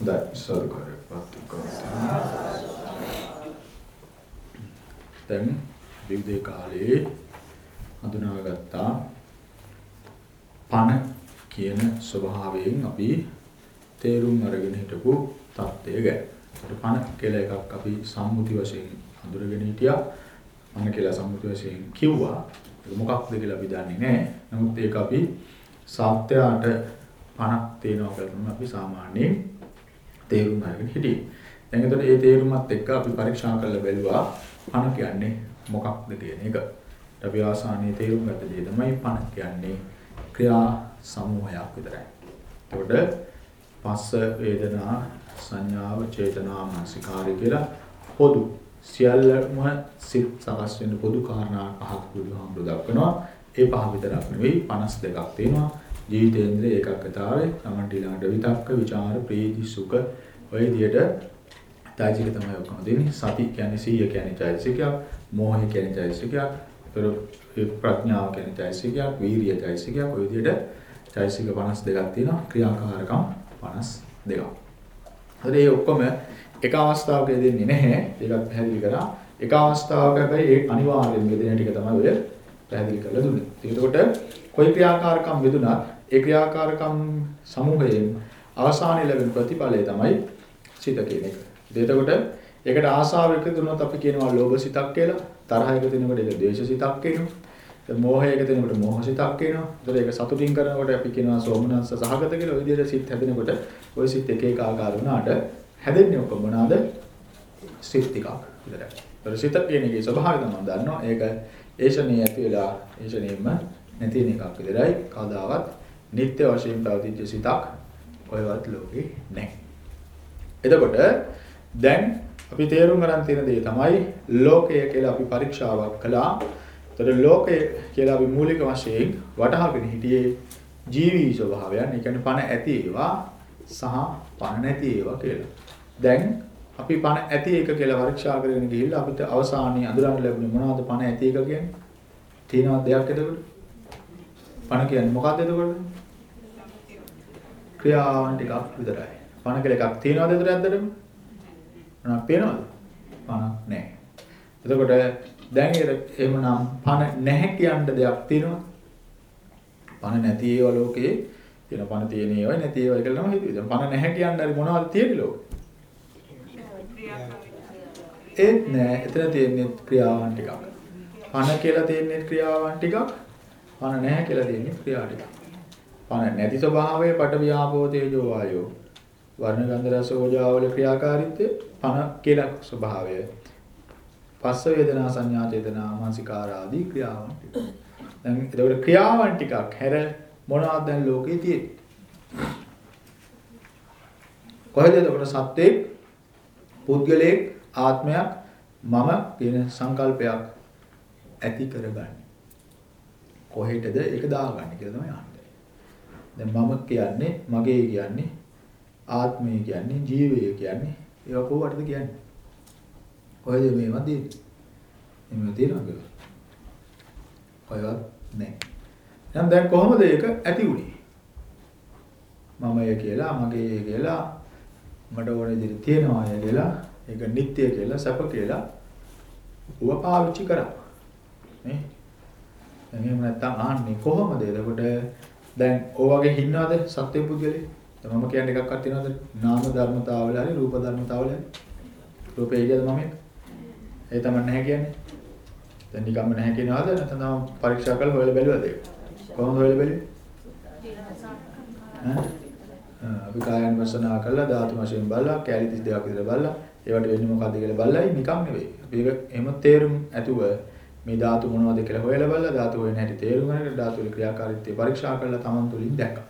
හොඳයි සාදුකාරයක් වත් කරනවා. දැන් විවිධ කාලයේ හඳුනාගත්තා පණ කියන ස්වභාවයෙන් අපි තේරුම් අරගෙන හිටපු தත්ත්වය ගැන. පණ කියලා එකක් අපි සම්මුති වශයෙන් හඳුරගෙන හිටියා. පණ කියලා සම්මුති වශයෙන් කිව්වා. ඒක මොකක්ද කියලා අපි දන්නේ නැහැ. නමුත් ඒක අපි සත්‍යයට පණක් තේනවා කියලා තමයි අපි සාමාන්‍යයෙන් තේරුම් අරගෙන හිටියේ. දැන් එතකොට මේ තේරුමත් එක්ක අපි පරීක්ෂා කරලා බැලුවා පණ කියන්නේ මොකක්ද කියන එක. අපි ආසානයේ තේරුම් ගත්ත දේ තමයි පණ කියන්නේ ක්‍රියා සමූහයක් විතරයි. එතකොට පස්ස වේදනා සංඥාව චේතනා මානසිකාරය කියලා පොදු සියල්ලම සිත් සකස් වෙන පොදු කාරණා පහක් බුදුහාමුදුරු දක්වනවා. ඒ පහ විතරක් නෙවෙයි 52ක් තියෙනවා. ජීවිතේන්ද්‍රයේ ඒකකතාවය, තමන්ට ඊළඟට විතක්ක, ਵਿਚාර, ප්‍රීති, සුඛ ඔය විදිහට තාජික තමයි ඔක්කොම දෙන්නේ. සති කියන්නේ සීය කියන්නේ චෛතසිකයක්, මෝහය කියන්නේ චෛතසිකයක්, ප්‍රඥාව කියන්නේ චෛතසිකයක්, වීරිය චෛතසිකයක් ඔය විදිහට චෛතසික 52ක් තියෙනවා. ක්‍රියාකාරකම් 52ක්. හරි ඒ ඔක්කොම එක අවස්ථාවක දෙන්නේ නැහැ. ඒකත් පැහැදිලි කරා. එක අවස්ථාවක හැබැයි ඒ අනිවාර්යෙන් මෙදෙන ටික තමයි ඔය පැහැදිලි කරලා දුන්නේ. එතකොට කොයි ක්‍රියාකාරකම් යෙදුනත් ඒ ක්‍රියාකාරකම් සමූහයෙන් අවසානයේ ලැබෙන ප්‍රතිඵලය තමයි සිත කියන එක. එතකොට ඒකට ආසාව එකතු වුණොත් අපි කියනවා ලෝභ සිතක් කියලා. තරහ එකතු වෙනකොට ඒක ද්වේෂ සිතක් කියනවා. මෝහය එකතු වෙනකොට මෝහ සිතක් එනවා. ඒතර ඒක සතුටින් කරනකොට අපි කියනවා සෝමනස්ස සහගත කියලා. ওই විදිහට සිත් හැදෙනකොට ওই සිත් එක එක ආකාර වුණාට හැදෙන්නේ ඔක්කොම මොනවාද? සිත් ටිකක් විතරයි. ඒතර සිත කියන එකේ ස්වභාවය තමයි දන්නවා. ඒක ඒෂණේ ඇති වෙලා ඒෂණේම නැති වෙන එකක් විතරයි. කවදාවත් නිත්‍ය වශයෙන් පවතින සිතක් ඔයවත් ලෝකේ නැහැ. එතකොට දැන් අපි තේරුම් ගන්න තියෙන දේ තමයි ලෝකය කියලා අපි පරීක්ෂාවක් කළා. ඒතර ලෝකය කියලා අපි මූලික වශයෙන් වටහාගෙන හිටියේ ජීවී ස්වභාවයන්. ඒ කියන්නේ පණ ඇති ඒවා සහ පණ නැති ඒවා කියලා. දැන් අපි පණ ඇති එක කියලා පරීක්ෂා කරගෙන ගිහිල්ලා අපිට අවසානයේ අඳුරන්න ලැබුණේ මොනවද පණ ඇති එක කියන්නේ? තියෙනවද දෙයක් එතකොට? පණ කියන්නේ මොකක්ද එතකොට? ක්‍රියාවන් ටිකක් විතරයි. පණ කියලා එකක් තියෙනවද එතකොට ඇත්තටම? මොනවක් පේනවද? පණක් නැහැ. එතකොට දැන් එහෙමනම් පණ නැහැ කියන්න දෙයක් තියෙනවද? පණ නැති ඒවා ලෝකේ තියෙන පණ තියෙන ඒවා නැති ඒවා කියලා තමයි හිතුවේ. දැන් පණ නැහැ කියන්න හරි මොනවද තියෙන්නේ ලෝකේ? ඒත් නෑ. එතන තියෙන්නේ ක්‍රියාවන් ටිකක්. පණ කියලා තියෙන්නේ ක්‍රියාවන් ටිකක්. පණ නැහැ කියලා තියෙන්නේ ක්‍රියා ටිකක්. පණ නැති ස්වභාවය පට වියාපෝ තේජෝ වායෝ. වර්ණ ගන්ධ රස ඕජාවල ක්‍රියාකාරීත්වය පණ කියලා ස්වභාවය. පස්ස වේදනා සංඥා චේතනා මානසිකාර ආදී ක්‍රියාවන් ටික. දැන් ඒකට ක්‍රියාවන් ටිකක් හැර මොනවද දැන් ලෝකේ තියෙන්නේ? කොහෙද එතකොට සත්‍යයක් පුද්ගලයෙක් ආත්මයක් මම කියන සංකල්පයක් ඇති කරගන්නේ. කොහෙටද ඒක දාගන්නේ කියලා තමයි අහන්නේ. දැන් මම කියන්නේ මගේ කියන්නේ ආත්මය කියන්නේ ජීවය කියන්නේ ඒවා කොහොමද කියන්නේ? කොහෙද මේවා තියෙන්නේ? එහෙම තියෙනවද? කොහෙවත් නැහැ. එහෙනම් දැන් කොහොමද ඒක ඇති වුනේ? මමය කියලා මගේ කියලා මට ඕන විදිහට තියනවා කියලා ඒක නිත්‍ය කියලා සැප කියලා ඌව පාවිච්චි කරා. නේ? දැන් එහෙම නැත්තම් ආන්නේ කොහොමද? එතකොට දැන් ඕ වගේ ඉන්නවද සත්‍ය පුද්ගලෙ? මම කියන්නේ එකක්වත් තියෙනවද? නාම ධර්මතාවල හරි රූප ධර්මතාවල හරි. රූපේ කියද මම ඒ තමයි නැහැ කියන්නේ. දැන් නිකම්ම නැහැ කියනවාද නැත්නම් පරීක්ෂා කරලා හොයලා බැලුවද ඒක? කොහොමද හොයලා බැලුවේ? ඈ අපි කායන වසනා කළා ධාතු වශයෙන් බලලා කැලි 32ක් විතර බලලා ඒවට වෙන්නේ මොකද්ද කියලා බලලයි නිකම් නෙවෙයි. අපි ඒක එහෙම තේරුම් ඇතුව මේ ධාතු මොනවද කියලා හොයලා බලලා ධාතු හොයන හැටි තේරුම් ගන්න ධාතු වල ක්‍රියාකාරීත්වය පරීක්ෂා කරලා Taman තුලින් දැක්කා.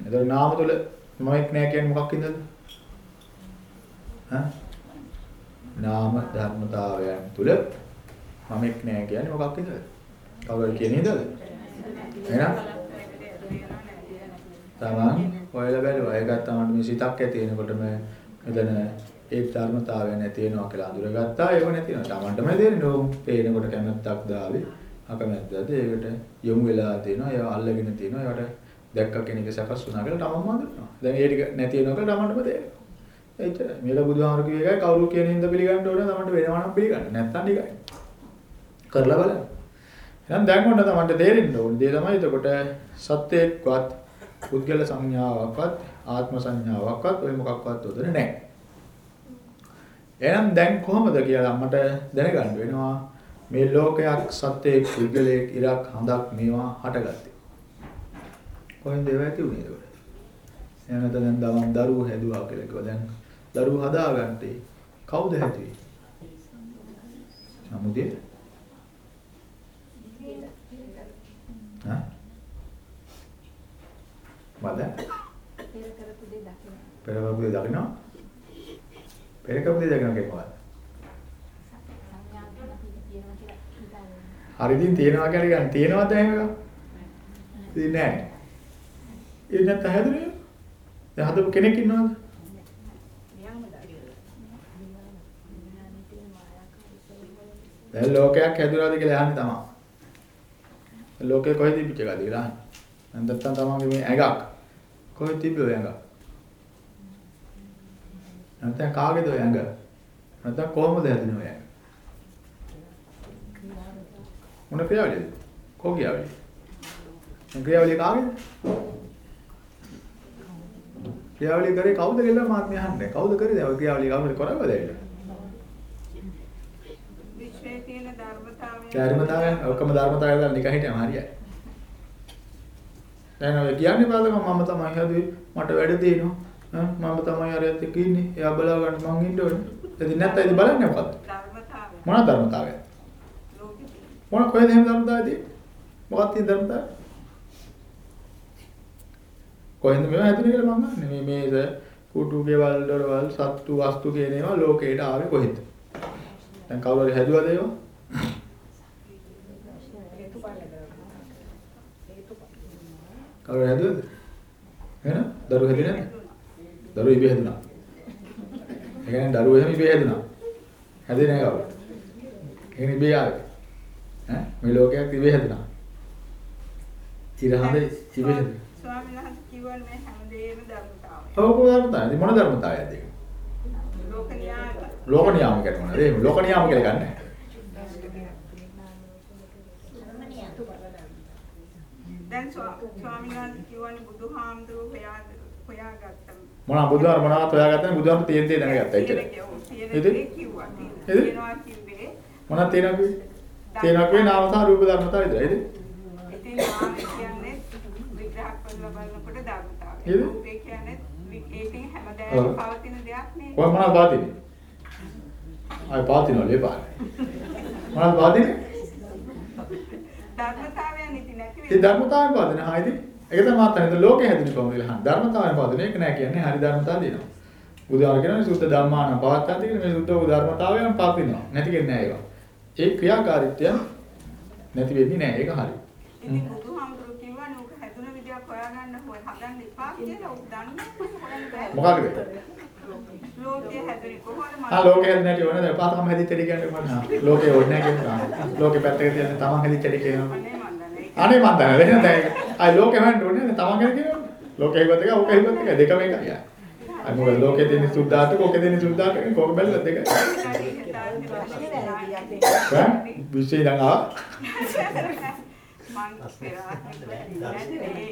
එතකොට නාම තුල මමෙක් නෑ කියන්නේ මොකක්ද? ඈ නාම ධර්මතාවයන් තුල මමෙක් නෑ කියන්නේ මොකක්ද? කවුරුද කියන්නේ නේද? එහෙනම් තමන් හොයලා බැලුවා. ඒකත් තමයි මේ සිතක් ඇති වෙනකොටම මෙතන ඒ ධර්මතාවය නැති වෙනවා කියලා අඳුරගත්තා. ඒක නැති වෙනවා. තමන්ටම තේරෙනවා. ඕම් පේනකොට කැමැත්තක් දාවේ. අකමැත්තද ඒකට යොමු වෙලා තියෙනවා. ඒව අල්ලගෙන තියෙනවා. ඒවට දැක්ක කෙනෙක් සකස් වුණා කියලා තමන්ම අඳුරනවා. දැන් ඒ ටික නැති වෙනකොට තමන්ටම තේරෙනවා. එච්චරයි. මේක බුදුහාමුදුරු කිව්ව එකයි කවුරු කියන හින්දා පිළිගන්න ඕනේ තමන්ට වෙනවා නම් පිළිගන්න. නැත්තම් නිකයි. කරලා බලන්න. එහෙනම් දැන් ඔන්න තමන්ට තේරෙන්න ඕනේ. දේ තමයි එතකොට සත්‍යයක්වත් පුද්ගල සංඥාවක්වත් ආත්ම සංඥාවක්වත් ඔය මොකක්වත් උදේ නැහැ. එහෙනම් දැන් කොහොමද කියලා මට දැනගන්න වෙනවා. මේ ලෝකයක් සත්‍යයේ පුද්ගලයෙක් ඉරක් හඳක් මේවා හටගත්තේ. කොහෙන්ද ඒවා ඇති උනේ ඒකට? එහෙනම් දැන් දවම් දරුවෝ හැදුවා කියලා කිව්වා. දැන් දරුවෝ හදාගත්තේ කවුද හැදුවේ? සමුදේ? හා? මද? පෙර කරපු දේ දකින්න. පෙර කරපු දේ දකින්න කෙනෙක්වත්. සංඥා තියෙනවා කියලා හිතන්නේ. හරි ඉතින් තියනවා කියලා කියන්නේ තියනවද එහෙම එකක්? ඉතින් නැහැ. ඒ නැත්නම් හැදුනේ. දැන් හදපු කෙනෙක් ඉන්නවද? දැන් ලෝකයක් හැදුනාද කියලා අහන්නේ තමයි. ලෝකේ කොහෙද තිබිච්ච එකද කියලා අහන්නේ. නැත්නම් තමන්ගේ මේ ඇඟක් කොහෙද තිබ්බේ ඔය ඇඟ? නැත්නම් කාගේද ඔය ඇඟ? නැත්නම් කොහොමද හැදුනේ ඔය ඇඟ? මොන ක්‍රියාවලියද? කෝ ක්‍රියාවලිය? මේ ක්‍රියාවලිය කාගේද? ක්‍රියාවලිය කරේ කවුද කියලා මාත් අහන්නේ. කවුද කරේ ඔය ක්‍රියාවලිය කවුද කරවද ඇවිල්ලා? විශ්වයේ තියෙන ධර්මතාවය ධර්මතාවයන් ඔක්කොම ධර්මතාවය දාලා නිකන් හිටියම හරියයි. දැන් ඔය කියන්නේ බලන්න මම තමයි හැදුවේ මට වැඩ තියෙනවා. මම තමයි අරයත් එක්ක ඉන්නේ. එයා බලා ගන්න මං ඉන්න ඕනේ. ඉතින් නැත්නම් ඉතින් බලන්නේ මොකද්ද? ධර්මතාවය මොන ධර්මතාවයද? ලෝකෙ තියෙන මොන කොහෙද එහෙම ධර්මතාවය තියෙන්නේ? මොකක්ද තියෙන ධර්මතාවය? කොහෙන්ද මේවා හැදුනේ කියලා මම අහන්නේ. මේ මේ කුටු ගෙවල් දොරවල් සත්තු වස්තු කියන ඒවා ලෝකේට ආවේ කොහෙද? දැන් කවුරු හරි හැදුවද ඒවා? කවුරු හැදුවද? එහෙනම් දරුවෝ හැදුවේ නැද්ද? දරුවෝ ඉබේ හැදුනා. ඒ කියන්නේ දරුවෝ එහෙම ඉබේ හැදුනා. හැදෙන්නේ නැහැ කවුරු. ඒ ඉබේ ආවේ. ඈ මේ ලෝකයක් ඉබේ හැදුනා. ඉරහඳ ඉබේ හැදුනා. ස්වාමීන් වහන්සේ කිව්වනේ මේ හැමදේම ධර්මතාවය. ඔව් ධර්මතාවය? මොන ධර්මතාවයද ඒක? ලෝක න්‍යාය. ලෝක නියාම කියන්නේ මොනවද? ඒ ලෝක නියාම කියලා ගන්නෑ. දැන් ස්වා- ස්වාමීන් වහන්සේ කිව්වනේ බුදුහාමුදුරුවෝ හොයා හොයාගත්ත මොනවා බුදුහාර මොනවත් හොයාගත්තම බුදුහාර තියෙන දේ දැනගත්තා එච්චරයි. මොනවද තියෙනවා කිව්වේ? තියෙනවා කිව්වේ නාම සහ රූප ධර්මතාවය විතරයිද? ඉතින් නාමය කියන්නේ විග්‍රහ කරලා බලනකොට ධර්මතාවය. රූපේ කියන්නේ ඒකෙන්. හැමදාම පවතින දෙයක් නේ. කොහොම මොනවද පාතිනේ? ආයි පාතිනවල ඒ පාන. මොනවද පාතිනේ? ධර්මතාවයන් ඉතින් නැති ඒ ධර්මතාවය පාදින හා ඉතින් ඒක තමයි මාත් හිතන්නේ ලෝකේ හැදෙන්නේ කොහොමද කියලා. ධර්මතාවය පාදින එක නෑ කියන්නේ හරි ධර්මතාව දෙනවා. බුදුහාම කියනවා සුද්ධ ධම්මාන පවත්තන්ති කියන මේ සුද්ධ ධර්මතාවයන් පාදිනවා. නැති කියන්නේ නෑ ඒවා. ඒ ක්‍රියාකාරීත්වය නැති වෙන්නේ නෑ ඒක හරි. ඉතින් බුදුහාමුදුරුවෝ කිව්වනේ උක හැදුන විදියක් හොයාගන්න හොය හදන්න එපා කියලා උක් දන්නේ හොයන්න බෑ. මොකක්ද? ලෝකයේ හැදුනේ කොහොමද ආ ලෝකේ හැදෙන්නේ නැති ඕනේ දැන් පාතකම හැදිච්ච දෙයක් කියන්නේ මොනවද? ලෝකේ ඕනේ නෑ කියනවා. ලෝකේ පැත්තක තියන්නේ තමන් හැදිච්ච දෙයක් කියනවා. අනේ මන් දන්නේ. එහෙනම් දැන් ආයි ලෝකේ හොයන්න ඕනේ නේද? තමන් ගැන කියනවා. ලෝකේ හිවත් එක ඕකේ හිවත් එක දෙකම එකයි. අයි මොකද ලෝකේ තියෙන සුද්ධාර්ථක ඕකේ තියෙන සුද්ධාර්ථක කෝක බැලුවත් දෙක. ඈ විශ්ේ දැන්. මං පෙර ආත්මෙ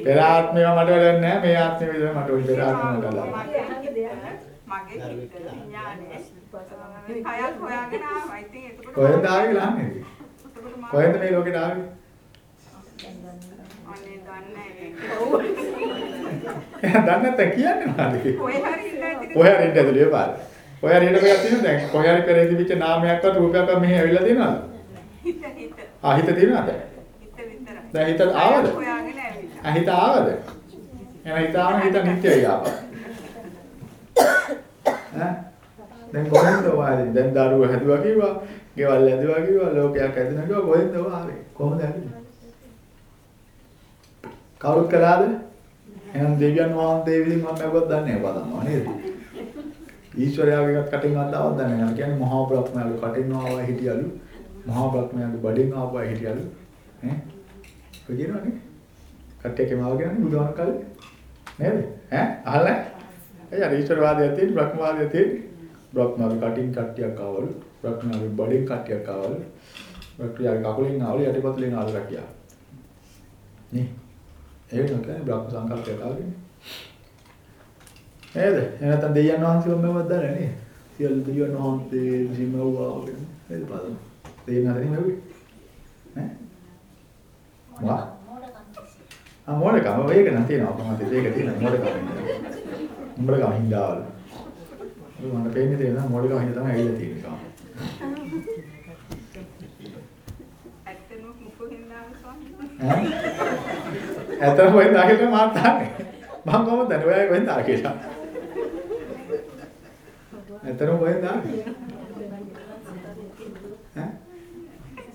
පෙර ආත්මේව මට වැඩක් නැහැ. මේ ආත්මේ විතර මට ওই පෙර ආත්මේ මට අල්ලන්න. මගේ හිත විඥානේ කයක් හොයාගෙන ආවා. ඉතින් එතකොට කොහෙන්ද ආවේ මම කොහෙන්ද මේ ලෝකෙට ආවේ? අනේ දන්නේ නැත්නම් කියන්නේ මොනවද? කොයි හරි ඉඳලා කොහේ හරි ඉන්න ඇතුළේ පාර. කොහේ හරි ඉන්න එකක් තියෙනවද දැන්? කොහේ හරි පෙරේ තිබිච්ච නාමයක්වත් රූපයක්වත් මෙහි ඇවිල්ලා තියෙනවද? හිත හිත ආ හිත තියෙනවද? හිත විතරයි. දැන් හිත ආවද? හොයාගෙන ඇවිල්ලා. ආ හිත ආවද? එහෙනම් හිත ආවම හිත නිත්‍යයි ආවා. ඈ දැන් කොහෙන්ද වාරි? දැන් දරුවෝ හැදුවා කිව්වා, ගෙවල් හැදුවා කිව්වා, ලෝකයක් හැදුනා කිව්වා කොහෙන්ද ආවේ? කොහොමද හැදුනේ? කවුරුත් කළාද? එහෙනම් දෙවියන් වහන්සේ විසින් මම මේකවත් දන්නේ නැහැ බලන්න නේද? ඊශ්වරයාගේවත් කටින් අද්දාවක් දන්නේ නැහැ. කියන්නේ මහා බ්‍රහ්මයාගේ කටින් ආවා හිටියලු. මහා බ්‍රහ්මයාගේ බඩින් ආවා හිටියලු. ඈ? ඔය කියනවනේ. කට්ටියකම ආවගෙන බුදුහාම කල්ලේ. නේද? ඈ? අහලා? ඒ කියන්නේ ඊශ්වරවාදයක් තියෙන බ්‍රහ්මවාදයක් තියෙන. බ්‍රහ්මාවේ කටින් කට්ටියක් ආවලු. බ්‍රහ්මාවේ බඩෙන් කට්ටියක් ආවලු. බ්‍රහ්මයාගේ කකුලෙන් ආවලු යටිපතුලෙන් ආවලු කට්ටියක්. නේ. ඒක නෝකනේ බ්‍රහ්ම සංකල්පයක් ආවනේ. නේද? එහෙනම් දෙයයන් වහන්සේ මෙවද දන්නේ නේ. සියලු දෙවියන් වහන්සේ ජීමවවා නේද බලන්න. දෙයයන් හතරේ නෙවෙයි. ඈ? මොකක්? ආ මොඩකම ඒක නම් තියෙනවා අපමණ ඒක තියෙනවා මොඩකම. මොඩකම හින්දාවල. ඒ මට පේන්නේ තියෙනවා මොඩකම හින්දා තමයි ඇවිල්ලා තියෙන්නේ. ඇත්තම මුකු හින්දාම ස්වාමී. ඈ? ඇත්තම කොහෙන්ද ආකේට මාත් තාන්නේ. මම කොහොමද දන්නේ ඔයා කොහෙන්ද ආකේට? ඇත්තම ආකේ? ඈ?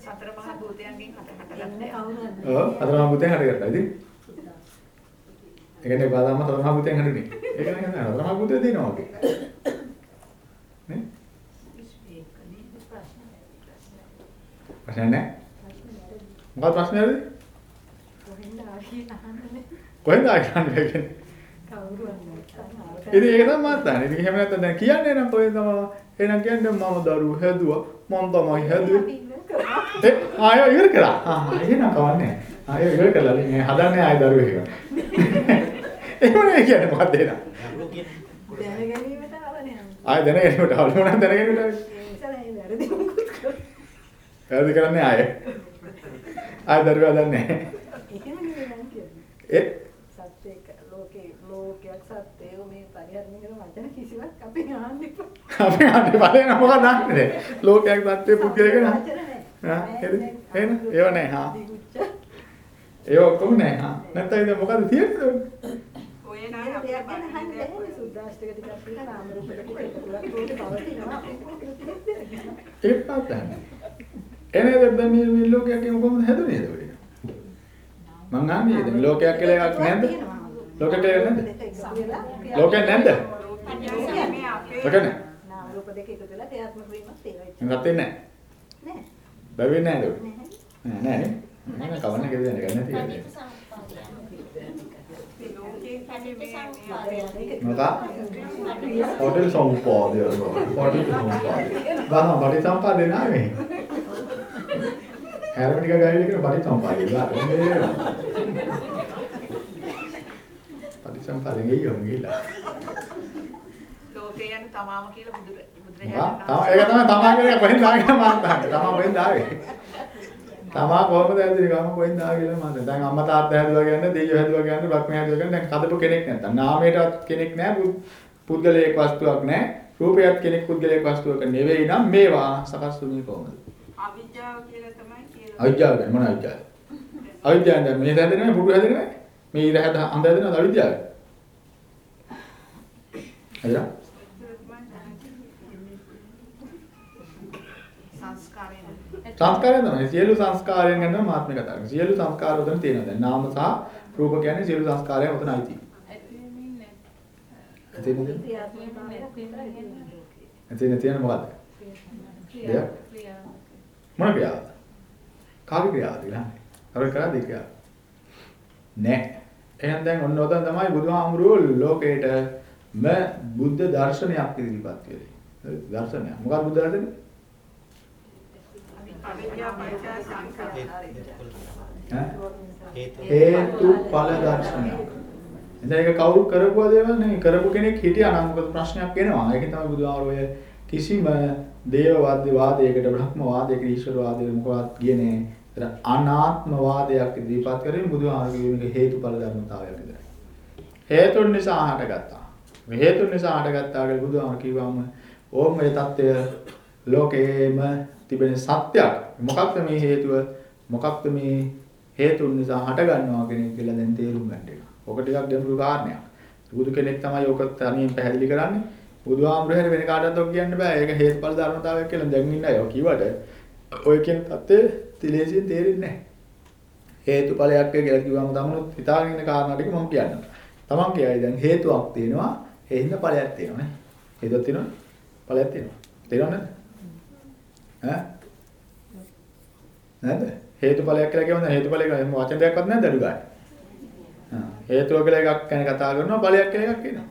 සතර මහා භූතයන්ගෙන් හට හටගත්තේ. ඔව් අතරම පුතෙන් හරගත්තා ඉතින්. ඒ කියන්නේ බාදාම අතරම පුතෙන් හරිනේ. ඒක නේද අතරම පුතේ දෙනවා වගේ. නේ? ප්‍රශ්න නැහැ. මොකක්ද ප්‍රශ්නේ? කොහෙන්ද ආගන්නේ කියන්නේ? කවුරුවත් නැහැ. ඉතින් ඒක තමයි මාත් අහන්නේ. ඉතින් එහෙම නැත්නම් දැන් කියන්නේ නම් කොහෙන්ද මම එහෙනම් කියන්නේ මම දරුවෝ හැදුවා. මම තමයි හැදුවේ. ඒ ආයෙ ඉවර කරා. ආ එහෙනම් කවන්නේ. ආයෙ ඉවර කරලා ඉන්නේ හදන්නේ ආයෙ දරුවෝ එක. එහෙම නේ කියන්නේ මොකක්ද එහෙනම්? දැනගැනීමට ආවනේ. ආයෙ දැනගැනීමට අවුල මොනවද දැනගැනීමට? ඒ වැරදි මොකුත් කරා. වැරදි කරන්නේ ආයෙ. ආයෙ දරුවා දන්නේ නැහැ. එහෙම නෙවෙයි මං කියන්නේ. ඒ සත්‍යයක ලෝකේ ලෝකයක් සත්‍යය මේ පරිහරණය කරන වචන කිසිවක් අපි ආන්න එපා. අපි අනේ බලන්න මොකක්ද දන්නේ? ලෝකයක් සත්‍ය පුද්ගලයක නෑ. නැහැ. එහෙනම් ඒව නෑ හා. ඒව ඔක්කොම නෑ හා. නැත්නම් ඉතින් මොකද තියෙන්නේ? ඔය දෙයක් ගැන අහන්න. සුද්දාෂ්ටක ටිකක් තියෙන නාම රූප ලෝකේ පවතිනවා. ඒක පාතන්නේ. එනේද දැන් මේ ලෝකයක් කොහොමද හැදුනේ එතකොට? මං අහන්නේ දැන් ලෝකයක් කියලා එකක් නැද්ද? ලෝකයක් කියලා නැද්ද? ලෝකයක් නැද්ද? ලෝකයක් නැහැ. නාම රූප දෙක එකතු වෙලා ක්‍රියාත්මක වීමක් තියෙනවා. මං ගත්තේ නැහැ. නෑ. බැවෙන්නේ නැහැ ඒක. නැහැ. නෑ නෑ නේ. මම කවන්න කියලා දෙන්න ගන්න තියෙන්නේ. ලෝකේ මේ මේ මොකක්? හොටෙල් සම්පාදය. හොටෙල් සම්පාදය. ගන්න බඩේ සම්පාදේ නාමේ. හැරම ටික ගාවිල කියන බඩේ සම්පාදේ ගන්න. බඩේ සම්පාදේ ගියොම ගිහලා. ලෝකේ යන තමාම කියලා බුදු? බුදුරජාණන් තම ඒක තමයි තමා කියන කොහෙන්ද ආගෙන මාත් අහන්නේ. තමා කොහෙන්ද ආවේ? තමා කොහොමද ඇද්දේ ගම කොහෙන්ද ආවේ කියලා මම දැන් අම්මා තාත්තා හැදුවා කියන්නේ දෙයියෝ හැදුවා කියන්නේ බක්ම හැදුවා කියන්නේ දැන් හදපු කෙනෙක් නැත්තම් නාමයටවත් කෙනෙක් නැහැ පුද්ගලයෙක් වස්තුවක් නැහැ රූපයත් කෙනෙක් පුද්ගලයෙක් වස්තුවක නෙවෙයි නම් මේවා සකස් වුනේ කොහොමද? අවිජ්ජාව කියලා තමයි කියලා. අවිද්‍යාව කියන්නේ මොන අවිද්‍යාවද? අවිද්‍යාවෙන් දැන් මේ හැදෙන්නේ පුඩු හැදෙන්නේ මේ ඉර හැද අඳ හැදෙනවද අවිද්‍යාව? හරිද? සංස්කාරයෙන් සංස්කාරය තමයි සියලු සංස්කාරයන් ගැන මාත්මය කතා කරන්නේ. සියලු සංස්කාර උතන තියෙනවා. දැන් නාම සහ රූප කියන්නේ සියලු සංස්කාරයන් උතන අයිති. එතනද? ක්‍රියාත්මක විතරයි තියෙන්නේ. එතන තියෙන මොකද්ද? දෙයක්? මොන ක්‍රියාවද? කාගේ ක්‍රියාවද කියලා? අර කරාද ක්‍රියාව? නෑ. එහෙනම් දැන් ඔන්න ඔතන තමයි බුදුහාමුදුරුවෝ ලෝකේට ම බුද්ධ දර්ශනයක් ඉදිරිපත් කළේ. දර්ශනයක්. මොකක්ද බුද්ධ දර්ශනේ? ඈ? හේතුඵල දර්ශනයක්. එතන ඒක කවුරු කරපුවා දේවල් නෙවෙයි කරපු කෙනෙක් හිටියා නම් මොකද ප්‍රශ්නයක් එනවා. ඒකෙන් තමයි බුදුහාමුදුරුවෝ කිසිම දේවවාදී වාදයකට බ්‍රහ්ම වාදයකට ඊශ්වර වාදයකට මොකවත් ගියේ නෑ. ඒතර අනාත්ම වාදයක් ඉදිරිපත් කරමින් බුදුහාමුදුරුවෝ හේතුඵල ධර්මතාවයක් විතරයි. හේතුන් නිසා හටගත්තා. මේ හේතුන් නිසා හටගත්තා කියලා බුදුහාමුදුරුවෝ කිව්වම ඕම් මේ தත්ත්වය ලෝකේම තිබෙන සත්‍යයක්. මොකක්ද මේ හේතුව? මොකක්ද මේ හේතුන් නිසා හටගන්නවා කියන එක කියලා දැන් තේරුම් ගන්න එක. ඔක ටිකක් ගැඹුරු කාරණයක්. බුදු කෙනෙක් තමයි ඔක තනියෙන් පැහැදිලි කරන්නේ. බුදුහාමුදුරුවෝ හැර වෙන කාටවත් ඔක් කියන්න බෑ. ඒක හේතුඵල ධර්මතාවයක් කියලා දැන් ඉන්න අය කිව්වට ඔය කියන தත්ත්වය තිලේසියෙන් තේරෙන්නේ නැහැ. හේතුඵලයක් කියලා කිව්වම තමනුත් හිතාගෙන ඉන්න කාරණා ටික මම කියන්නම්. තමන් කියයි දැන් හේතුවක් තියෙනවා, ඒ හින්දා ඵලයක් තියෙනවා නේ. හේතුවක් තියෙනවා, ඵලයක් තියෙනවා. තේරෙනවද නැද්ද? ඈ? නැද්ද? හේතුඵලයක් කියලා කියවන හේතුඵලයක එහෙම වචන දෙකක්වත් නැද්ද අඩු ගන්න. හා හේතුව කියලා එකක් ගැන කතා කරනවා ඵලයක් කියලා එකක් කියනවා.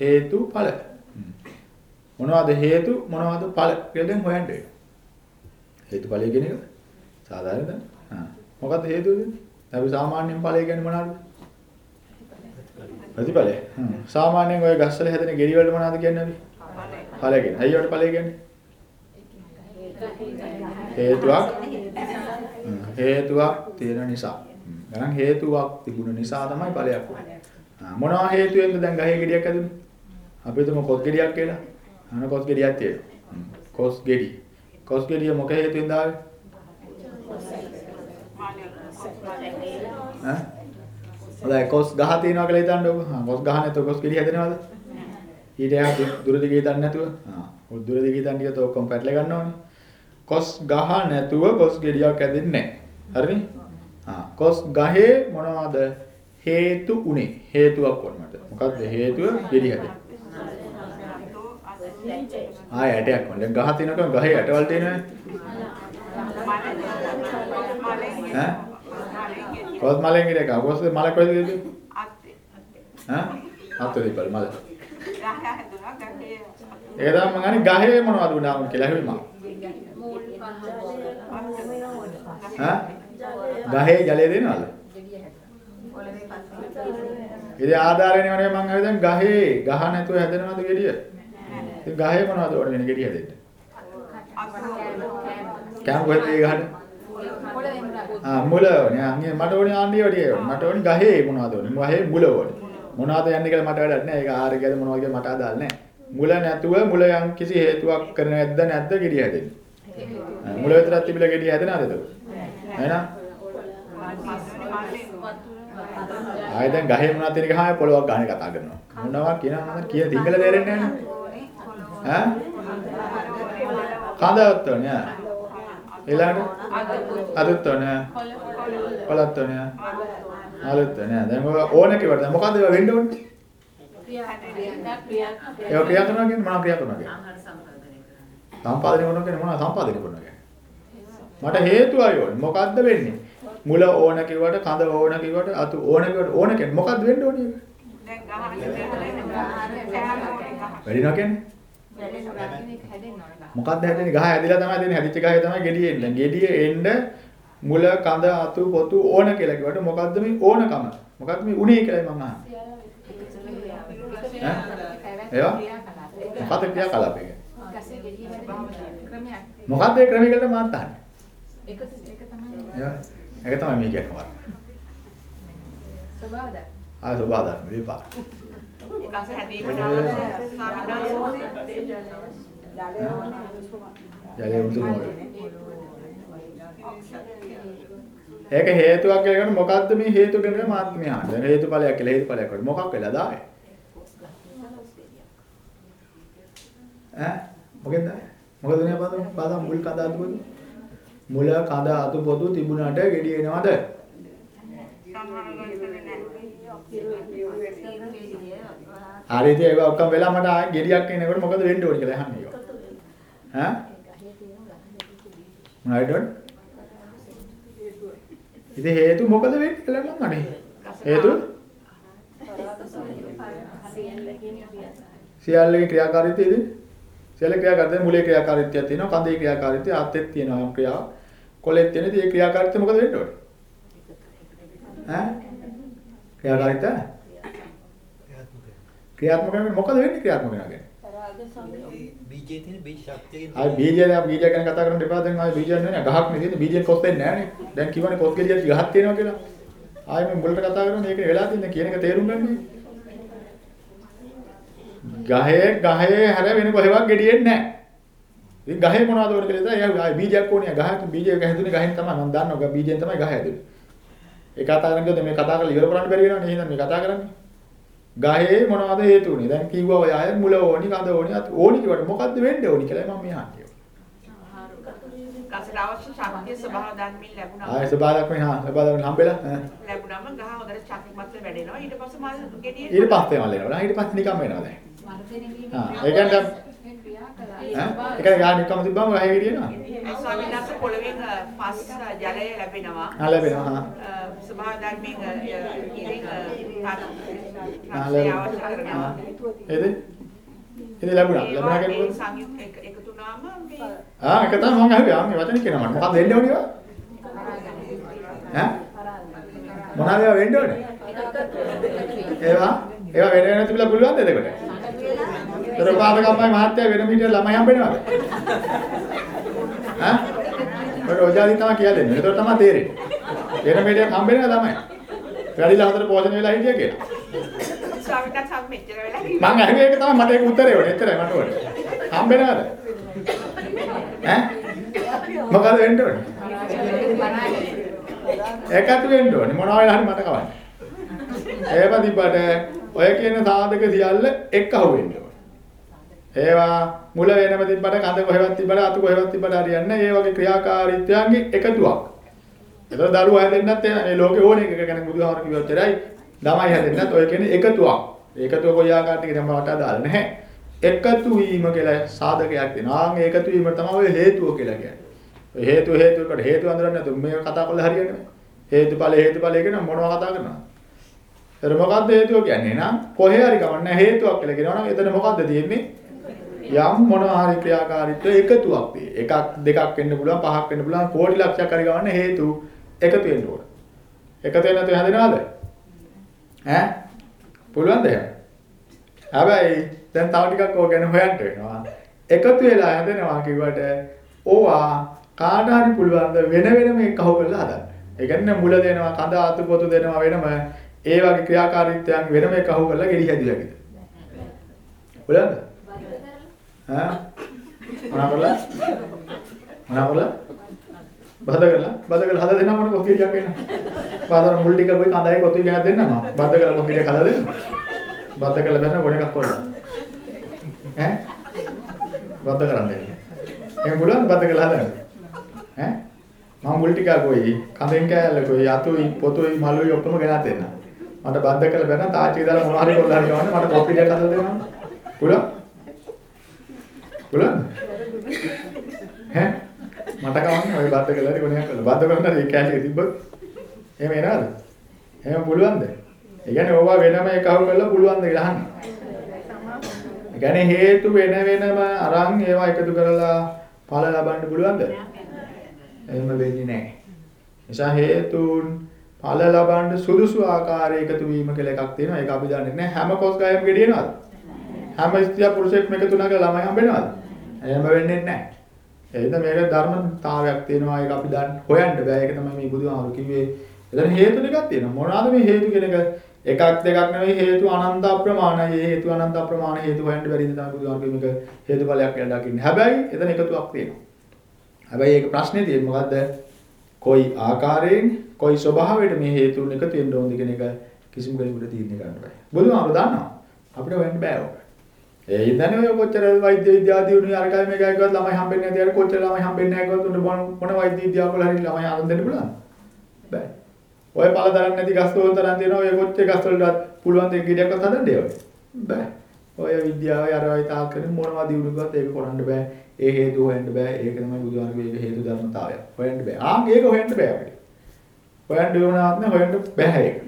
හේතු ඵල. මොනවද හේතු මොනවද ඵල කියලා දැන් හොයන්න වෙනවා. හේතු ඵලය කියන එක සාධාරණද? ආ. මොකද්ද හේතුව දෙන්නේ? අපි සාමාන්‍යයෙන් ඵලය කියන්නේ මොනවද? ප්‍රතිඵලය. හ්ම්. සාමාන්‍යයෙන් ඔය ගස්වල හැදෙන ගෙඩි වලට මොනවද කියන්නේ අපි? ඵලය කියන්නේ. ඇයි වලට ඵලය කියන්නේ? හේතුවක් හේතුවක් තියෙන නිසා. ගණන් හේතුවක් තිබුණ නිසා තමයි ඵලයක් වුනේ. මොනවා හේතුවෙන්ද දැන් ගහේ ගෙඩියක් ඇදුනේ? අපි හිතමු කොස් ගෙඩියක් කියලා. අන කොස් ගෙඩියක් තියෙනවා. කොස් ගෙඩි. කොස් ගෙඩිය මොක හේතුවෙන්ද ආවේ? ඈ? හොඳයි කොස් ගහ තියනවා කියලා හිතන්නකෝ. හා කොස් ගහ නැතුව කොස් ගෙඩි හැදෙනවද? ඊට එහා දුර දිගේ හිතන්නේ නැතුව. හා. ඔය දුර දිගේ හිතන්නේ කියත ඔක්කොම පැටල ගන්න ඕනේ. කොස් ගහ නැතුව කොස් ගෙඩියක් හැදෙන්නේ නැහැ. හරිනේ? ආ කොස් ගහේ මොනවද හේතු උනේ? හේතුවක් වුණාට. මොකද්ද හේතුව? ගෙඩි හැදෙන්න. ආය ඇටයක් වුණා. දැන් ගහ තිනකම ගහේ ඇටවල තියෙනවනේ. ඈ? කොස් මලෙන් ඉරේක. කොස් මල කොහෙද තියෙන්නේ? අත්තේ. ඈ? අතේ ඉපල් මල. ගහ හැදුනා ගහේ ඒක තමයි මම අහන්නේ ගහේ මොනවද උනාම කියලා හෙවි මම. ඈ? ගහේ ජලය දෙනවද? ඉතින් ආධාරණේ වනේ මම අහුවෙන් දැන් ගහේ ගහ නැතුව හැදෙනවද ගෙඩිය? ඉතින් ගහේ මොනවද ඕනේ වෙන ගෙඩිය හැදෙන්න? කෑම කොහෙද ඒ ගහට? ආ මුල ඕනේ. අංගේ මට ඕනේ ආන්නේ වඩිය ඕනේ. මට ඕනේ ගහේ මොනවද ඕනේ? ගහේ මුල ඕනේ. මොනවද යන්නේ කියලා මට වැඩක් නැහැ. ඒක ආහාර කියද මොනවද කියලා මට අදාළ නැහැ. මුල නැතුව මුල යම් කිසි හේතුවක් කරන නැද්ද නැද්ද ගෙඩිය හැදෙන්නේ. මුල විතරක් තිබිලා ගෙඩිය හැදෙනවද එතකොට? එහෙනම් ආයෙ දැන් ගහේ මොනවද තියෙන ගහම පොලවක් ගන්න කතා කරනවා. මොනවා කියනවා මම කිය සිංහල තේරෙන්නේ නැහැ ඈ? කඳවත් ඈ. ඊළඟට අදුත් ඕනේ. කොලත් ඕනේ. ආලුත් ඕනේ. දැන් ඔය ඕනේ කිව්වට දැන් මොකද්ද ඒවා වෙන්න ඕනේ? ඒවා ක්‍රියා කරනවා කියන්නේ මොනවා ක්‍රියා කරනවා කියන්නේ? සම්පාදනය කරනවා කියන්නේ මොනවා සම්පාදනය කරනවා කියන්නේ? මට හේතුවයි ඕනේ. මොකද්ද වෙන්නේ? මුල ඕන කිව්වට කඳ ඕන කිව්වට අතු ඕන කිව්වට ඕන කියන්නේ මොකද්ද වෙන්න ඕනේ ඒක? වැඩිනවා කියන්නේ? මොකද්ද හැදෙන්නේ? ගහ ඇදිලා තමයි දෙන්නේ. හැදිච්ච ගහේ තමයි ගෙඩිය එන්නේ. ගෙඩිය එන්න මුල කඳ අතු පොතු ඕන කියලා කිව්වට මොකද්ද මේ ඕනකම? මොකද්ද මේ උනේ කියලායි මම අහන්නේ. ඒවා? මොකද්ද ක්‍රියාකලාපය කියන්නේ? මොකද්ද ඒ ක්‍රමයකට මාත් අහන්නේ? ඒක ඒක තමයි? ඒක තමයි මේ කියන්නේ. ස්වභාවද ආ ධර්ම විපාක. ගස හැදීමට ජලය උතුම් ඒක හේතුවක් කියලා කරන මොකද්ද මේ හේතු කියන මාත්මය ආන්නේ. හේතුඵලයක් කියලා හේතුඵලයක් වල මොකක් වෙලාද ආවේ? ඈ මොකෙන්ද ආවේ? මොකද නේ බඳ බඳ මුල් කඳ අතු පොදු මුල කඳ අතු පොදු තිබුණාට ගෙඩි එනවද? හරි ඉතින් ඒක ඔක්කොම වෙලා මට ආයෙ ගෙඩියක් එනකොට මොකද වෙන්න ඕනේ කියලා අහන්නේ ඒක. ඈ මොනවද වෙන්නේ? ඉතින් හේතු මොකද වෙන්නේ කියලා මම අනේ. හේතු සියල්ලගේ ක්‍රියාකාරීත්වයද? සියල්ල ක්‍රියාකාරීත්වය මුලේ ක්‍රියාකාරීත්වයක් තියෙනවා, කඳේ ක්‍රියාකාරීත්වය, ආත්තෙත් තියෙනවා ක්‍රියාව. කොලෙත් තියෙන ඉතින් ඒ ක්‍රියාකාරීත්වය මොකද වෙන්න ඕනේ? ඈ? ක්‍රියාකාරීත්වය? ක්‍රියාත්මක වෙන්නේ මොකද වෙන්නේ ක්‍රියාත්මක වෙනවා කියන්නේ? බීජයේ තියෙන බීජ ශක්තිය ආයි බීජය දැන් බීජය ගැන කතා කරන්න එපා. දැන් ආයි බීජයක් නෑ ගහක් නේ තියෙන්නේ බීජයෙන් කොස් දෙන්නේ නෑනේ. දැන් කිව්වනේ කොස් ගෙඩියක් ගහක් තියෙනවා කියලා. ආයි මම මුලට කතා කරනවා මේක වෙලා තියෙන්නේ. කියන එක තේරුම් ගන්න. ගහේ ගහේ හැර වෙන කොහෙවත් ගෙඩියෙන්නේ නෑ. ඉතින් ගහේ මොනවද ඕන කියලා ආයි බීජයක් ඕනේ. ගහට බීජයක හැදුනේ ගහෙන් තමයි. මම දන්නවා. බීජයෙන් තමයි ගහ හැදුනේ ඒ කතා කරන්නේ මේ කතා කරලා ඉවර කරන්න බැරි වෙනවනේ එහෙනම් මේ කතා කරන්නේ ගහේ මොනවද හේතු උනේ? දැන් කිව්වා ඔය අය මුල ඕනි, කඳ ඕනි, අත ඕනි කිව්වට මොකද්ද වෙන්න ඕනි කියලා මම මේ අහන්නේ. ගසට අවශ්‍ය ශක්තිය ස්වභාව ධර්මයෙන් ලැබුණා. ආයෙ සබාදක් මේ හා සබාදක් හම්බෙලා ඈ. ලැබුණාම ගහ හොඳට ශක්තිමත් වැඩෙනවා. ඊට පස්සේ මල් ගෙඩිය ඊට පස්සේ මල් එනවා. ඊට පස්සේ නිකම් වෙනවා දැන්. ආ ඒ කියන්නේ ඈ ඒක යානිකම තිබ්බම ගහේ ගෙඩියනවා. ඒ ස්වාමීන් වහන්සේ පොළවෙන් පස් ජලය ලැබෙනවා. ආ ලැබෙනවා. ස්වභාව ධර්මයෙන් ඉරින් අ, ආ රක්ෂය ලැබෙනවා. අවශ්‍ය කරනවා. ඒද? ඒද ලැබුණා. ලැබුණා කියන්නේ සංයුක්ත එක- එකතු වුණාම මේ ආ ඒක තමයි මම අහුවේ. ආ මේ වචනේ කියනවා මට. මොකක්ද වෙන්න ඕනේ ඒවා? ඈ? මොනවද වෙන්න ඕනේ? ඒවා ඒවා වෙන වෙන තිබිලා පුළුවන්ද එතකොට? ඒතර පාදකම්මයි මහත්තයා වෙන මීටර ළමයි හම්බෙනවද? ඈ? ඔය රෝජාලි තමයි කියලා දෙන්නේ. ඒතර තමයි තේරෙන්නේ. වෙන මීටර හම්බෙනවද ළමයි? වැඩිලා හතර පෝෂණය වෙලා හිටිය කියලා. ස්වාමීන් වහන්සේ මෙච්චර වෙලා මං අහුවේ ඒක තමයි මට ඒක උත්තරේ ඕනේ. එච්චරයි මට ඕනේ. හම්බෙනවද? ඈ? මොකද වෙන්න ඕනේ? ඒකත් වෙන්න ඕනේ. මොනවා වෙලා හරි මට කවන්න. ඒව තිබ්බට ඔය කියන සාධක සියල්ල එක්ක අහුවෙන්න ඕනේ. ඒවා මුල වෙනම තිබ්බට කඳ කොහෙවත් තිබ්බට අතු කොහෙවත් තිබ්බට හරියන්නේ නැහැ. ඒ වගේ ක්‍රියාකාරීත්වයන්ගේ එකතුවක්. ඒතර දරුවා හැදෙන්නත් මේ ලෝකේ ඕනේ එක ගැන බුදුහාමර කිව්වොත්තරයි ළමයි හැදෙන්නත් ඔය කියන්නේ එකතුවක්. ඒකතුව කොයි ආකාරයකට කියනම මට අදාළ නැහැ. එකතු වීම කියලා සාධකයක් තියෙනවා. ආන් ඒ එකතු වීම තමයි ඔය හේතුව කියලා කියන්නේ. ඔය හේතු හේතුවකට හේතු අඳුරන්නේ නැතු මේ කතා කරලා හරියන්නේ නැහැ. හේතුඵල හේතුඵල කියන මොනවා කතා කරනවද? එතන මොකද්ද හේතුව කියන්නේ නම් කොහේ හරි ගමන්නේ හේතුවක් කියලා කියනවා නම් එතන මොකද්ද තියෙන්නේ? යම් මොනවා හරි ක්‍රියාකාරීත්වය එකතුවක් තියෙන්නේ. එකක් දෙකක් වෙන්න පුළුවන් පහක් වෙන්න පුළුවන් කෝටි ලක්ෂයක් හරි ගමන්නේ හේතු එකතු වෙන්න ඕන. එකතු වෙන්න නැතුව හැදෙනවද? ඈ? පුළුවන්ද එහෙම? හැබැයි දැන් තව ටිකක් ඕක ගැන හොයන්න වෙනවා. එකතු වෙලා හැදෙනවා කිව්වට ඕවා කාට හරි පුළුවන් ද වෙන වෙනම එකහුව කරලා හදන්න. ඒ කියන්නේ මුල දෙනවා, කඳ අතු පොතු දෙනවා වෙනම ඒ වගේ ක්‍රියාකාරීත්වයන් වෙනම එකහුව කරලා ගෙඩි හැදිලා කිද. පුළුවන්ද? ඈ? මොනවා කරලා? මොනවා කරලා? බද කරලා බද කරලා හදලා දෙන්න මොන ටිකක් එන්න. බාදර මුල් ටික කොයි කඳයි කොතුයි ගෙනත් දෙන්න මම. බද කරලා කොෆි ටික හදලා දෙන්න. බද කරලා බැලන ගොඩ එකක් කරලා. ඈ? බද කරන්නේ. එහෙනම් පුළුවන් බද කරලා හදන්න. ඈ? මම මුල් ටික කොයි කඳෙන් කෑල්ල කොයි අතුයි පොතුයි මලුයි ඔක්කොම ගෙනත් දෙන්න. මට බද කරලා බැලන තාච්චි දාලා මොනවා හරි කරලා හරි ගමන්න මට කොෆි ටිකක් හදලා දෙන්න. පුළුවන්? පුළුවන්? ඈ? මට කවන්නේ ඔය බද්ද කළා කොහොමද කළා බද්ද කරනවා ඒ කෑලි තිබ්බොත් එහෙම එනවද එහෙම පුළුවන්ද ඒ කියන්නේ ඕවා වෙනම එකව කරලා පුළුවන්ද කියලා අහන්නේ ඒ කියන්නේ හේතු වෙන වෙනම අරන් ඒවා එකතු කරලා ඵල ලබන්න පුළුවන්ද එහෙම වෙන්නේ නැහැ නිසා හේතුන් ඵල ලබන්න සුදුසු ආකාරය එකතු වීම කියලා එකක් තියෙනවා. ඒක අපි දන්නේ නැහැ. හැම කොස් ගායම ගෙඩියනවද? හැම ස්ත්‍රිය පුරුෂයෙක්ම එකතු නැගලා ළමයි හම්බෙනවද? එහෙම වෙන්නේ නැහැ. එහෙනම් මේක ධර්මතාවයක් තියෙනවා. ඒක අපි දැන් හොයන්න බෑ. ඒක තමයි මේ බුදුහාමුදුරු කිව්වේ. එතන හේතු දෙකක් තියෙනවා. මොනවාද මේ හේතු කියන එක? එකක් දෙකක් නෙවෙයි හේතු අනන්ත අප්‍රමාණයි. ඒ හේතු අනන්ත අප්‍රමාණ හේතු හොයන්න බැරි ඉඳන් තමයි බුදුහාමුදුරු මේක හේතුඵලයක් කියලා දකින්නේ. හැබැයි එතන එකතුවක් තියෙනවා. හැබැයි ඒක ප්‍රශ්නේ තියෙන්නේ මොකද්ද? කොයි ආකාරයෙන්? කොයි ස්වභාවයට මේ හේතුන් එකතු වෙන්න ඕනද කියන එක කිසිම කෙනෙකුට තීරණය කරන්න බෑ. බුදුහාමුදුරු දන්නවා. අපිට හොයන්න බෑ ඕක. ඒ ඉඳන් ඔය කොච්චර වෛද්‍ය විද්‍යාව දියුණුවේ අරකයි මේකයි කිව්වත් ළමයි හම්බෙන්නේ නැති අර කොච්චර ළමයි හම්බෙන්නේ නැහැ කිව්වත් උන්න මොන මොන වෛද්‍ය විද්‍යාව වල හරි ළමයි ආනන්ද දෙන්න පුළුවන් බෑ. ඔය පළ දරන්නේ නැති ගස් වල තරම් තියෙනවා ඔය කොච්චර ගස් වලට පුළුවන් දෙයක් ගෙඩියක්වත් හදන්න ඒ වගේ. බෑ. ඔය විද්‍යාවේ අරවයි තාක් කරන මොනවා දියුණුවක්වත් ඒක කරන්න බෑ. ඒ හේතු හොයන්න බෑ. ඒක තමයි බුදුහාමුදුරුවෝ ඒක හේතු ධර්මතාවය හොයන්න බෑ. ආන් ඒක හොයන්න බෑ අපිට. හොයන්න ඕනාත් නෑ හොයන්න බෑ ඒක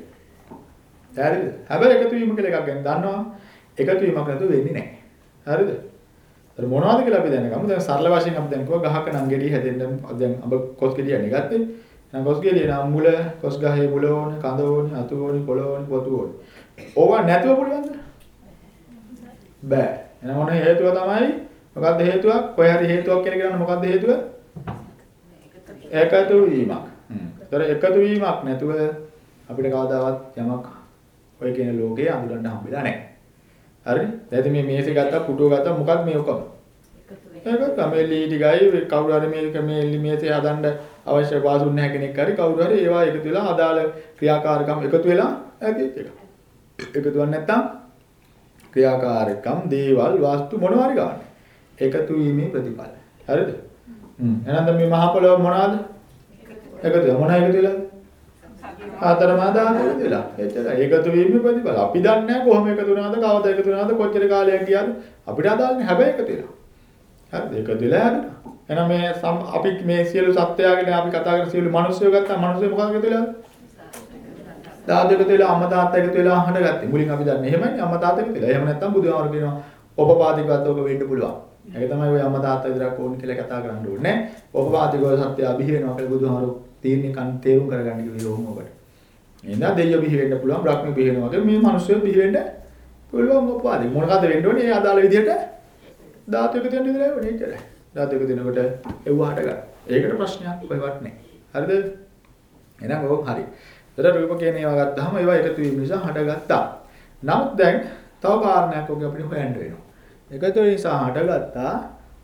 හරිද හැබැයි එකතු වීම කියලා එකක් ගැන දන්නවා එකතු වීමක් නැතුව වෙන්නේ නැහැ. හරිද? ඒතර මොනවද කියලා අපි දැනගමු. දැන් සරල වශයෙන් අපි දැන් කිව්වා ගහක නම් ගෙඩිය හැදෙන්න දැන් අඹ කොස් ගෙඩියන්නේ ගත්තේ. නම් කොස් ගෙඩිය නම් මුල කොස් ගහේ මුල ඕනේ, කඳ ඕනේ, අතු ඕනේ, පොළ ඕනේ, පොතු ඕනේ. ඕවා නැතුව පුළුවන්ද? බෑ. එහෙනම් මොන හේතුව තමයි? මොකද්ද හේතුවක්? කොයි හරි හේතුවක් කියලා කියනනම් මොකද්ද හේතුව? එකතු වීමක්. ඒතර එකතු වීමක් නැතුව අපිට කවදාවත් යමක් ඔය කියන ලෝකේ අඳුරන්න හම්බෙලා නැහැ. හරි? දැන් මේ මේසෙ ගත්තා, පුටුව ගත්තා මොකක්ද මේ ඔක්කොම? ඒක තමයි ටිකයි කවුරු හරි මේක මේ මේසෙ හදන්න අවශ්‍ය වාසුන් නැහැ කෙනෙක් හරි කවුරු හරි ඒවා එකතු වෙලා අදාළ ක්‍රියාකාරකම් එකතු වෙලා ඇති එක. එකතු වෙන්නේ නැත්තම් ක්‍රියාකාරකම් දේවල් වාස්තු මොනවා හරි ගන්න. එකතු වීමේ ප්‍රතිඵල. හරිද? හ්ම්. එහෙනම් මේ මහ පොළොව මොනවාද? එකතු මොනවා එකතු වෙලාද? හතරමා දාන වෙලා. එච්චරයි. ඒකතු වීමේ ප්‍රතිඵල. අපි දන්නේ නැහැ කොහොම එකතු වුණාද, කවද එකතු වුණාද, කොච්චර කාලයක් ගියාද. අපිට අදාළ නැහැ. හැබැයි එකතු වෙනවා. හරිද? එකතු වෙලා හැදෙනවා. එහෙනම් මේ සම්- අපි මේ සියලු සත්වයාගෙන අපි කතා කරන සියලු මිනිස්සුયો ගත්තා මිනිස්සු මොකක්ද එකතු වෙලාද? දාද එකතු වෙලා අම්මා තාත්තා එකතු වෙලා හඬගත්තේ. මුලින් අපි දන්නේ එහෙමයි අම්මා තාත්තා එකතු වෙලා. එහෙම නැත්නම් බුදුහාමර කියනවා ඔබපාදිකවත් ඔක වෙන්න පුළුවන්. ඒක තමයි ඔය අම්මා තාත්තා විතරක් ඕනේ කියලා කතා කරන්න ඕනේ. ඔබපාදිකව සත්‍ය අභි වෙනවා කියලා බුදුහාමර තීරණය කන් තේරුම් කරගන්න කිව්වේ ඕම ඔබට. එහෙනම් දෙයියෝ බිහි වෙන්න පුළුවන් බ්‍රහ්ම බිහි වෙනවා වගේ මේ මිනිස්සුયો බිහි වෙන්න පුළුවන් ඔබපාදික. මොනකද වෙන්න ඕනේ? ඒ අදාළ විදිහට ධාතු එකතු වෙන විදිහට වෙන්නේ ඉතරයි. ධාතු එකතු වෙනකොට එව්ව හට ගන්න. ඒකට ප්‍රශ්නයක් කොහෙවත් නැහැ. හරිද? එහෙනම් ඕක හරි. එතකොට රූප කියන ඒවා ගත්තාම ඒවා එකතු වීම නිසා හටගත්තා. නමුත් දැන් තව කාරණයක් ඔක අපිට හොයන්න වෙනවා. එකතු වීම නිසා හටගත්තා.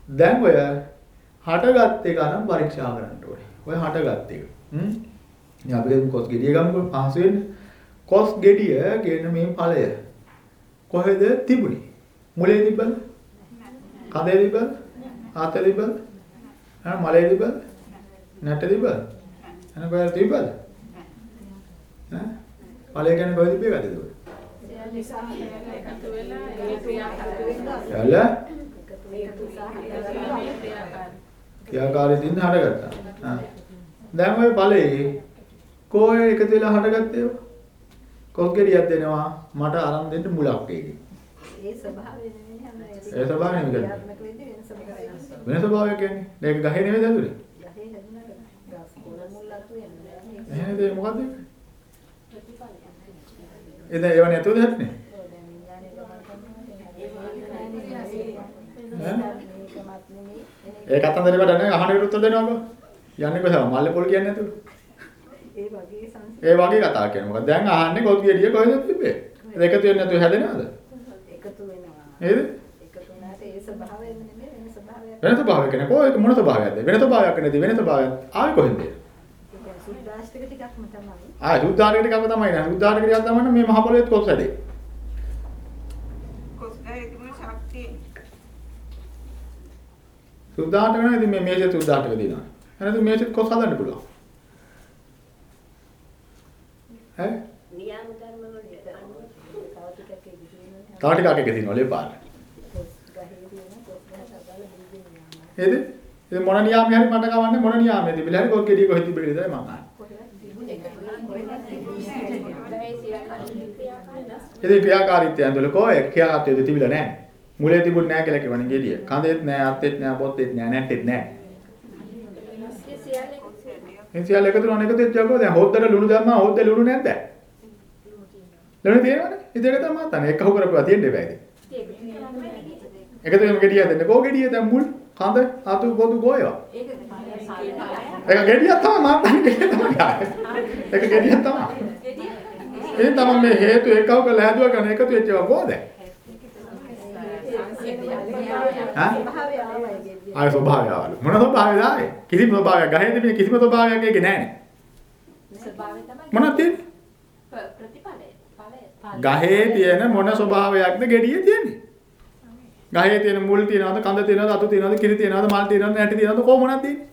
දැන් ඔය හටගත් එක නම් පරීක්ෂා කරන්න ඕනේ. ඔය හටගත් එක. හ්ම්. ඉතින් අපි දැන් කොස් ගෙඩිය ගමුකෝ පහසු වෙන්නේ. කොස් ගෙඩිය කියන මේ ඵලය කොහෙද තිබුණේ? මුලේ තිබ්බද? කඳේ තිබ්බද? ආතේ තිබ්බද? අර මලේ තිබ්බද? නැටේ තිබ්බද? අන කොහෙද තිබ්බද? ඈ? ඵලය කියන්නේ කොහෙද තිබ්බේ ඒකද ඒක? නිසා එකතු වෙලා ඒ ක්‍රියාකාරී යල්ල එකතු එකතු සහ ක්‍රියාකාරීත්වයෙන් හටගත්තා. දැන් ওই ඵලයේ කොහේ එකතු වෙලා හටගත්තේ ඒවා? කොස්ගෙඩියක් දෙනවා මට අරන් දෙන්න මුලක් ඒකේ. ඒ ස්වභාවය නෙමෙයි හැම ඒ ස්වභාවය නෙමෙයි. වෙන ස්වභාවයක් කියන්නේ. මේක ගහේ නෙමෙයි දඳුනේ. ගහේ හැදුනට ගස් කොළ මුල් අතු වෙනවා. එහෙනම් ඒක මොකද්ද? එද ඒව නැතුවද හැටනේ? ඔය දැන් විඥානේ ගමන් කරනවා. ඒ මේකමත් නෙමෙයි. ඒ කතන්දරේ වැඩ නැහැ අහන විරුද්ධ දෙනවකෝ. යන්නේ කොහේ මල්ලේ පොල් කියන්නේ නැතුව. ඒ වගේ සංස්කෘතිය ඒ වගේ කතා කියන්නේ මොකද? දැන් අහන්නේ කොස්ගෙඩිය කොහෙද තිබ්බේ? ඒක එකතු වෙන්නේ නැතුව හැදෙනවද? එකතු වෙනවා. නේද? එකතු වුණාට ඒ ස්වභාවය නෙමෙයි වෙන ස්වභාවයක්. වෙන ස්වභාවයක් කියන්නේ කොහේ මොන ස්වභාවයක්ද? වෙන ස්වභාවයක් නැති වෙන ස්වභාවයක් ආවේ කොහෙන්ද? ඒ කියන්නේ සුද්ධාෂ්ටක ටිකක්ම තමයි. ආ සුද්ධාරකට කම තමයි නෑ. සුද්ධාරකට ටිකක් තමයි මේ මහ පොළොවේත් කොස් හැදේ. කොස්ගහේ තිබුණ ශක්තිය සුද්ධාරක නෙවෙයි ඉතින් මේ මේසෙත් සුද්ධාරක දිනනවා. එහෙනම් මේසෙත් කොස් හදන්න පුළුවන්. ඈ? නියම ධර්ම අනුව තව ටිකක් වෙනවා. එක දිනවල පාර. නේද? ඉතින් මොන නියාමයේ හරි මට කවන්නේ මොන නියාමයේ තිබිලා හරි කොස් ගෙඩිය කොහෙද තිබෙන්නේ විතරයි මම අහන්නේ. ඉතින් ක්‍රියාකාරීත්වය ඇඳවල කොහේ ක්‍රියාකාරීත්වය තිබිලා නැහැ. මුලේ තිබුණ නැහැ කියලා කියවනේ ගෙඩිය. කඳෙත් නැහැ, අත්තෙත් නැහැ, පොත්තෙත් නැහැ, නැටෙත් නැහැ. මේ සියල්ල එකතු එකතු වෙච්ච යකෝ දැන් හොද්දට ලුණු දැම්මා හොද්දේ ලුණු නැද්ද? ලුණු තියෙනවනේ. ඉතින් ඒක තමයි තන එකහු කරපුවා තියෙන්න ඉතින්. එකතු වෙන ගෙඩිය දෙන්න. කෝ ගෙඩිය දැන් මුල් කඳ අතු පොදු ගෝයවා. ඒක ගෙඩියක් තමයි මම දන්නේ ගෙඩිය. ඒක ගෙඩියක් තමයි. ඉතින් තමයි මේ හේතු එකහු කරලා හැදුවා ගන්න එකතු වෙච්ච ඒවා කොහොමද? හා? ස්වභාවය ආවා ඒ ගෙඩිය. ආය ස්වභාවය ආවලු. මොන ස්වභාවයද ආවේ? කිසිම ස්වභාවයක් ගහේ තිබෙන කිසිම ස්වභාවයක් ඒකේ නැහැ නේ. මොනවද තියෙන්නේ? ගහේ තියෙන මොන ස්වභාවයක්ද ගෙඩියේ තියෙන්නේ? ගහේ තියෙන මුල් තියනවද, කඳ තියනවද, අතු තියනවද, කිරි තියනවද, මල් තියනවද, නැටි තියනවද කොහොම මොනවද තියෙන්නේ?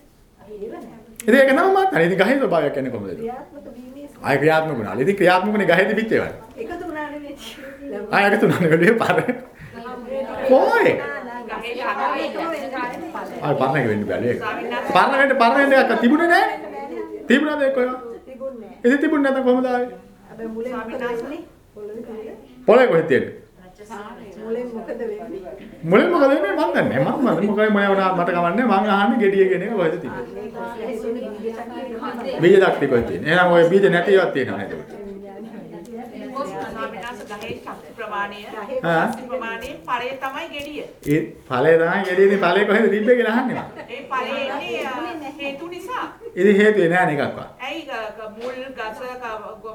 ඉතින් ඒක තමයි මම. ඉතින් ගහේ ස්වභාවයක් කියන්නේ කොහොමද? ක්‍රියාත්මක වීමේ ආය ක්‍රියාත්මක වුණා. ඉතින් ක්‍රියාත්මකනේ ගහේ තිබිච්ච ඒවා. එකතු වුණානේ. ආය එකතු වුණානේ වෙලේ පාර. කොහේ? ආය පරණ එක වෙන්න බැලේ. පරණ වෙන්න පරණ වෙන්න එකක් තිබුණේ නැහැ. තිබුණාද ඒක කොහෙවත්? තිබුණේ නෑ. ඉතින් තිබුණ නැත්නම් කොහොමද ආවේ? හැබැයි මුලින්. පොළේ කොහෙද තියෙන්නේ? මුලින් මොකද වෙන්නේ? මුලින් මොකද වෙන්නේ මන් දන්නේ නැහැ. මම මම මොකයි මම වුණා මට කවන්නේ මං අහන්නේ කියන එක කොහෙද තියෙන්නේ? බීජ දක්ටි කොහෙද තියෙන්නේ? එහෙනම් ওই බීජ නැතිවක් තියෙනව නේද? ගහේ ශක්ති ප්‍රමාණය ආ. ප්‍රමාණය ඵලය තමයි ගෙඩිය. ඒ ඵලය තමයි ගෙඩියනේ ඵලය කොහෙද තිබ්බේ කියලා අහන්නේ මම. ඒ ඵලය එන්නේ හේතු නිසා. ඉතින් හේතුවේ නෑ නේ එකක්වත්. ඇයි මුල් ගස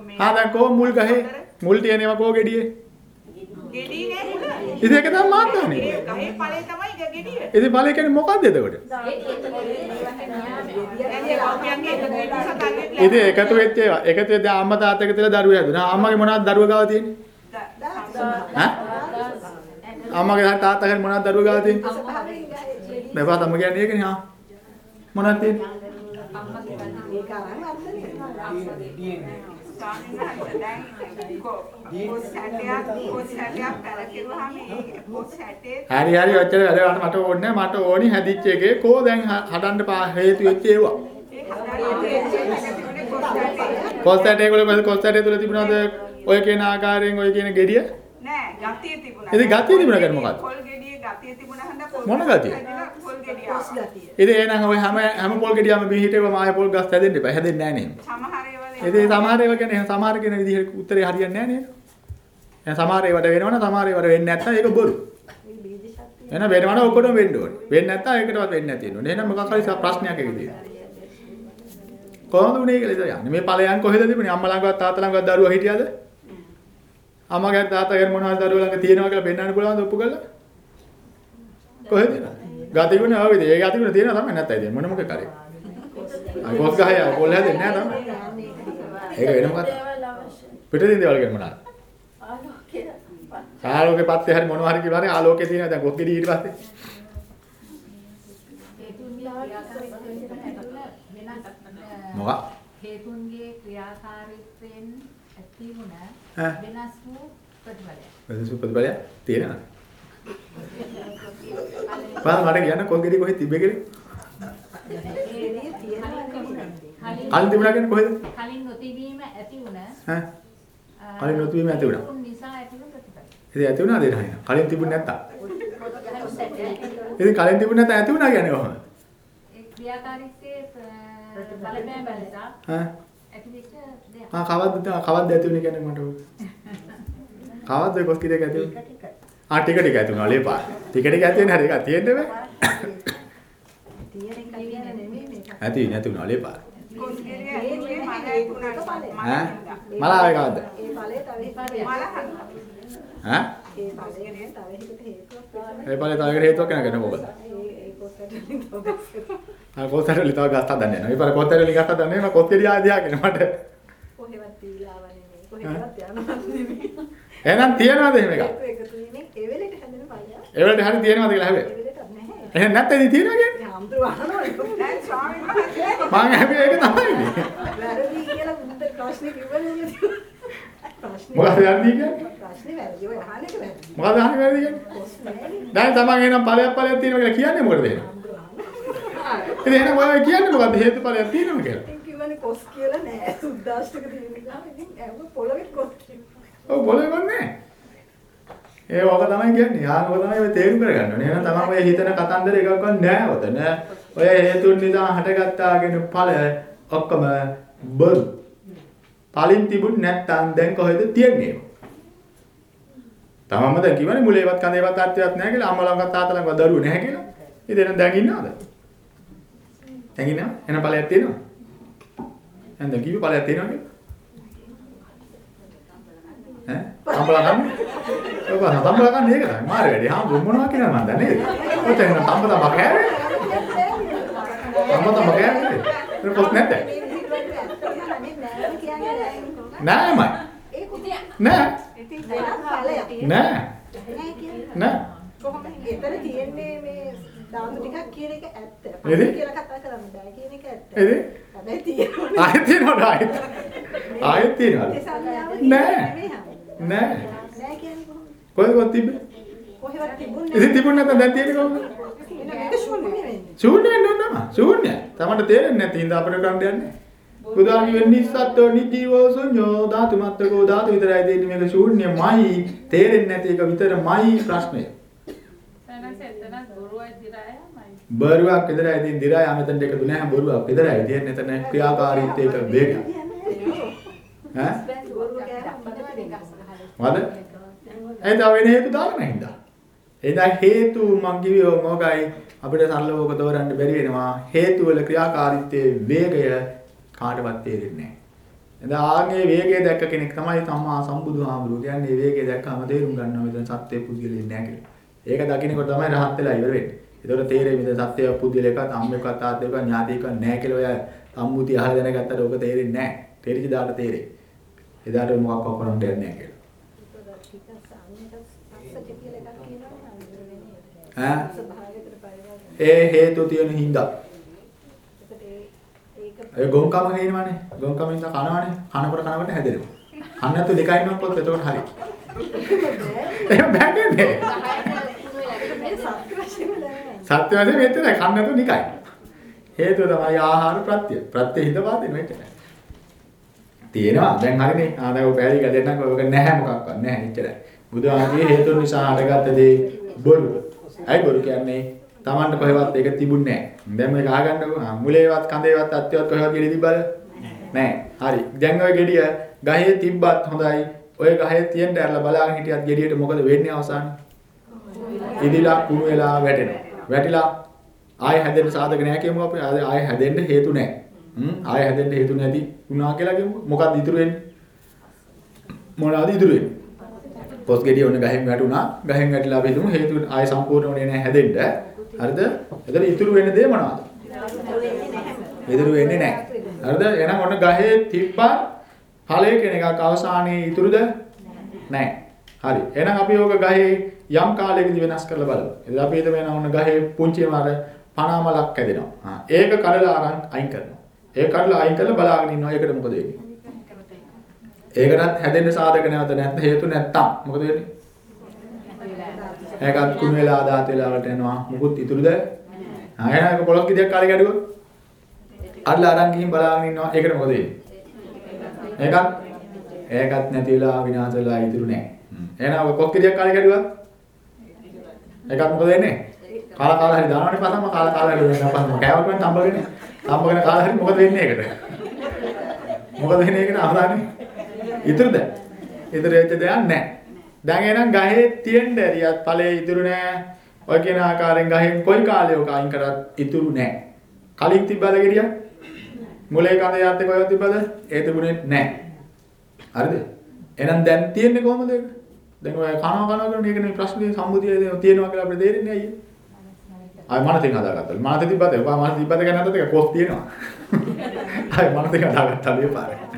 මේ ආ දැන් කොහොම මුල් ගහේ මුල් තියෙනේවා කොහො ගෙඩියේ? ගෙඩි නෑ මුල. ඉතින් ඒක තමයි මාත් දන්නේ. ඒ ගහේ ඵලය තමයි ගෙඩිය. ඉතින් ඵලය කියන්නේ මොකක්ද එතකොට? ඉතින් එකතු වෙච්ච ඒවා එකතු වෙද්දී අම්මා තාත්තා එකතු වෙලා දරුවෝ හැදුනා. අම්මගේ මොනවද දරුවෝ ගාව තියෙන්නේ? ඈ? අම්මගේ තාත්තා ගැන මොනවද දරුවෝ ගාව තියෙන්නේ? ගහේ මේවා තමයි කියන්නේ ඒකනේ හා. මොනවද තියෙන්නේ? පොත් පොත් පොත් හැටේ හරි හරි ඔච්චර වැඩ මට ඕනේ. මට ඕනි හැදිච්ච එකේ කෝ දැන් හදන්න පා හේතු වෙච්ච ඒවා. කොස්තැට ඒගොල්ලෝ කොස්තැට තුල තිබුණාද ඔය කියන ආකාරයෙන් ඔය කියන gediya? නෑ ගතිය තිබුණා. ඉතින් ගතිය තිබුණා කියන්නේ මොකක්ද? පොල් ගෙඩියේ ගතිය තිබුණා හන්ද පොල් මොන ගතිය? පොල් ගෙඩිය. ඉතින් එහෙනම් ඔය හැම හැම පොල් ගෙඩියම බී හිටේම ආය පොල් ගස් හැදෙන්න එපා. හැදෙන්නේ නැහැ නේද? සමහර ඒවා ඉතින් සමහර ඒවා කියන්නේ සමහර කියන විදිහට උත්තරේ හරියන්නේ නැහැ නේද? එහෙනම් සමහර ඒවාට වෙනවනම් සමහර ඒවාට වෙන්නේ නැත්නම් ඒක බොරු. මේ බීජ ශක්තිය. එහෙනම් වෙනවනම් ඔක්කොටම වෙන්න ඕනේ. වෙන්නේ නැත්නම් ඒකටවත් වෙන්නේ නැති වෙනවා. එහෙනම් මොකක් හරි ප්‍රශ්නයක් එකේ තියෙනවා. කොහොමද උනේ කියලා ඉතින් යන්නේ. මේ ඵලයන් කොහෙද තිබුණේ? අම්මා ළඟවත් තාත්තා ළඟවත් දරුවා හිටියද? අම්මාගේ තාත්තාගේ මොනවද දරුවා ළඟ තියෙනවා කියලා පෙන්වන්න පුළුවන්ද ඔප්පු කරලා? කොහෙද? ගතිගුණ ආවේද? ඒ ගතිගුණ තියෙනවා තමයි නැත්නම් ඉතින් මොන මොකක් කරේ. අය කොස් ගහය පොල් හැදෙන්නේ නැහැ තමයි. ඒක වෙන මොකක්ද? පිටින් දේවල් කියන මොනවාද? ආලෝකේ පත්තේ හරි මොනවා හරි කියලා හරි ආලෝකේ තියෙනවා දැන් කොස් ගෙඩි ඊට පස්සේ. මොකක්? හේතුන්ගේ ක්‍රියාකාරීත්වයෙන් ඇති වුණ. වෙනස් වූ ප්‍රතිඵලය. වෙනස ප්‍රතිඵලය තියෙනවා. පාර මට කියන්න කොස් ගෙඩි කොහෙද තිබ්බේ කියලා? කලින් තිබුණා කියන්නේ කොහෙද? කලින් නොතිබීම ඇති වුණ ඈ. කලින් නොතිබීම ඇති වුණා. නිසා ඇති වුණ ප්‍රතිඵලය. ඉතින් ඇති වුණාද එහෙනම්? කලින් තිබුණේ නැත්තම්. ඉතින් කලින් තිබුණේ නැත්නම් ඇති වුණා කියන්නේ කොහොමද? ඒ ක්‍රියාකාරීත්වයේ බලපෑම නිසා ඈ. ඇති වෙච්ච දෙයක්. ආ කවද්ද කවද්ද ඇති වුණේ කියන්නේ මට ඔය. කවද්ද ඔය කොස් ගෙඩියක් ඇති වුණේ? ආ ටික ටික ඇති වුණා ලේපා. ටික ටික ඇති වෙන හරි එකක් තියෙන්නේ බෑ. ඇති නැති වුණා ලේපා. කොස් මල ඇතුණා. ඈ? මලාවේ කවද්ද? ඒ ඵලය තව එකක්. මල. ඈ? ඒ ඵලය තව එකකට හේතුවක් වෙනවා. ඒ ඵලේ තව හේතුවක් නැගෙන මොකද? කොස්තරලි තව ගස් හදන්නේ නැහැ. ඊපර කොස්තරලි ගස් හදන්නේ නැහැ. කොස් ගෙඩිය ආදියා කියන මට. කොහෙවත් දීලාව නෙමෙයි. කොහෙවත් යනවත් නෙමෙයි. එහෙනම් තියනවාද එහෙම එකක්? එකතු වීමෙන් ඒ වෙලෙට හැදෙන ඵලය. ඒ වලට හරි තියනවාද කියලා ඒ හැබැයි. වෙලෙට නැහැ. එහෙනම් නැත්නම් ඉතින් තියනවා කියන්නේ. ඒ හම්දුර වහනවලු. දැන් ස්වාමීන් වහන්සේ මං හැබැයි ඒක තමයි ඉන්නේ. වැරදි කියලා මුන්ට ප්‍රශ්නේ කිව්වනේ. ප්‍රශ්නේ මොකද යන්නේ කියන්නේ? ප්‍රශ්නේ වැරදි. ඔය අහන එක වැරදි. මොකද අහන්නේ වැරදි කියන්නේ? දැන් තමන් එහෙනම් ඵලයක් ඵලයක් තියෙනවා කියලා කියන්නේ මොකටද එහෙනම්? ඉතින් එහෙනම් ඔය කියන්නේ මොකද්ද හේතුඵලයක් තියෙනවා කියලා? ඉතින් කිව්වනේ කොස් කියලා නෑ. සුද්දාෂ්ටක තියෙන නිසා ඉතින් ඇහුව පොළවේ කොස් කියලා. ඔව් බලේ වන්නේ. ඒ ඔක තමයි කියන්නේ. යාන ඔක තමයි ඔය තේරුම් කරගන්න ඕනේ. එහෙනම් තමන් ඔය හිතන කතන්දර එකක්වත් නෑ ඔතන. ඔය හේතුන් නිසා හටගත්තාගෙන ඵල ඔක්කොම බොරු. පලින් තිබුණ නැත්තම් දැන් කොහෙද තියන්නේ? තමන්ම දැන් කිව්වනේ මුලේවත් කඳේවත් අර්ථයක් නැහැ කියලා අම්මා ළඟවත් තාත්තා ළඟවත් දරුවෝ නැහැ කියලා. ඉතින් එහෙනම් දැන් ඉන්නවද? දැන් ඉන්නවද? එහෙනම් ඵලයක් තියෙනවද? එහෙනම් දැන් කිව්වේ ඵලයක් තියෙනවා කියලා. ඈ? තම්බලා ගන්න. ඔබ තම්බලා ගන්න ඒක තමයි. මාර වැඩි. හා මොනවා කියනවා මන්ද නේද? ඔතන එහෙනම් තම්බ තම්බ කෑවේ. තම්බ තම්බ කෑවේ. ඒක පොත් උදේ නෑ. ඵලයක්. නෑ. නෑ. නෑ. කොහොමද? එතන තියෙන්නේ මේ දාමු ටිකක් කියන එක ඇත්ත. පස්සේ කියලා කතා කරන්න බෑ කියන එක ඇත්ත. එද? හැබැයි තියෙනවා. ආයෙත් තියනවද ආයෙත්? ආයෙත්? සංඥාව නෑ. නෑ. නෑ කියන්නේ කොහොමද? කොහෙද කොත් තිබ්බේ? කොහෙවත් තිබුණේ ඉතින් තිබුණ නැත්නම් දැන් තියෙන්නේ කොහොමද? නෑ. මේක ශූන්‍ය වෙන්නේ. ශූන්‍ය වෙන්න ඕන නම. ශූන්‍ය. තමන්ට තේරෙන්නේ නැති හින්දා අපිට කරන්න යන්නේ. බුදුන් කියන්නේ නිස්සත්ත්ව නිජීවෝ ශුන්‍යෝ ධාතු මත්තකෝ ධාතු විතරයි දෙන්නේ මේක ශූන්‍යමයි. තේරෙන්නේ නැති එක විතරමයි ප්‍රශ්නය. බරුවක් විතරයි ඉතින් දිරා යමෙතන දෙක තුන නැහැ බරුවක් විතරයි. තියෙන්නේ එතන ක්‍රියාකාරීත්වයක වේගය. ඈ? බොරුව කෑම මට දෙකක්. මොකද? ඒ තව වෙන හේතු දාගෙන හින්දා. එදා හේතු මං කිව්වේ මොකයි අපිට සරලව ඔක තෝරන්න බැරි වෙනවා. හේතු වල ක්‍රියාකාරීත්වයේ වේගය කාටවත් තේරෙන්නේ නැහැ. එදා ආගේ වේගය දැක්ක කෙනෙක් තමයි සම්මා සම්බුදුහාමුදුරුවෝ කියන්නේ. මේ වේගය දැක්කම තේරුම් ගන්නවා මෙතන සත්‍ය පුද්ගලෙන්නේ නැහැ කියලා. ඒක දකින්නකොට තමයි රහත් වෙලා ඉවර වෙන්නේ. ඒතකොට තේරෙයි මෙතන සත්‍ය පුද්ගලයෙක්වත් අම්මෙක්වත් තාත්තෙක්වත් ඥාතියෙක්වත් නැහැ කියලා ඔය සම්මුති අහලා දැනගත්තට ඔක තේරෙන්නේ නැහැ. තේරිච්ච දාට තේරෙයි. එදාට මොකක් කරන්න දෙන්නේ නැහැ කියලා. ඈ? ඒ හේතු තියෙන හින්දා. ඒ ගොංකම කියනවනේ. ගොංකම ඉඳලා කනවනේ. කනකොට කනකොට හැදෙනවා. කන්න නැතු දෙකයි නම් පොත් එතකොට හරි. එහෙම බෑගන්නේ. සත්‍ය වශයෙන් මෙතන කන්න නැතු නිකයි. හේතුව තමයි ආහාර ප්‍රත්‍ය. ප්‍රත්‍ය හිතවා දෙන එක. තියෙනවා. දැන් හරිනේ. ආ දැන් ඔය පැහැදිලි දෙන්නකෝ. ඔක නැහැ මොකක්වත් නැහැ. එච්චරයි. බුදුහාමගේ හේතුන් නිසා හටගත්ත දේ බොරු. ඇයි බොරු කියන්නේ? Tamanට කොහෙවත් ඒක තිබුණේ නැහැ. දැන් මේක අහගන්නකෝ. ආ මුලේවත් කඳේවත් අත්‍යවත් කොහෙවත් ගෙඩි තිබ්බද? නැහැ. හරි. දැන් ඔය ගෙඩිය ගහේ තිබ්බත් හොඳයි. ඔය ගහේ තියෙන්න ඇරලා බලාගෙන හිටියත් ගෙඩියට මොකද වෙන්නේ අවසානයේ? ඉදිලා කුණු වෙලා වැටෙනවා. වැටිලා ආයෙ හැදෙන්න සාධක නැහැ කියමු අපි. ආයෙ හැදෙන්න හේතු නැහැ. හ්ම් ආයෙ හැදෙන්න හේතු නැති වුණා කියලා කියමු. මොකක්ද ඉතුරු වෙන්නේ? මොනවාද ඉතුරු වෙන්නේ? පොස් ගෙඩිය ඔන්න ගහෙන් වැටුණා. ගහෙන් වැටිලා අපි හිතමු හේතු ආයෙ සම්පූර්ණ වුණේ නැහැ හැදෙන්න. හරිද? එතන ඉතුරු වෙන දේ මොනවද? ඉතුරු වෙන්නේ නැහැ. හරිද? එහෙනම් ඔන්න ගහේ තිබ්බා ඵලය කියන එකක් අවසානයේ ඉතුරුද? නැහැ. හරි. එහෙනම් අපි ඕක ගහේ යම් කාලයකදී වෙනස් කරලා බලමු. එතන අපි හිතමු එහෙනම් ඔන්න ගහේ පුංචිම අර පනාමලක් හැදෙනවා. ආ ඒක කඩලා අරන් අයින් කරනවා. ඒක කඩලා අයින් කරලා බලාගෙන ඉන්නවා. ඒකට මොකද වෙන්නේ? ඒකටත් හැදෙන්න සාධක නැවත නැත්නම් හේතු නැත්තම් මොකද වෙන්නේ? ඒකත් කුණු වෙලා ආදාත වෙලාවට යනවා. මුකුත් ඉතුරුද? ආ එහෙනම් ඒක පොලොස් ගෙඩියක් කාලේ ගැඩුවොත් අරලා අරන් ගිහින් බලාගෙන ඉන්නවා. ඒකට මොකද වෙන්නේ? ඒකත් ඒකත් නැති වෙලා විනාශ වෙලා ඉතුරු නැහැ. එහෙනම් ඔය කොක්කිරියක් කාලේ ගැඩුවා? ඒකත් මොකද වෙන්නේ? කාලා කාලා හරි දානවනේ පස්සම කාලා කාලා හරි වෙනවා පස්සම කෑවක් වෙන තඹගෙන තඹගෙන කාලා හරි මොකද වෙන්නේ ඒකට? මොකද වෙන්නේ ඒකට අහදාන්නේ? ඉතුරුද? ඉතුරු වෙච්ච දෙයක් නැහැ. දැන් එහෙනම් ගහේ තියෙන්න ඇරියත් ඵලයේ ඉතුරු නැහැ. ඔය කියන ආකාරයෙන් ගහෙන් කොයි කාලයක අයින් කරත් ඉතුරු නැහැ. කලින් තිබ්බද ගෙඩියක්? මුලේ කඳේ යත්තේ කොහෙවත් තිබ්බද? ඒ තිබුණේ නැහැ. හරිද? එහෙනම් දැන් තියෙන්නේ කොහමද ඒක? දැන් ඔය කනවා කනවා කරන එකනේ ප්‍රශ්නේ සම්මුතිය තියෙනවා කියලා අපිට තේරෙන්නේ අයියේ. ආයි මනසෙන් හදාගත්තා. මනස තිබ්බද? ඔබ මනස තිබ්බද කියන හදත් එක කොස් තියෙනවා. ආයි මනසෙන් හදාගත්තා මේ පාරේ.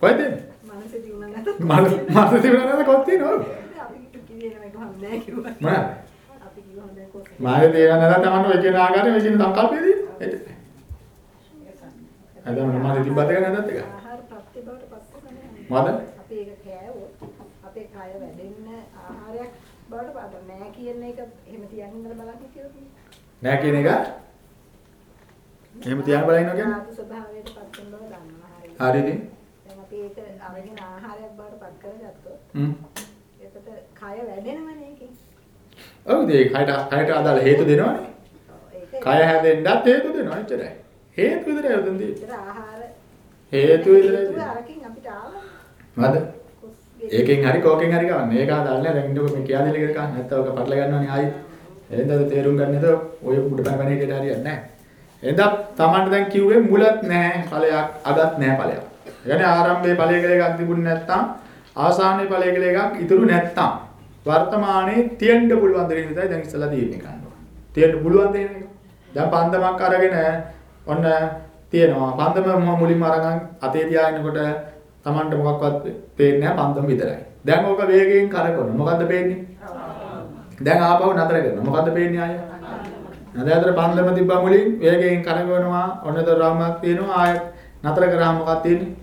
කොහෙද? මනසේ දිනුනා නැතත් මනස මනස තිබුණා නේද කොස් තියෙනවා. අපි කිව්වේ මේක හම් නැහැ කිව්වා. මොනවාද? අපි කිව්වා දැන් කොස්. මාගේ තේරෙන්නේ නැත්නම් තමන්න ඔය කියන ආකාරයෙන් ඔය කියන සංකල්පයේදී එද? අදම මනස තිබ්බද කියන හදත් එක. ආහාර ප්‍රත්‍ය බවට පත් වෙනවා. මොකද? අපි ඒක කෑවොත් අපේ කය වැඩෙන්න ආහාරයක් බවට පත් නැහැ කියන එක එහෙම තියන් ඉඳලා බලන්න කියලා. නෑ කියන එක. එහෙම තියන්න බලන්න කියන්නේ. ආතු ස්වභාවයට පත් වෙන බව දන්නවා හරියට. ඒක අරගෙන ආහාරයක් බවට පත් කරගත්තොත් හ්ම්. එතකොට කය වැඩෙනවනේ ඒකෙන්. ඔව් ඒ කයට කයට අදාළ හේතු දෙනවනේ. කය හැදෙන්නත් හේතු දෙනවා එච්චරයි. හේතු විතරයි උදන් දෙන්නේ. විතර ආහාර හේතු විතරයි. අරකින් අපිට ආවා. මද? ඒකෙන් හරි කෝකෙන් හරි ගන්න. ඒක අදාළ නැහැ. දැන් ඉන්නකො මේ කියා දෙල එක ගන්න. නැත්තම් ඔක පටල ගන්නවනේ ආයි. එහෙනම් තේරුම් ගන්න නේද? ඔය උඩ පැන පැන හිටියට හරියන්නේ නැහැ. එහෙනම් Tamanට දැන් කිව්වේ මුලත් නැහැ ඵලයක්, අගත් නැහැ ඵලයක්. ඒ කියන්නේ ආරම්භයේ ඵලය කියලා එකක් තිබුණ නැත්තම් අවසානයේ ඵලය කියලා එකක් ඉතුරු නැත්තම් වර්තමානයේ තියෙන්න පුළුවන් දෙයක් විතරයි දැන් ඉස්සලා තියෙන්නේ ගන්නවා. තියෙන්න පුළුවන් දෙයක් නේ. දැන් පන්දමක් අරගෙන ඔන්න තියෙනවා. පන්දම මම මුලින්ම අරගෙන අතේ තියාගෙනකොට Tamanට මොකක්වත් පේන්නේ නැහැ පන්දම විතරයි. දැන් ඕක වේගයෙන් කරකවන. මොකද්ද පේන්නේ? දැන් ආපහු නතර කරනවා. මොකද්ද පේන්නේ ආයෙ? නදාතර පන්දම තිබ්බා මුලින් වේගයෙන් කරකවනවා. ඔන්නතර රාමයක් තියෙනවා. ආයෙ නතර කරාම මොකක්ද තියෙන්නේ?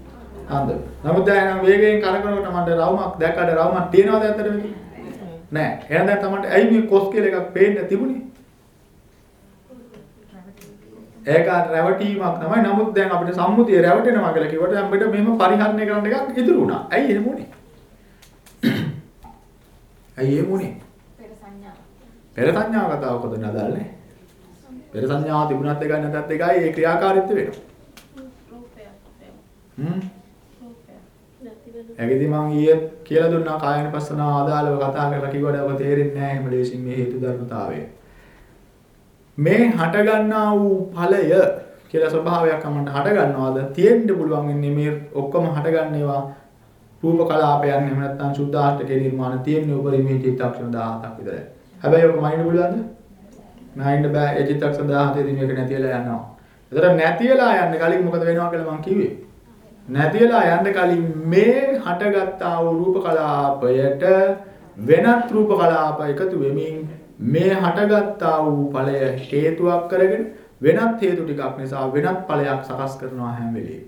පන්දම. නමුත් දැන් නම් වේගයෙන් කරකවනකොට මට රවුමක් දැක්කට රවුමක් තියෙනවද ඇත්තටම? නෑ. එහෙනම් දැන් තමන්ට ඇයි මේ කොස් කියලා එකක් පේන්න තිබුණේ? ඒක රැවටීමක් තමයි. නමුත් දැන් අපිට සම්මුතිය රැවටෙනවා කියලා කිව්වට දැන් අපිට මෙහෙම පරිහරණය කරන්න එකක් ඉතුරු වුණා. ඇයි එහෙම වුනේ? ඇයි එහෙම වුනේ? පෙර සංඥාව. පෙර සංඥාව කතාව කොතනද අදාළනේ? පෙර සංඥාව තිබුණත් එකයි නැත්ත් එකයි ඒ ක්‍රියාකාරීත්වය වෙනවා. රූපයක් හ්ම්. රූපයක් ඒකෙදි මම ඊයේ කියලා දුන්නා කායන පස්සනාව ආදාළව කතා කරලා කිව්වට ඔබ තේරෙන්නේ නැහැ එහෙම ලේසින් මේ හේතු ධර්මතාවය. මේ හට ගන්නා වූ ඵලය කියලා ස්වභාවයක් අමන්න හට ගන්නවාද තියෙන්න පුළුවන් ඉන්නේ මේ ඔක්කොම හට ගන්නේවා රූප කලාපයන් එහෙම නැත්නම් සුද්ධාෂ්ටකේ නිර්මාණ තියෙන්නේ උපරිමේ චිත්තක්ෂණ 17ක් විතරයි. හැබැයි ඔක මයින්ඩ් පුළුවන්ද? මයින්ඩ් බෑ ඒ චිත්තක්ෂණ 17 දී මේක නැතිලා යනවා. ඒතර නැතිලා යන්න කලින් මොකද වෙනවා කියලා මම කිව්වේ. නැතිලා යන්න කලින් මේ හටගත්තා වූ රූප කලාපයට වෙනත් රූප කලාප එකතු වෙමින් මේ හටගත්තා වූ ඵලය හේතුවක් කරගෙන වෙනත් හේතු ටිකක් නිසා වෙනත් ඵලයක් සකස් කරනවා හැම වෙලේම.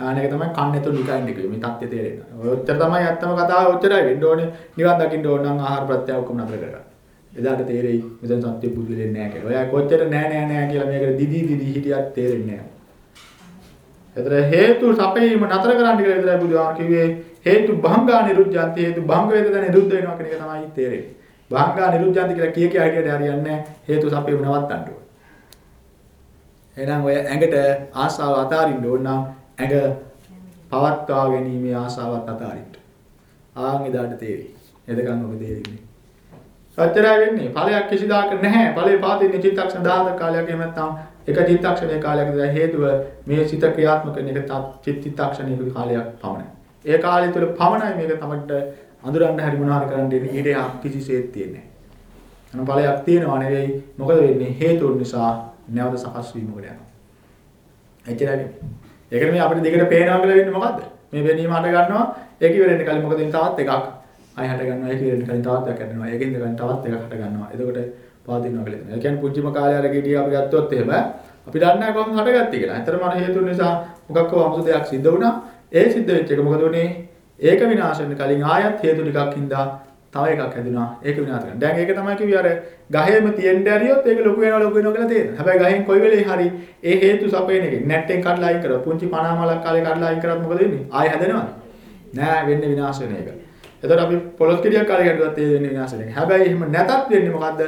ආනක තමයි කන්නේතු නිකයින් එක මේ தත්ත්වය තේරෙන්න. ඔච්චර තමයි ඇත්තම කතාව ඔච්චරයි වෙන්න ඕනේ. නිවන් දකින්න ඕන නම් ආහාර ප්‍රත්‍ය ඔක්කොම නතර කරගන්න. එදාට තේරෙයි මෙතන සත්‍ය බුදු වෙන්නේ නැහැ කියලා. ඔයා කොච්චර නෑ නෑ නෑ කියලා මේකට දිදි දිදි හිටියත් තේරෙන්නේ නැහැ. එතන හේතු සපේීම නතර කරන්න කියලා විතරයි බුදුහාම කිව්වේ හේතු භංගා නිරුද්ධාන්ති හේතු භංග වේද දැන නිරුද්ධ වෙනවා කියන එක තමයි තේරෙන්නේ. භංගා නිරුද්ධාන්ති කියලා කිය කිය හිටියට හරියන්නේ හේතු සපේීම නවත්තන්න ඕනේ. එහෙනම් ඔය ඇඟට ආසාව අතාරින්න ඕන නම් ඇඟ පවත්වා ගැනීමේ ආසාවත් අතාරින්න. ආන් එදාට තේරෙයි. එදකන් ඔබ තේරෙන්නේ. සත්‍යරය වෙන්නේ ඵලයක් කිසිදාක නැහැ. ඵලේ පාතින්නේ චිත්තක්ෂණ 1000 කාලයක් එහෙම නැත්නම් එක චිත්තක්ෂණයේ කාලයක ඉඳලා හේතුව මේ සිත ක්‍රියාත්මක වෙන එක චිත්තක්ෂණයක කාලයක් පමණයි. ඒ කාලය තුළ පමණයි මේක තමයි අඳුරන්න හරි මොනවාරි කරන්න දෙන්නේ. ඊට කිසිසේත් තියෙන්නේ නැහැ. අන ඵලයක් තියෙනවා නෙවෙයි. මොකද වෙන්නේ හේතුන් නිසා නැවත සකස් වීමකට යනවා. එච්චරයි. ඒකට මේ අපිට දෙකට පේනවා කියලා වෙන්නේ මොකද්ද? මේ වෙනීම හට ගන්නවා. ඒක ඉවරෙන්න කලින් මොකද වෙන්නේ තවත් එකක්. ආය හට ගන්නවා. ඒක ඉවරෙන්න කලින් තවත් එකක් හටනවා. ඒකෙන් දෙකෙන් තවත් එකක් හට ගන්නවා. එතකොට පවතිනවා කියලා කියනවා. ඒ කියන්නේ පුංචිම කාලේ අර ගෙඩිය අපි ගත්තොත් එහෙම අපි දන්නේ නැහැ කොහොමද හටගත්තේ කියලා. ඇත්තටම අර හේතුන් නිසා මොකක් හෝ අමුතු දෙයක් සිද්ධ වුණා. ඒ සිද්ධ වෙච්ච එක මොකද උනේ? ඒක විනාශ වෙන්න කලින් ආයත් හේතු ටිකක් හින්දා තව එකක් හැදුනා. ඒක විනාශ කරනවා. දැන් ඒක තමයි කිව්වේ අර ගහේම තියෙන්න ඇරියොත් ඒක ලොකු වෙනවා ලොකු වෙනවා කියලා තේරෙනවා. හැබැයි ගහෙන් කොයි වෙලේ හරි ඒ හේතු සපේන එක නැට්ටෙන් කඩලා අයින් කරලා පුංචි පනා මලක් කාලේ කඩලා අයින් කරත් මොකද වෙන්නේ? ආයෙ හැදෙනවද? නෑ වෙන්නේ විනාශ වෙන එක. එතකොට අපි පොලොස් ගෙඩියක් කාලේ ගැටුවත් ඒ වෙන්නේ විනාශ වෙන එක. හැබැයි එහෙම නැතත් වෙන්නේ මොකද්ද?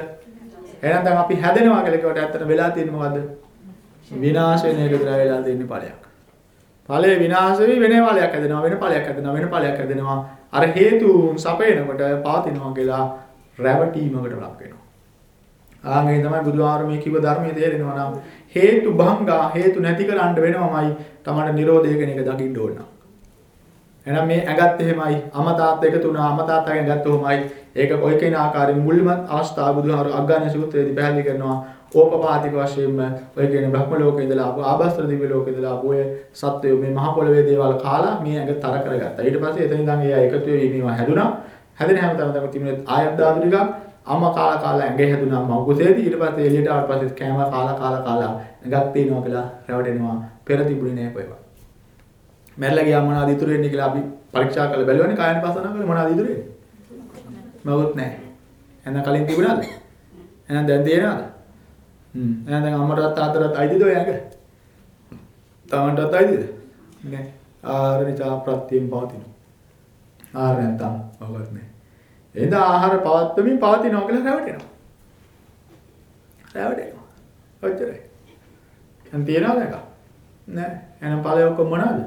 එහෙනම් දැන් අපි හැදෙනවා කියලා කිව්වට ඇත්තට වෙලා තියෙන්නේ මොකද්ද? විනාශ වෙන එක විතර වෙලා තියෙන්නේ ඵලයක්. ඵලය විනාශ වෙවි වෙන ඵලයක් හැදෙනවා වෙන ඵලයක් හැදෙනවා වෙන ඵලයක් හැදෙනවා. අර හේතුන් සපේනකොට පවතිනවා කියලා රැවටීමකට ලක් වෙනවා. ආන්ගේ තමයි බුදුආරමේ කිව්ව ධර්මයේ තේරෙනවා නම් හේතු භංගා හේතු නැති කරන්න වෙනවමයි තමයි නිරෝධය කියන එක දකින්න ඕන. එහෙනම් මේ ඇඟත් එහෙමයි අමතාත් එකතු වුණා අමතාත් ඇඟත් උහමයි ඒක කොයි කෙන ආකාරයෙන් මුල්ම අවස්ථාව බුදුහාර අග්ගාණ සූත්‍රයේදී පැහැදිලි කරනවා ඕපපාතික වශයෙන්ම ඔය කියන බ්‍රහ්ම ලෝකේ ඉඳලා ආපු ආභස්තර දිව්‍ය ලෝකේ ඉඳලා ආපු ඔය සත්වයෝ මේ මහ පොළවේ දේවල් කාලා මේ ඇඟ තර කරගත්තා. ඊට පස්සේ එතන ඉඳන් ඒ එකතු වෙවි මේවා හැදුනා. හැදෙන හැම තැනම තමයි තිබුණේ ආයත් ධාතු ටිකක් අම්මා කාලා කාලා ඇඟේ හැදුනා මව්කුසේදී ඊට පස්සේ එළියට ආවට පස්සේ කෑම කාලා කාලා කාලා ඇඟක් පේනවා කියලා රැවටෙනවා. පෙර තිබුණේ නෑ කොහෙවත්. මැරලා ගියාම මොනවද ඉතුරු වෙන්නේ කියලා අපි පරීක්ෂා කරලා බැලුවනේ කායන පසනාව කරලා මොනවද ඉතුරු වෙන්නේ? මවුත් නැහැ. එහෙනම් කලින් තිබුණාද? එහෙනම් දැන් තියෙනවද? හ්ම්. එහෙනම් දැන් අම්මටත් තාත්තටත් අයිතිද ඔය ඇඟ? තමන්ටත් අයිතිද? නෑ. ආහාරනිචා ප්‍රත්‍යයෙන් පවතිනවා. ආහාර නැත්තම් ඔබත් නෑ. එහෙනම් ආහාර පවත්වමින් පවතිනවා කියලා රැවටෙනවා. රැවටෙනවා. ඔච්චරයි. දැන් තියනවද එක? නෑ. එහෙනම් ඵලය ඔක්කොම මොනවද?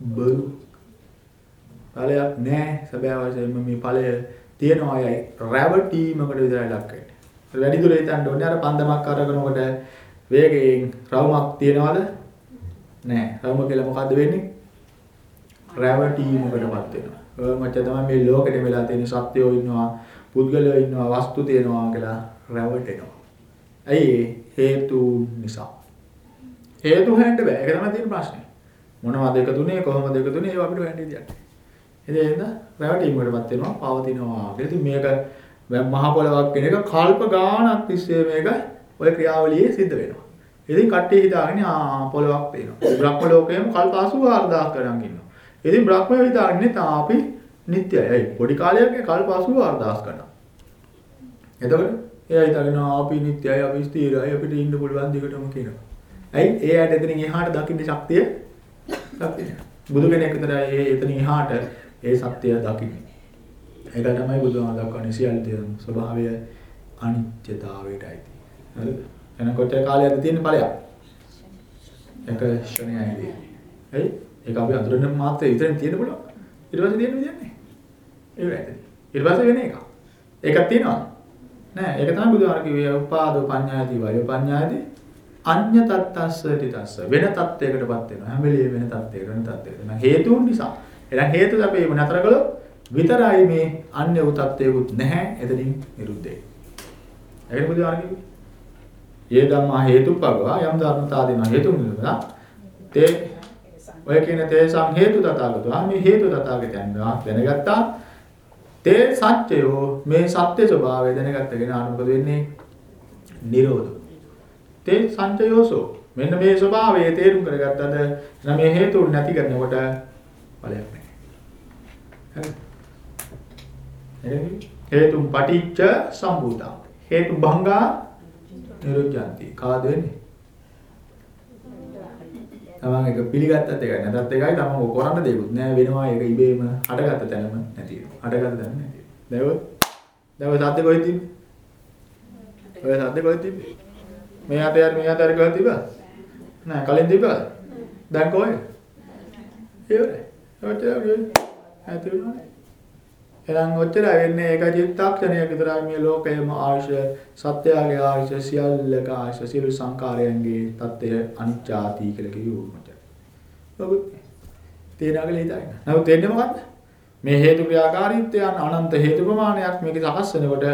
බරු. ඵලයක් නෑ. සැබෑ වශයෙන්ම මේ ඵලය තියනවා යයි රැවටීමකට විතරයි ලක් වෙන්නේ. වැඩි දුර හිතන්න ඕනේ අර පන්දමක් අරගෙනකොට වේගයෙන් රවුමක් තියනවද? නෑ. රවුම කියලා මොකද්ද වෙන්නේ? රැවටීමකටපත් වෙනවා. ඔය මත තමයි මේ ලෝකෙට වෙලා තියෙන සත්‍යෝ ඉන්නවා, පුද්ගලයෝ ඉන්නවා, වස්තු තියෙනවා කියලා රැවටෙනවා. ඇයි හේතු නිසා. හේතු හොයන්න බෑ. ඒක තමයි තියෙන ප්‍රශ්නේ. මොනවද එක තුනේ කොහොමද එක තුනේ ඒව අපිට හොයන්න ඉදියට. ඉතින් රැවටීමකටපත් වෙනවා, පවතිනවා. ඉතින් මේක මහ පොළවක් වෙන එක කල්ප ගාණක් තිස්සේ මේක ওই ක්‍රියාවලියේ සිද්ධ වෙනවා. ඉතින් කට්ටිය හිතාගෙන ආ පොළවක් පේනවා. බ්‍රහ්ම ලෝකයේම කල්ප 84000ක් කරන් ඉන්නවා. ඉතින් බ්‍රහ්මයෝ හිතාගෙන තා අපි නිට්ටයයි. ඒ පොඩි කාලයක කල්ප 84000ක් කරනවා. එතකොට එයා හිතාගෙන අපි නිට්ටයයි අපි ස්ථිරයි අපිට ඉන්න පුළුවන් දිගටම කියනවා. ඇයි? ඒ ඇයට එතනින් එහාට දකින්න ශක්තිය ශක්තිය. බුදු කෙනෙක් විතරයි ඒ එතනින් එහාට ඒ සත්‍යය දකින්නේ. ඒක තමයි බුදුහාම දක්වන්නේ සියල්ල තියෙන ස්වභාවය අනිත්‍යතාවයටයි. හරිද? එහෙනම් කොච්චර කාලයක්ද තියෙන ඵලයක්? එක ක්ෂණයයිදී. හරි? ඒක අපි අඳුරන මාත්‍රේ විතරෙන් තියෙන්න පුළුවන්. ඊට පස්සේ තියෙන්න විදියක් නැහැ. ඒ වෙයි. ඊට පස්සේ වෙන එකක්. ඒකක් තියෙනවද? නෑ. ඒක තමයි බුදුහාම කිව්වේ උපාදෝ පඤ්ඤායති වය පඤ්ඤායති අඤ්ඤ තත්තස්ස තිතස්ස වෙන තත්යකටපත් වෙනවා. හැම වෙලේම වෙන තත්යකට වෙන තත්යකට. එහෙනම් හේතුන් නිසා. එහෙනම් හේතු අපේම නතර කළොත් විතරයි මේ අන්‍ය වූ තත්යකුත් නැහැ. එතනින් නිරුද්ධ වෙන්නේ. ඒකට බුදුහාම කිව්වේ ඒ ධම්මා හේතුපගවා යම් ධර්මතා දෙන හේතු නිරෝධා තේ ඔය කියන තේසං හේතු තථාගතෝ මේ හේතු තථාගතයන් දැනගත්තා තේ සත්‍යයෝ මේ සත්‍ය ස්වභාවය දැනගත්තගෙන අනුකද වෙන්නේ නිරෝධ තේ සංචයෝසෝ. මෙන්න මේ ස්වභාවය තේරුම් කරගත්තද නම් මේ හේතුන් නැති කරනකොට ඵලයක් නැහැ. හරිද? හේතුන් පටිච්ච සම්භූතං. හේතු භංගා නිරුද්ධಂತಿ. කාද වෙන්නේ? තමන් එක පිළිගත්තත් එකයි නැතත් එකයි තමන් ඔය කරන්න දෙයක්වත් නෑ වෙනවා ඒක ඉබේම හටගත්ත තැනම නැති වෙනවා. හටගත්ත තැනම නැති වෙනවා. දැන් ඔය දැන් ඔය සද්ද කොහෙද තිබ්බේ? ඔය සද්ද කොහෙද තිබ්බේ? මේ අතේ හරි මේ අතේ හරි කොහෙද තිබ්බා? නෑ කලින් තිබ්බා. දැන් කොහෙද? ඉවරයි. ඔච්චරයි. නැති වෙනවා. එහෙනම් ඔච්චරයි වෙන්නේ ඒක චිත්තක්ෂණයක් විතරයි මේ ලෝකයේම ආයශ සත්‍යයේ ආයශ සියල්ලක ආයශ සියලු සංකාරයන්ගේ தත්ත්වය අනිත්‍යාති කියලා කියුවොත්. ඔබ තේරාගල හිතන්න. නමුත් තේන්නේ මොකද්ද? මේ හේතු ක්‍රියාකාරීත්වයන් අනන්ත හේතු ප්‍රමාණයක් මේක සකස් වෙනකොට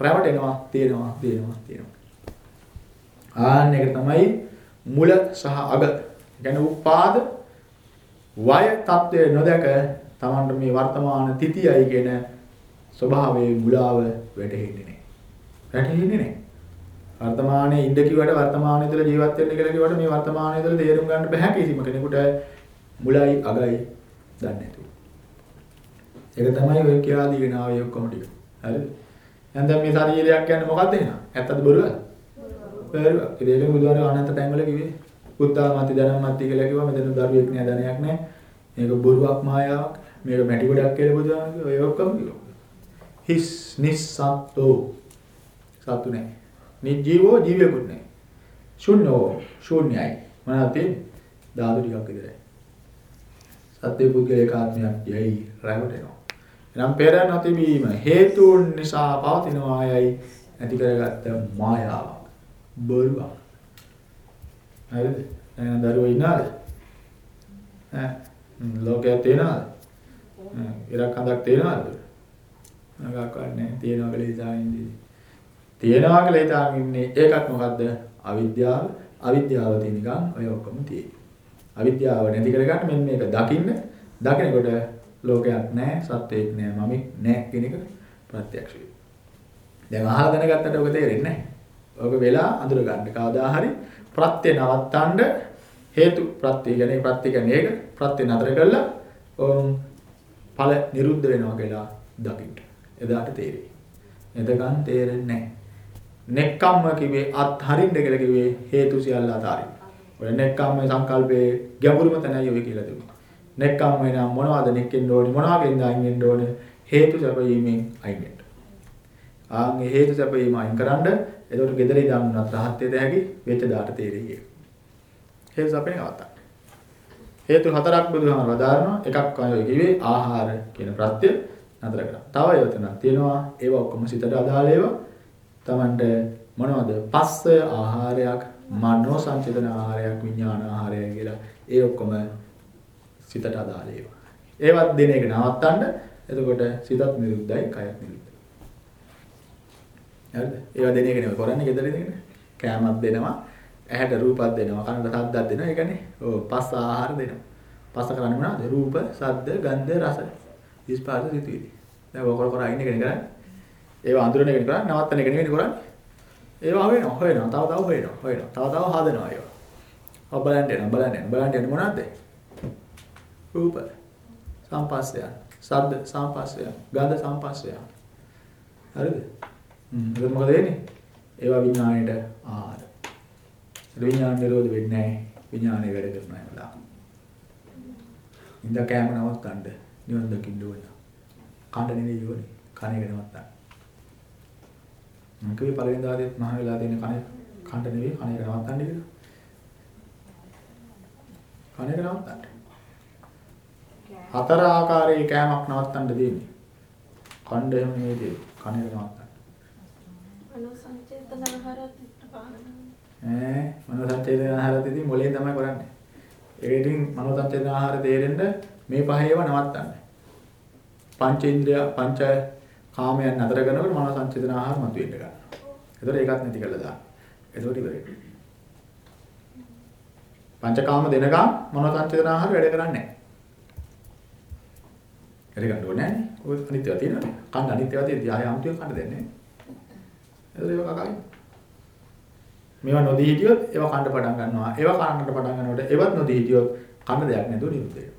රැවටෙනවා, තියෙනවා, තියෙනවා, තියෙනවා. ආන්න එක තමයි මුල සහ අග. කියන්නේ උපාද වය தත්ත්වය නොදක Tamanට මේ වර්තමාන තිතියයි කියන ස්වභාවයේ මුලාව වැටහෙන්නේ නැහැ. වැටහෙන්නේ නැහැ. වර්තමානයේ ඉඳ කිව්වට වර්තමානයේ ඉඳලා ජීවත් වෙන්න කියලා කිව්වට මේ වර්තමානයේ ඉඳලා තේරුම් ගන්න බෑ කිසිම කෙනෙකුට මුලයි අගයි දන්නේ නැතුව. ඒක තමයි ඔය කියලා දීගෙන ආවේ ඔක්කොම ටික. හරිද? දැන් දැන් මේ ශරීරයක් කියන්නේ මොකක්ද එහෙනම්? ඇත්තද බොරුවද? බොරුවක්. ඒක බුදුහාමර අනන්ත තැන්වල කිව්වේ. බුද්ධාමත්ති ධනමත්ති කියලා කිව්වා මෙතන දරුවෙක් නෑ ධනයක් නෑ. මේක බොරුවක් මායාවක්. මේක මැටි ගොඩක් කියලා බුදුහාමර ඔය ඔක්කොම කිව්වා. හිස් නිස්සත්තු සතු නැහැ. නිජීවෝ ජීවිකුත් නැහැ. ශුන්‍යෝ ශූන්‍යයි. මොනවද තියෙන්නේ? ධාතු ටිකක් විතරයි. සත්‍ය පුද්ගලික ආත්මයක් යයි රැවටෙනවා. එනම් පෙර නොතිබීම හේතුන් නිසා පවතිනවායයි ඇති කරගත්ත මායාවක්. බොරුවක්. හරිද? එහෙනම් දරුවෝ ඉන්නවද? ඈ ලෝකයක් තියෙනවද? ඉරක් හඳක් තියෙනවද? නගක් වන්නේ තියෙනවා කියලා හිතාගෙන ඉන්නේ. තියෙනවා කියලා හිතාගෙන ඉන්නේ ඒකත් මොකද්ද? අවිද්‍යාව. අවිද්‍යාව තියෙන නිකන් ඔය ඔක්කොම තියෙන්නේ. අවිද්‍යාව නැති කරගන්න මෙන්න මේක දකින්න. දකිනකොට ලෝකයක් නැහැ, සත්‍යයක් නැහැ, මමෙක් නැහැ කියන එක ප්‍රත්‍යක්ෂ වෙනවා. දැන් අහලා දැනගත්තට ඔක තේරෙන්නේ නැහැ. ඔක වෙලා අඳුර ගන්න. කවදා හරි ප්‍රත්‍ය නවත්තන්න හේතු ප්‍රත්‍ය කියන්නේ ප්‍රත්‍ය කියන්නේ ඒක ප්‍රත්‍ය නතර කළා ඵල නිරුද්ධ වෙනවා කියලා දකින්න. එදාට තේරෙයි. එතකන් තේරෙන්නේ නැහැ. නෙක්කම්ම කිව්වේ අත්හරින්න කියලා කිව්වේ හේතු සියල්ල අතාරින්න. ඔය නෙක්කම්ම සංකල්පයේ ගැඹුරුම තැනයි ඔය කියලා තිබුණා. නෙක්කම්ම වෙනා මොනවද නෙක්කෙන්න ඕනේ මොනවාගෙන්ද අයින් වෙන්න ඕනේ හේතු සැපීමෙන් අයින් වෙන්න. ආන් මේ හේතු සැපීම අයින් කරන්න එතකොට gedare ඉඳන් උනත් රහත් වේද හැකි වෙච්ච දාට තේරෙයි ඒක. හේතු සැපේ නවත්තන්න. හේතු හතරක් බුදුහාම වදාරනවා එකක් අය කිව්වේ ආහාර කියන ප්‍රත්‍ය නතර කරා. තව ඒවා තුනක් තියෙනවා. ඒවා ඔක්කොම සිතට අදාළ ඒවා. Tamanට මොනවද? පස්ස ආහාරයක්, මනෝ සංචේතන ආහාරයක්, විඥාන ආහාරය කියලා. ඒ ඔක්කොම සිතට අදාළ ඒවා. ඒවත් දෙන එක නවත්තන්න. එතකොට සිතත් නිරුද්ධයි, කයත් නිරුද්ධයි. හරිද? ඒවා දෙන එක නෙවෙයි කරන්නේ ගෙදර ඉඳගෙන. කෑමක් දෙනවා, ඇහැට රූපයක් දෙනවා, කනට ශබ්දයක් දෙනවා. ඒ කියන්නේ ඔව් පස් ආහාර දෙනවා. පස්ස කරන්නේ මොනවද? රූප, ශබ්ද, ගන්ධ, රස. ස්පර්ශ සිතුවිලි. දැන් ඔය කර කර අයින් එකනේ කරන්නේ. ඒවා අඳුරන එකනේ කරන්නේ. නවත්තන එක නෙවෙයි කරන්නේ. ඒවා හොයනවා, හොයනවා. තව තව හොයනවා, හොයනවා. තව තව හදනවා ඒවා. ඔබ බලන්න යනවා, බලන්න යනවා. බලන්න යන්නේ මොනවද? රූප සම්පස්සය, ශබ්ද සම්පස්සය, ගන්ධ සම්පස්සය. හරිද? හ්ම්. ඒක මොකද වෙන්නේ? ඒවා විඥාණයට ආහාර. විඥාන නිරෝධ වෙන්නේ නැහැ. විඥානය වැඩ කරනවා හැමදාම. ඉඳ කෑම නවත්තන්න නිවන් දකින්න ඕන. කණ්ඩ නෙවෙයි ඕනේ. කණ එක නවත්තන්න. මම කිව්වේ පළවෙනි දාදෙත් මහ වෙලා තියෙන කණ කණ්ඩ නෙවෙයි කණ එක නවත්තන්න කියලා. කණ එක නවත්තන්න. හතර ආකාරයේ කෑමක් නවත්තන්න දෙන්නේ. කණ්ඩ එහෙම නෙවෙයි දෙන්නේ. කණ එක නවත්තන්න. අනුසංචේතන ආහාරත් පාන. ඈ මනෝ සංචේතන ආහාරත් ඉතින් මොලේ තමයි කරන්නේ. ඒකෙන් මනෝ සංචේතන ආහාර තේරෙන්න මේ පහ ඒවා නවත්තන්න. පංචේන්ද්‍රය පංච කාමයන් නතර කරනකොට මනෝ සංචේතන ආහාර මතුවෙන්න ගන්නවා. ඒතකොට ඒකත් නැති කරලා දාන්න. ඒතකොට ඉවරයි. පංචකාම දෙනකම් මනෝ සංචේතන ආහාර වැඩ කරන්නේ නැහැ. වැඩ ගන්න ඕනේ නැහැ. ඔය අනිත්‍යව තියෙනවනේ. කන්න අනිත්‍යව තියෙද්දි ආය 아무තිය කන්න දෙන්නේ නැහැ. ඒතකොට ඒක කකයි. මේවා නොදී හිටියොත් ඒවා කන්න පටන් ගන්නවා. ඒවා කන්නට පටන් ගන්නකොට ඒවත් නොදී හිටියොත් කන්න දෙයක් නැතුව නිරුද්ධ වෙනවා.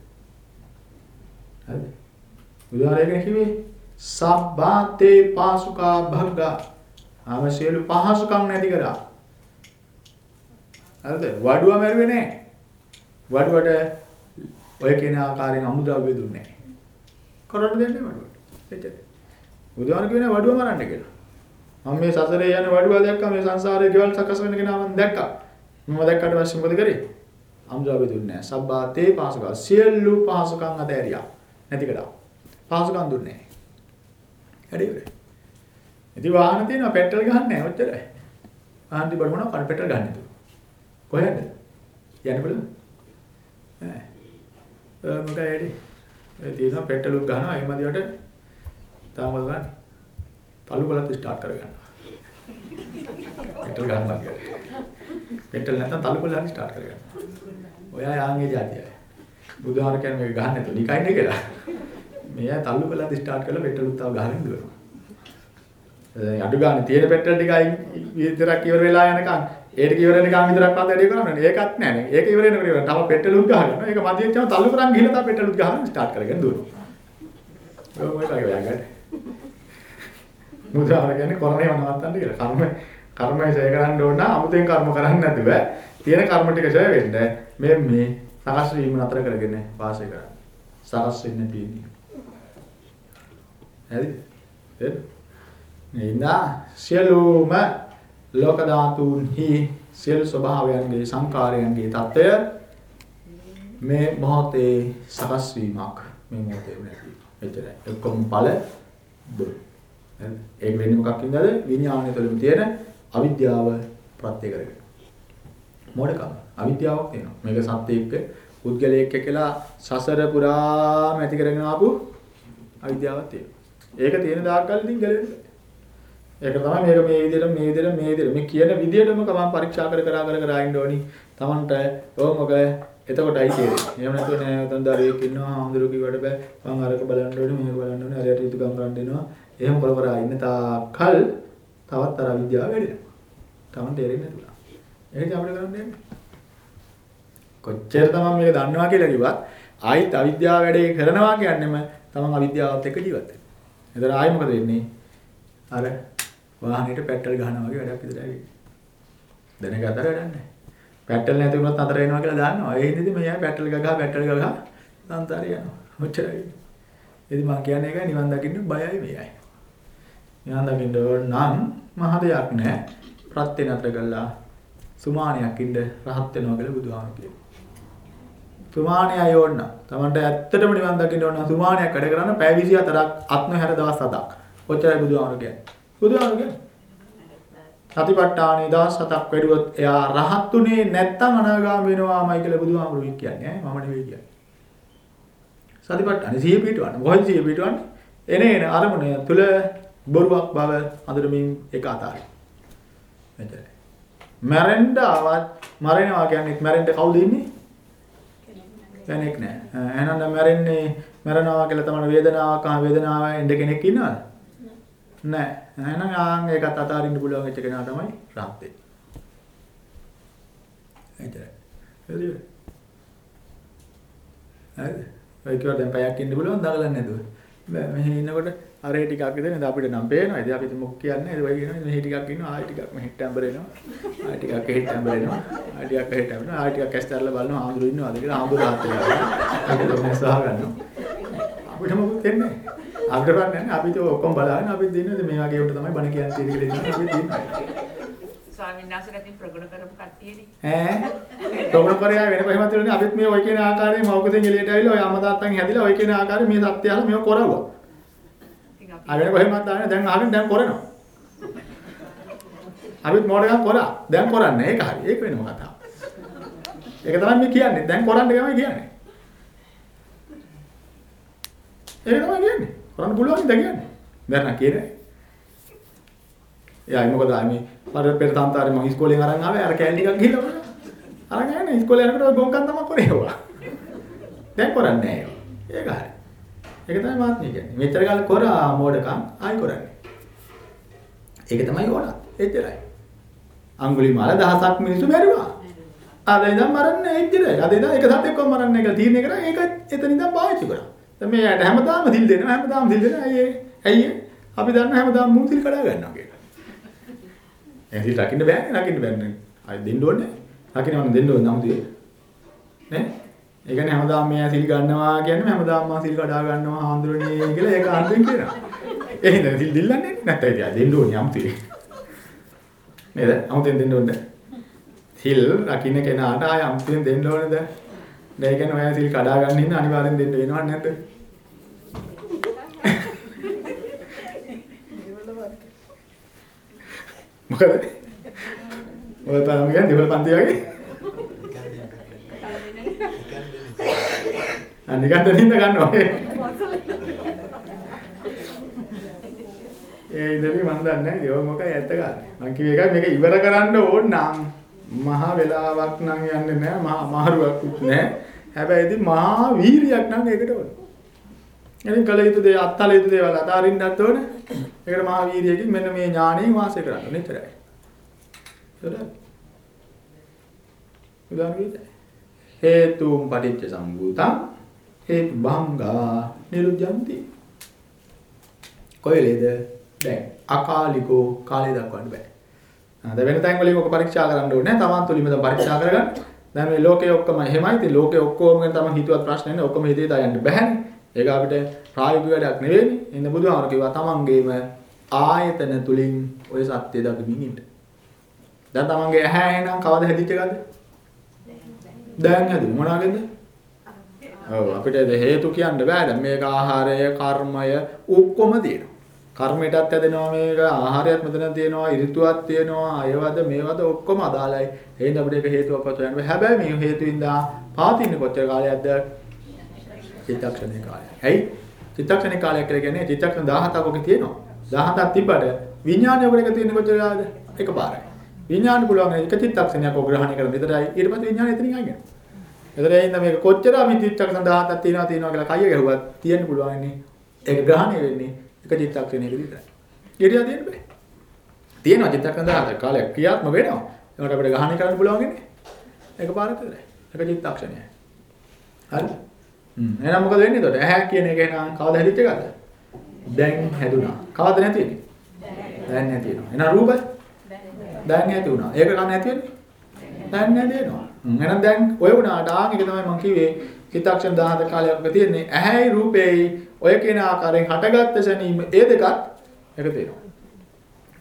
හරිද? බුදුහාරයෙන් කිව්වේ සබ්බාතේ පාසුකා භග්ගා. ආම සියලු පහසුකම් නැති කරා. හරිද? වඩුව මැරුවේ නැහැ. වඩුවට ඔය කියන ආකාරයෙන් අමුද්‍රව්‍ය දුන්නේ නැහැ. කරන්න දෙන්නේ වඩුවට. එච්චරයි. බුදුහාර කියන්නේ වඩුව මරන්න කියලා. මම මේ සසරේ යන වඩුව දැක්කා මේ සංසාරේ ගෙවල් සකස් වෙන කෙනා මම දැක්කා. මම දැක්කට පස්සේ මොකද කරේ? අමුද්‍රව්‍ය දුන්නේ නැහැ. සබ්බාතේ පාසුකා සියලු පහසුකම් අතෑරියා. නැති කළා. පහසුකම් දුන්නේ නැහැ. වැඩි ඉවරයි. ඉතින් වාහන තියෙනවා පෙට්‍රල් ගහන්නේ නැහැ ඔච්චරයි. වාහන තිබ්බට මොනවා කරන්න පෙට්‍රල් ගන්න නේද? කොහෙන්ද? යන්න බලමු. ඈ. මොකද ඇයි? ඒ තියෙනවා පෙට්‍රල් උත් ගහනවා ඒ මදිවට තාම ගන්න. තලු බලත් ස්ටාර්ට් කරගන්න. පෙට්‍රල් ගන්නවා කියන්නේ. පෙට්‍රල් නැත්නම් තලු බලත් ස්ටාර්ට් කරගන්න. ඔයා යාන්ගේ જાතියයි. බුදුහාර කියන්නේ මේක ගහන්න නැතුව නිකයිනේ කියලා. මෙයා තල්ලු කළාද ස්ටාර්ට් කරලා පෙට්‍රල් උත්තාව ගහගෙන දුවනවා. දැන් අඩු ගන්න තියෙන පෙට්‍රල් ටිකයි විතරක් ඉවර වෙලා යනකම් ඒක ඉවර වෙනකම් විතරක් පස්සේ වැඩි කරන්නේ. ඒකත් නෑ නේ. ඒක ඉවර වෙනකොට ඉවර. තව පෙට්‍රල් උත් ගහනවා. ඒක මදියෙන් තමයි තල්ලු කරන් ගිහලා තව පෙට්‍රල් උත් ගහගෙන ස්ටාර්ට් කරගෙන දුවනවා. ඔය මොකද කියන්නේ? මුදාර කියන්නේ කරණේ නවත්තන්න කියලා. කර්ම කර්මය ඡය කරන්න ඕන නම් 아무තෙන් කර්ම කරන්නේ නැතුව තියෙන කර්ම ටික ඡය වෙන්න මේ මේ සකස් වීම නතර කරගෙන වාසය කරන්න. සරස් වෙන්න තියෙන්නේ. හරි? හරි? එනා සියලුම ලෝක ධාතුන්හි සියලු ස්වභාවයන්ගේ සංකාරයන්ගේ తত্ত্বය මේ මොහොතේ සකස් වීමක් මේ මොහොතේ නැති. එතන එක්කම් ඵල දුක් හරි. ඒක වෙන්නේ මොකක්ින්දද? විඥානය තුළම තියෙන අවිද්‍යාව ප්‍රත්‍ය කරගෙන. මොඩකම අවිද්‍යාවක් තියෙනවා. මේක සත්‍යයක පුද්ගලයෙක් කියලා සසර පුරාම ඇති කරගෙන ආපු අවිද්‍යාවක් තියෙනවා. ඒක තියෙන දායකල් ඉතින් ගැලවෙන්නේ. ඒක තමයි මේක මේ විදිහට මේ විදිහට මේ විදිහට මේ කියන විදිහටම කමං පරීක්ෂා කර කර කර කර ඉන්න ඕනි. Tamanට ඕම මොක එතකොටයි තේරෙන්නේ. එහෙම නැතුව නෑ උතන් දරුවෙක් ඉන්නවා ආඳුරු කිව්වට බෑ. මං අරක බලන්න ඕනේ මේක බලන්න ඕනේ. හරියට යුතුයකම් කරන්න දෙනවා. එහෙම කර කර ඉන්න තාකල් තවත් අර විද්‍යාව වැඩිනවා. Taman තේරෙන්නේ නැතුණා. ඒක අපිට කරන්න දෙන්නේ. කොච්චර තමන් මේක දන්නවා කියලා කිව්වත් ආයිත් අවිද්‍යාව වැඩේ කරනවා කියන්නේම තමන් අවිද්‍යාවත් එක්ක ජීවත් වෙනවා. එතන ආයි මොකද වෙන්නේ? අර වාහනේට පෙට්‍රල් ගහනවා වගේ වැඩක් විතරයි වෙන්නේ. දැනගතර වැඩක් නැහැ. පෙට්‍රල් නැති වුණොත් අතර වෙනවා කියලා දන්නවා. ඒ හින්දාදී මෙයා පෙට්‍රල් ගගහ පෙට්‍රල් ගගහ සංසාරේ යනවා. ඔච්චරයි. ඉතින් මම කියන්නේ ඒකයි නිවන් දකින්න බයයි මෙයයි. නිවන් දකින්න ඕන නම් මහ දෙයක් නැහැ. ප්‍රත්‍ය නතර කළා සුමානයක් ඉන්න රහත් වෙනවා කියලා බුදුහාම කියනවා. සුමානයයි ඕන්න. Tamanට ඇත්තටම නිවන් දකින්න ඕන සුමානයක් වැඩ කරන්න පැය 24ක් අත්න හැර දවස් 7ක්. ඔච්චරයි බුදුහාම කියන්නේ. බුදුහාම කියන්නේ. සතිපට්ඨානේ දවස් 7ක් වැඩුවොත් එයා රහත්ුනේ නැත්තම් අනාගාමී වෙනවාමයි කියලා බුදුහාමුදුරුවෝ කියන්නේ. මම නෙවෙයි කියන්නේ. සතිපට්ඨානේ සිහිය පිටවන්න. මොකද සිහිය පිටවන්නේ? එන එන අරමුණ තුල බොරුවක් බව අඳුරමින් එක අතාරින්න. මෙතන. මැරෙන්න ආවත් මරෙනවා කියන්නේ මැරෙන්න කවුද ඉන්නේ? කෙනෙක් නෑ. එහෙනම් මැරෙන්නේ මැරෙනවා කියලා තමයි වේදනාවක් ආ වේදනාව එන්න කෙනෙක් ඉන්නවද? නෑ. එහෙනම් ආන් ඒකත් අතාරින්න පුළුවන් වෙච්ච කෙනා තමයි රහත් වෙන්නේ. එතන. හරිද? හරිද? ඔය කිව්වා දැන් පැයක් ඉන්න පුළුවන් දඟලන්නේ නැතුව. බෑ මෙහෙ ඉන්නකොට අර ඒ ටිකක් ඉතින් අපිට නම් පේනවා. ඉතින් අපි මොකක් කියන්නේ? ඒ වගේ කියනවා මෙහෙ ටිකක් ඉන්නවා. ආයෙ ටිකක් මෙහෙට ඇඹරෙනවා. ආයෙ ටිකක් එහෙට ඇඹරෙනවා. ආයෙ ටිකක් එහෙට ඇඹරෙනවා. ආයෙ ටිකක් ඇස්තරලා බලනවා ආඳුරු ඉන්නවාද කියලා ආඳුරු හත් වෙලා. ඒක තමයි සහ ගන්නවා. අපිට මොකද දෙන්නේ? අපිට බලන්නේ අපි ඒක ඔක්කොම බලාගෙන අපි දෙන්නේ මේ වගේ උන්ට තමයි බණ කියන්නේ කියලා ඉතින් අපි දෙන්නේ. ස්වාමීන් වහන්සේ නැතිව ප්‍රගුණ කරපු කට්ටියනේ. ඈ ප්‍රගුණ කරයා වෙන කොහෙවත් තියෙන්නේ අපිත් මේ ඔය කියන ආකාරයේ මවකෙන් එළියට ඇවිල්ලා ඔය අම්මා තාත්තන් හැදිලා ඔය කියන ආකාරයේ මේ සත්‍ය අහලා මේව කරවුවා. ඉතින් අපි ආ වෙන කොහෙවත් දාන්නේ දැන් අහගෙන දැන් කරනවා. අපිත් මොඩකම් කරා. දැන් කරන්නේ ඒක හරි. ඒක වෙනම කතාවක්. ඒක තමයි මේ කියන්නේ. දැන් කරන්න ගමයි කියන්නේ. ඒක තමයි කියන්නේ. කරන්න පුළුවන් ඉඳ කියන්නේ. දැන් නම් කියන්නේ. එයා මොකද ආමි පර පෙර තන්තරේ මම ඉස්කෝලෙන් අරන් ආවේ අර කෑලි ටිකක් ගිහලා බලන්න. අරන් ආන්නේ ඉස්කෝලේ යනකොට ඔය ගොංකන් තමයි කරේවා. දැන් කරන්නේ නැහැ ඒක. හරි. ඒක තමයි මාත්මය කියන්නේ. මෙච්චර කාල කරා මෝඩකම් ආයි කරන්නේ. ඒක තමයි ඕන. එච්චරයි. අඟුලිමාල දහසක් මිනිස්සු මැරුවා. අද ඉඳන් මරන්නේ එච්චරයි. අද ඉඳන් එක සතෙක්ව මරන්නේ කියලා තීරණය කරා ඒක එතන ඉඳන් පාවිච්චි කරා. දැන් මේ ඇයට හැමදාම දිල් දෙනවා හැමදාම දිල් දෙනවා. ඇයි? ඇයි? අපි දන්නවා හැමදාම මුන් සිල් කඩා ගන්නවා කියලා. එහෙනම් සිල් රකින්න බෑනේ රකින්න බෑනේ. අය දෙන්න ඕනේ. රකින්න ඕනේ දෙන්න ඕනේ නමුත් නේ? ඒ කියන්නේ හැමදාම මෙයා සිල් ගන්නවා කියන්නේ හැමදාම මා සිල් කඩා ගන්නවා හාමුදුරනේ කියලා ඒක අන්තිම කියනවා. එහෙනම් සිල් දෙල්ලන්නේ නැත්නම් ඉතින් දෙන්න ඕනේ අමුතුයි. නේද? අමුතෙන් දෙන්න ඕනේ. සිල් රකින්න කෙනාට ආය අමුතෙන් දෙන්න ඕනේද? දැන් ඒ කියන්නේ ඔයා සිල් කඩා ගන්න හින්දා අනිවාර්යෙන් දෙන්න වෙනව නැද්ද? මොකද? ඔය තරම කියන්නේ දෙවල පන්ති වගේ. අනිකට නින්ද ගන්නවා. ඒ ඉඳලි මන් දන්නේ නැහැ ඒක මොකයි ඇත්ත ගන්න. මං කිව්ව එකයි මේක ඉවර කරන්න ඕන නම් මහා වෙලාවක් නම් යන්නේ නැහැ මහා මාරුවක් නැහැ. හැබැයි ඉතින් මහා වීරියක් නම් ඒකට ඕන. එනින් කල යුතු දේ අත්හල යුතු දේවල් අතාරින්නත් ඕන. ඒකට මහා වීරියකින් මෙන්න මේ ඥාණයෙන් වාසය කරන්න ඕනේ විතරයි. හරිද? උදාහරණයක් හේතුම් පටිච්ච සම්භූතං ඒ භංගා නිරුද්ධಂತಿ. කොහෙලේද? දැන් අකාලිකෝ කාලය දක්වන්න බෑ. දැන් වෙන තැන් වලින් ඔක පරීක්ෂා කරන්න ඕනේ නැහැ. තමන් තුලින්ම දැන් පරීක්ෂා කරගන්න. දැන් මේ ලෝකේ ඔක්කොම එහෙමයි. ඉතින් ලෝකේ ඔක්කොම ගැන තමයි හිතුවත් ප්‍රශ්න එන්නේ. ඔක්කොම හිතේ දායන්න බෑනේ. ඒක අපිට ප්‍රායෝගික වැඩක් නෙවෙයිනේ. ඉන්න බුදුහාමර කිව්වා තමන්ගේම ආයතන තුලින් ඔය සත්‍ය දකින්න ඉන්න. දැන් තමන්ගේ ඇහැ එහෙනම් කවද හැදිච්ච එකද? දැන් හැදුනේ. මොනවා ගැනද? ඔව් අපිට හේතු කියන්න බෑ. දැන් මේක ආහාරය, කර්මය ඔක්කොම තියෙනවා. කර්මයටත් ඇදෙනවා මේක ආහාරයත් මෙතන තියෙනවා ඍතුවක් තියෙනවා අයවද මේවද ඔක්කොම අදාළයි එහෙනම් අපිට ඒක හේතුවක් වශයෙන් හොයන්න බෑ හැබැයි මේ හේතුවින්දා පාතින්නේ කොච්චර කාලයක්ද චිත්තක්ෂණේ කාලය. ඇයි? චිත්තක්ෂණේ කාලයක් කියලා කියන්නේ චිත්තක්ෂණ 17ක් ඔකේ තියෙනවා. 17ක් තිබ්බට විඥානය ඔබ එක තියෙන්නේ කොච්චර කාලද? එකපාරයි. විඥාන පුළුවන් එක චිත්තක්ෂණයක් ඔබ ග්‍රහණය කරන විතරයි ඊට පස්සේ විඥානය එතනින් අයින් වෙනවා. එතන එින්ද මේක කොච්චර අපි චිත්තක්ෂණ 17ක් තියෙනවා තියෙනවා කියලා කය ගැහුවත් තියෙන්න පුළුවන් ඉන්නේ. ඒක ග්‍රහණය වෙන්නේ එක චිත්තක්ෂණයක විතරයි. ඊට යදින්න බෑ. තියෙනවා චිත්තක්ෂණ 17ක් කාලයක් ක්‍රියාත්මක වෙනවා. ඒකට අපිට ග්‍රහණය කරන්න පුළුවන් ඉන්නේ. එකපාරක් විතරයි. එක චිත්තක්ෂණයයි. හරි? හ්ම් එහෙනම් මොකද වෙන්නේ එතකොට? ඇහැ කියන එක එහෙනම් කවද හැදිච්ච එකද? දැන් හැදුනා. කවද නැති වෙන්නේ? දැන් නැති වෙනවා. එහෙනම් රූප? දැන් නැති වුණා. ඒක කන නැති වෙන්නේ? දැන් නැති වෙනවා. එහෙනම් දැන් ඔය වුණාට ආන් එක තමයි මම කිව්වේ චිත්තක්ෂණ 17 කාලයක් තියෙන්නේ. ඇහැයි රූපේයි ඔය කියන ආකාරයෙන් හටගත්ත සැනීම ඒ දෙකත් එක තියෙනවා.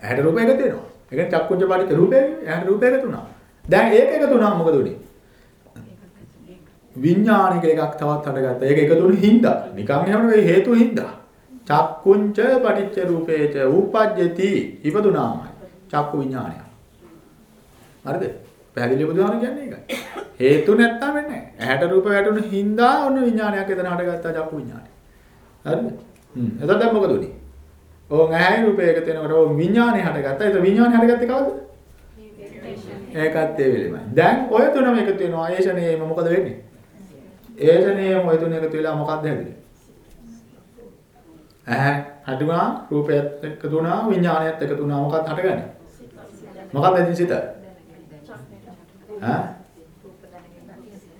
ඇහැට රූපය එක තියෙනවා. ඒ කියන්නේ චක්කුංජ පාටිච්ච රූපේ ඇහැට රූපය එකතු වුණා. දැන් ඒක එකතු වුණාම මොකද උනේ? විඥානික එකක් තවත් හටගත්තා. ඒක එකතුණු හින්දා. නිකන් එහෙම නෙවෙයි හේතු හින්දා. චක්කුංච පටිච්ච රූපේච උපජ්ජති ඉපදුනාමයි. චක්කු විඥානය. හරිද? පැහැදිලි බුදුහාම කියන්නේ ඒකයි. හේතු නැත්තම් වෙන්නේ නැහැ. ඇහැට රූප වැටුණු හින්දා ඔන්න විඥානයක් එතන හටගත්තා චක්කු විඥානය. හරිද? හ්ම්. එතකොට දැන් මොකද උනේ? ඕන් ඇහැයි රූපේ එකතු වෙනකොට ඕන් විඥානය හටගත්තා. ඒක විඥානය හටගත්තේ කවද්ද? ඒකත් ඒ වෙලෙමයි. දැන් ඔය තුනම එකතු වෙනවා. ඒෂණේම මොකද වෙන්නේ? ඒෂණේම ඔය තුන එකතු වෙලා මොකක්ද හැදෙන්නේ? ඇහැ හටුණා, රූපයත් එකතු වුණා, විඥානයත් එකතු වුණා. මොකක්ද හටගන්නේ? මොකක්ද එදින් සිත? ඈ?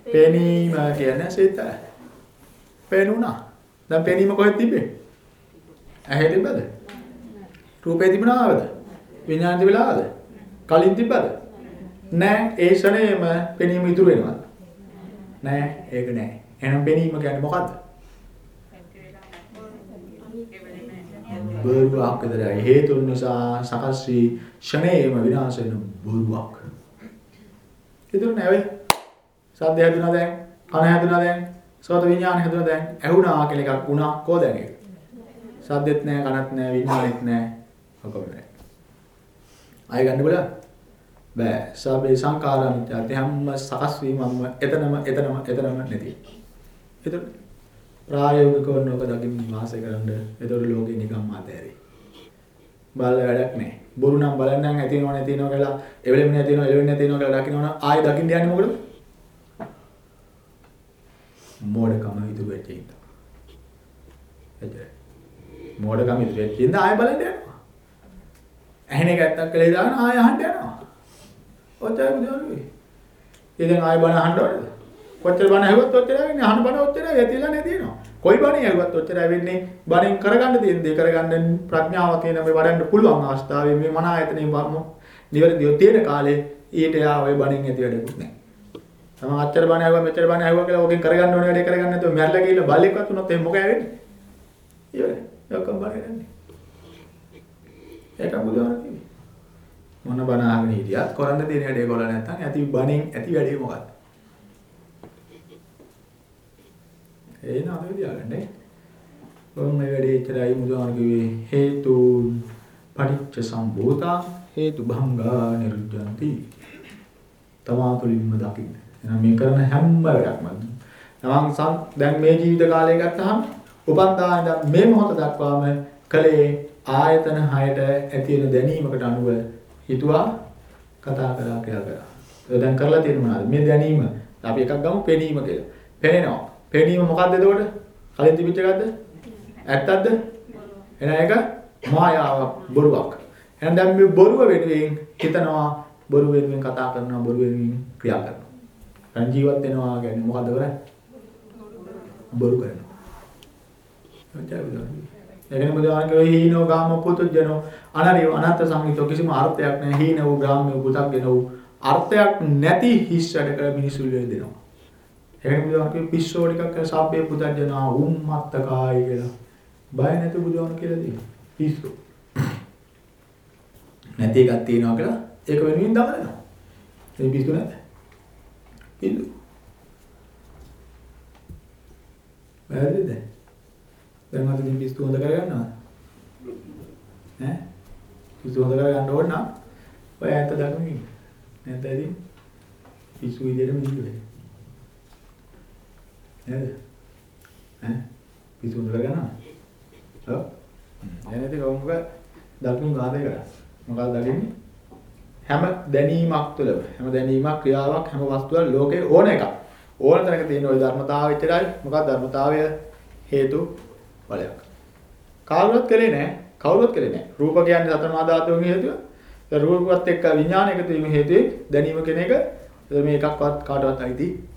පෙනීම කියන්නේ සිත. පෙනුණා. දැන් පෙනීම කොහෙද තිබෙන්නේ? ඇහැ තිබ්බද? රූපේ තිබුණාවද? විඥාන තිබලාද? කලින් තිබ්බද? නෑ ඒ ෂණේම පෙනීම ඉතුරු වෙනවා. නෑ ඒක නෑ. එහෙනම් පෙනීම කියන්නේ මොකද්ද? බොරුවක් විතරයි. හේතුන් නිසා සකස් වී ෂණේම විනාශ වෙන බොරුවක්. ඉතුරු නෑ වෙයි. සද්ද හැදුනා දැන්, කන හැදුනා දැන්, සෝත විඥාන හැදුනා දැන්, ඇහුණා කියලා එකක් වුණා කොහොද දැන් ඒක? සද්දෙත් නෑ, කනත් නෑ, විඥානෙත් නෑ. ඔක්කොම නෑ. ආයෙ ගන්න බලන්න. බෑ සබේ සංකාරානිත්‍යත් හැම සකස් වීමම එතනම එතනම එතනම නැති. ඒතර ප්‍රායෝගිකව නෝක දකින්න වාසය කරන්න ඒතර ලෝකේ නිකම්ම අතෑරේ. බල වැඩක් නැහැ. බොරු නම් බලන්නම් ඇති වෙනව නැති වෙනව කියලා එවෙලෙම නැති වෙනව එවෙලෙම නැති වෙනව කියලා දකින්නවනම් ආයෙ දකින්න යන්නේ මොකද? මෝඩකම ඉතුරු වෙච්ච ඉඳ. එතන. මෝඩකම ඉතුරු වෙච්ච ඉඳ ආයෙ බලන්න යනවා. ඇහෙන එක ඇත්තක් කියලා දාන ආයෙ අහන්න යනවා. ඔච්චරයි බුදුහාමුදුරුවෝ. ඉතින් ආයෙ බණ අහන්න ඕනේද? කොච්චර බණ ඇහුවත් ඔච්චරයි වෙන්නේ. අහන බණ ඔච්චරයි ඇතිලා නැතිනවා. කොයි බණ ඇහුවත් ඔච්චරයි වෙන්නේ. බණෙන් කරගන්න තියෙන දේ කරගන්න ප්‍රඥාව තියෙන මේ වඩන්න පුළුවන් අවස්ථාවේ මේ මන ආයතනේ වර්ම නිවැරදිව තියෙන කාලේ ඊට යා ඔය බණෙන් ඇති වැඩකුත් නැහැ. තමන් අච්චර බණ ඇහුවා මෙච්චර බණ ඇහුවා කියලා ඕකෙන් කරගන්න ඕනේ වැඩේ කරගන්න නැතුව මැරලා ගිහිල්ලා බල්ලෙක්වත් වුණොත් එහෙනම් මොකද වෙන්නේ? ඉවරයි. ඔක්කොම බණ කරන්නේ. ඒක බුදුහාම කිව්වේ. මොන බණ අහගෙන හිටියත් කරන්න තියෙන වැඩේ කොල්ල නැත්තම් ඇති බණෙන් ඇති වැඩේ මොකක්ද? ඒ නම විදියාගන්නේ. ඔන්න මේ වැඩේ ඉතරයි බුදුහාම කිව්වේ හේතුන් පටිච්ච සම්භූතා හේතු භංගා නිරුද්ධಂತಿ. තමා තුළින්ම දකින්න. එහෙනම් මේ කරන හැම වැඩක්ම තමන් සම් දැන් මේ ජීවිත කාලය ගත්තාම උපන්දා ඉඳන් මේ මොහොත දක්වාම කලේ ආයතන 6ට ඇති වෙන දැනීමකට අනුව හිතුවා කතා කරා කියලා කරා. ඒක දැන් කරලා තියෙන මොනවද? මේ දැනීම අපි එකක් ගමු පෙනීම කියලා. පෙනෙනවා. පෙනීම මොකද්ද එතකොට? කලින් තිබිච්ච එකක්ද? ඇත්තක්ද? එහෙනම් ඒක මායාවක් බොරුවක්. එහෙනම් දැන් මේ බොරුව වෙනුවෙන් හිතනවා බොරු වෙනුවෙන් කතා කරනවා බොරු වෙනුවෙන් ක්‍රියා කරනවා. දැන් ජීවත් වෙනවා කියන්නේ මොකද්ද කරන්නේ? බොරු කරනවා. ඒකනේ බුදුහාමගේ හීනෝ ගාම පුතුජනෝ අනරිය අනත්ත සංගීතෝ කිසිම අර්ථයක් නැහැ හීන වූ ගාම්‍ය පුතක්ගෙන වූ අර්ථයක් නැති හිස් වැඩ කර මිනිසුල් දෙනවා. ඒකනේ බුදුහාමගේ පිස්සෝ ටිකක් සාපේ පුතජනා උම්මත්තකායි කියලා. බය නැති බුදුහාම කියලා දෙනවා. පිස්සෝ. නැති එකක් තියෙනවා කියලා ඒක වෙනුවෙන් දමනවා. ඒ පිස්සු නැද්ද? පිස්සු. වැරදිද? දැන් අද ඉතින් පිස්සු හොඳ කරගන්නවද? ඈ? පිස්සු හොඳ කරගන්න ඕන නම් ඔය ඇත්ත දකින්න ඉන්න. නැත්නම් ඉතින් පිස්සු විදියටම ඉන්නේ. නේද? ඈ? පිස්සු හොඳ කරගන්නවද? ඔව්. එහෙනම් ඉතින් ඔවුන්ක දකින්න ආදේ කරා. මොකක්ද දකින්නේ? හැම දැනීමක් තුළම හැම දැනීමක් ක්‍රියාවක් හැම වස්තුවක් ලෝකේ ඕන එකක්. ඕන තැනක තියෙන ওই ධර්මතාවය විතරයි. මොකක්ද ධර්මතාවය? හේතු ඵලයක්. කවුරුත් කලේ නැහැ. කවුරුත් කලේ නැහැ. රූප කියන්නේ සතරමා ධාතුන්ගේ හේතුව. ඒ රූපවත් එක්ක විඥාන එකතු වීම හේතුවේ දැනීම කෙන එක මේ එකක්වත් කාටවත් අයිති නැහැ.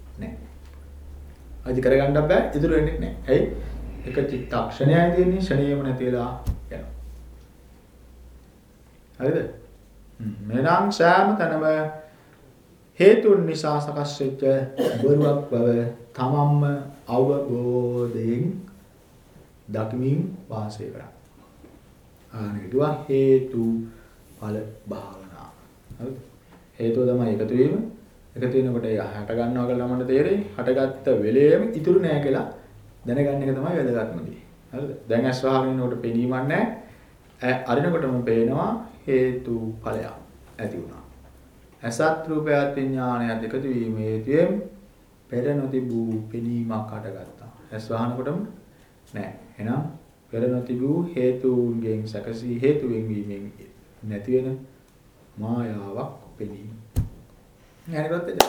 අයිති කරගන්න බෑ. ඉතුරු වෙන්නේ නැහැ. ඇයි? එක චිත්තක්ෂණයයි තියෙන්නේ ෂණියම නැතිලා යනවා. හරිද? මෙනම් සෑම තැනම හේතුන් නිසා සකස් වෙච්ච බොරුවක් බව තමන්ම අවබෝධයෙන් දකිමින් වාසය කරා. ආනෙදුවා හේතු ඵල භාවනා. හරිද? හේතුව තමයි එකතු වීම. එකතු වෙනකොට ඒ හට ගන්නවා කියලා මට තේරෙයි. හටගත්ත වෙලේම ඉතුරු නෑ කියලා දැනගන්න එක තමයි වැදගත්ම දේ. හරිද? දැන් ඇස් වහගෙන ඉන්නකොට පෙනීමක් නෑ. අරිනකොටම පේනවා හේතු ඵලයක් ඇති වුණා. අසත් රූපයත් විඥානයත් එකතු වීම හේතුවෙන් පෙර නොතිබූ පෙනීමක් හටගත්තා. ඇස් වහනකොටම නෑ. එහෙනම් පෙර නොතිබූ හේතුන්ගෙන් සැකසී හේතු වෙන්වීමෙන් නැති වෙන මායාවක් පෙනීම. ඥානවත් එද?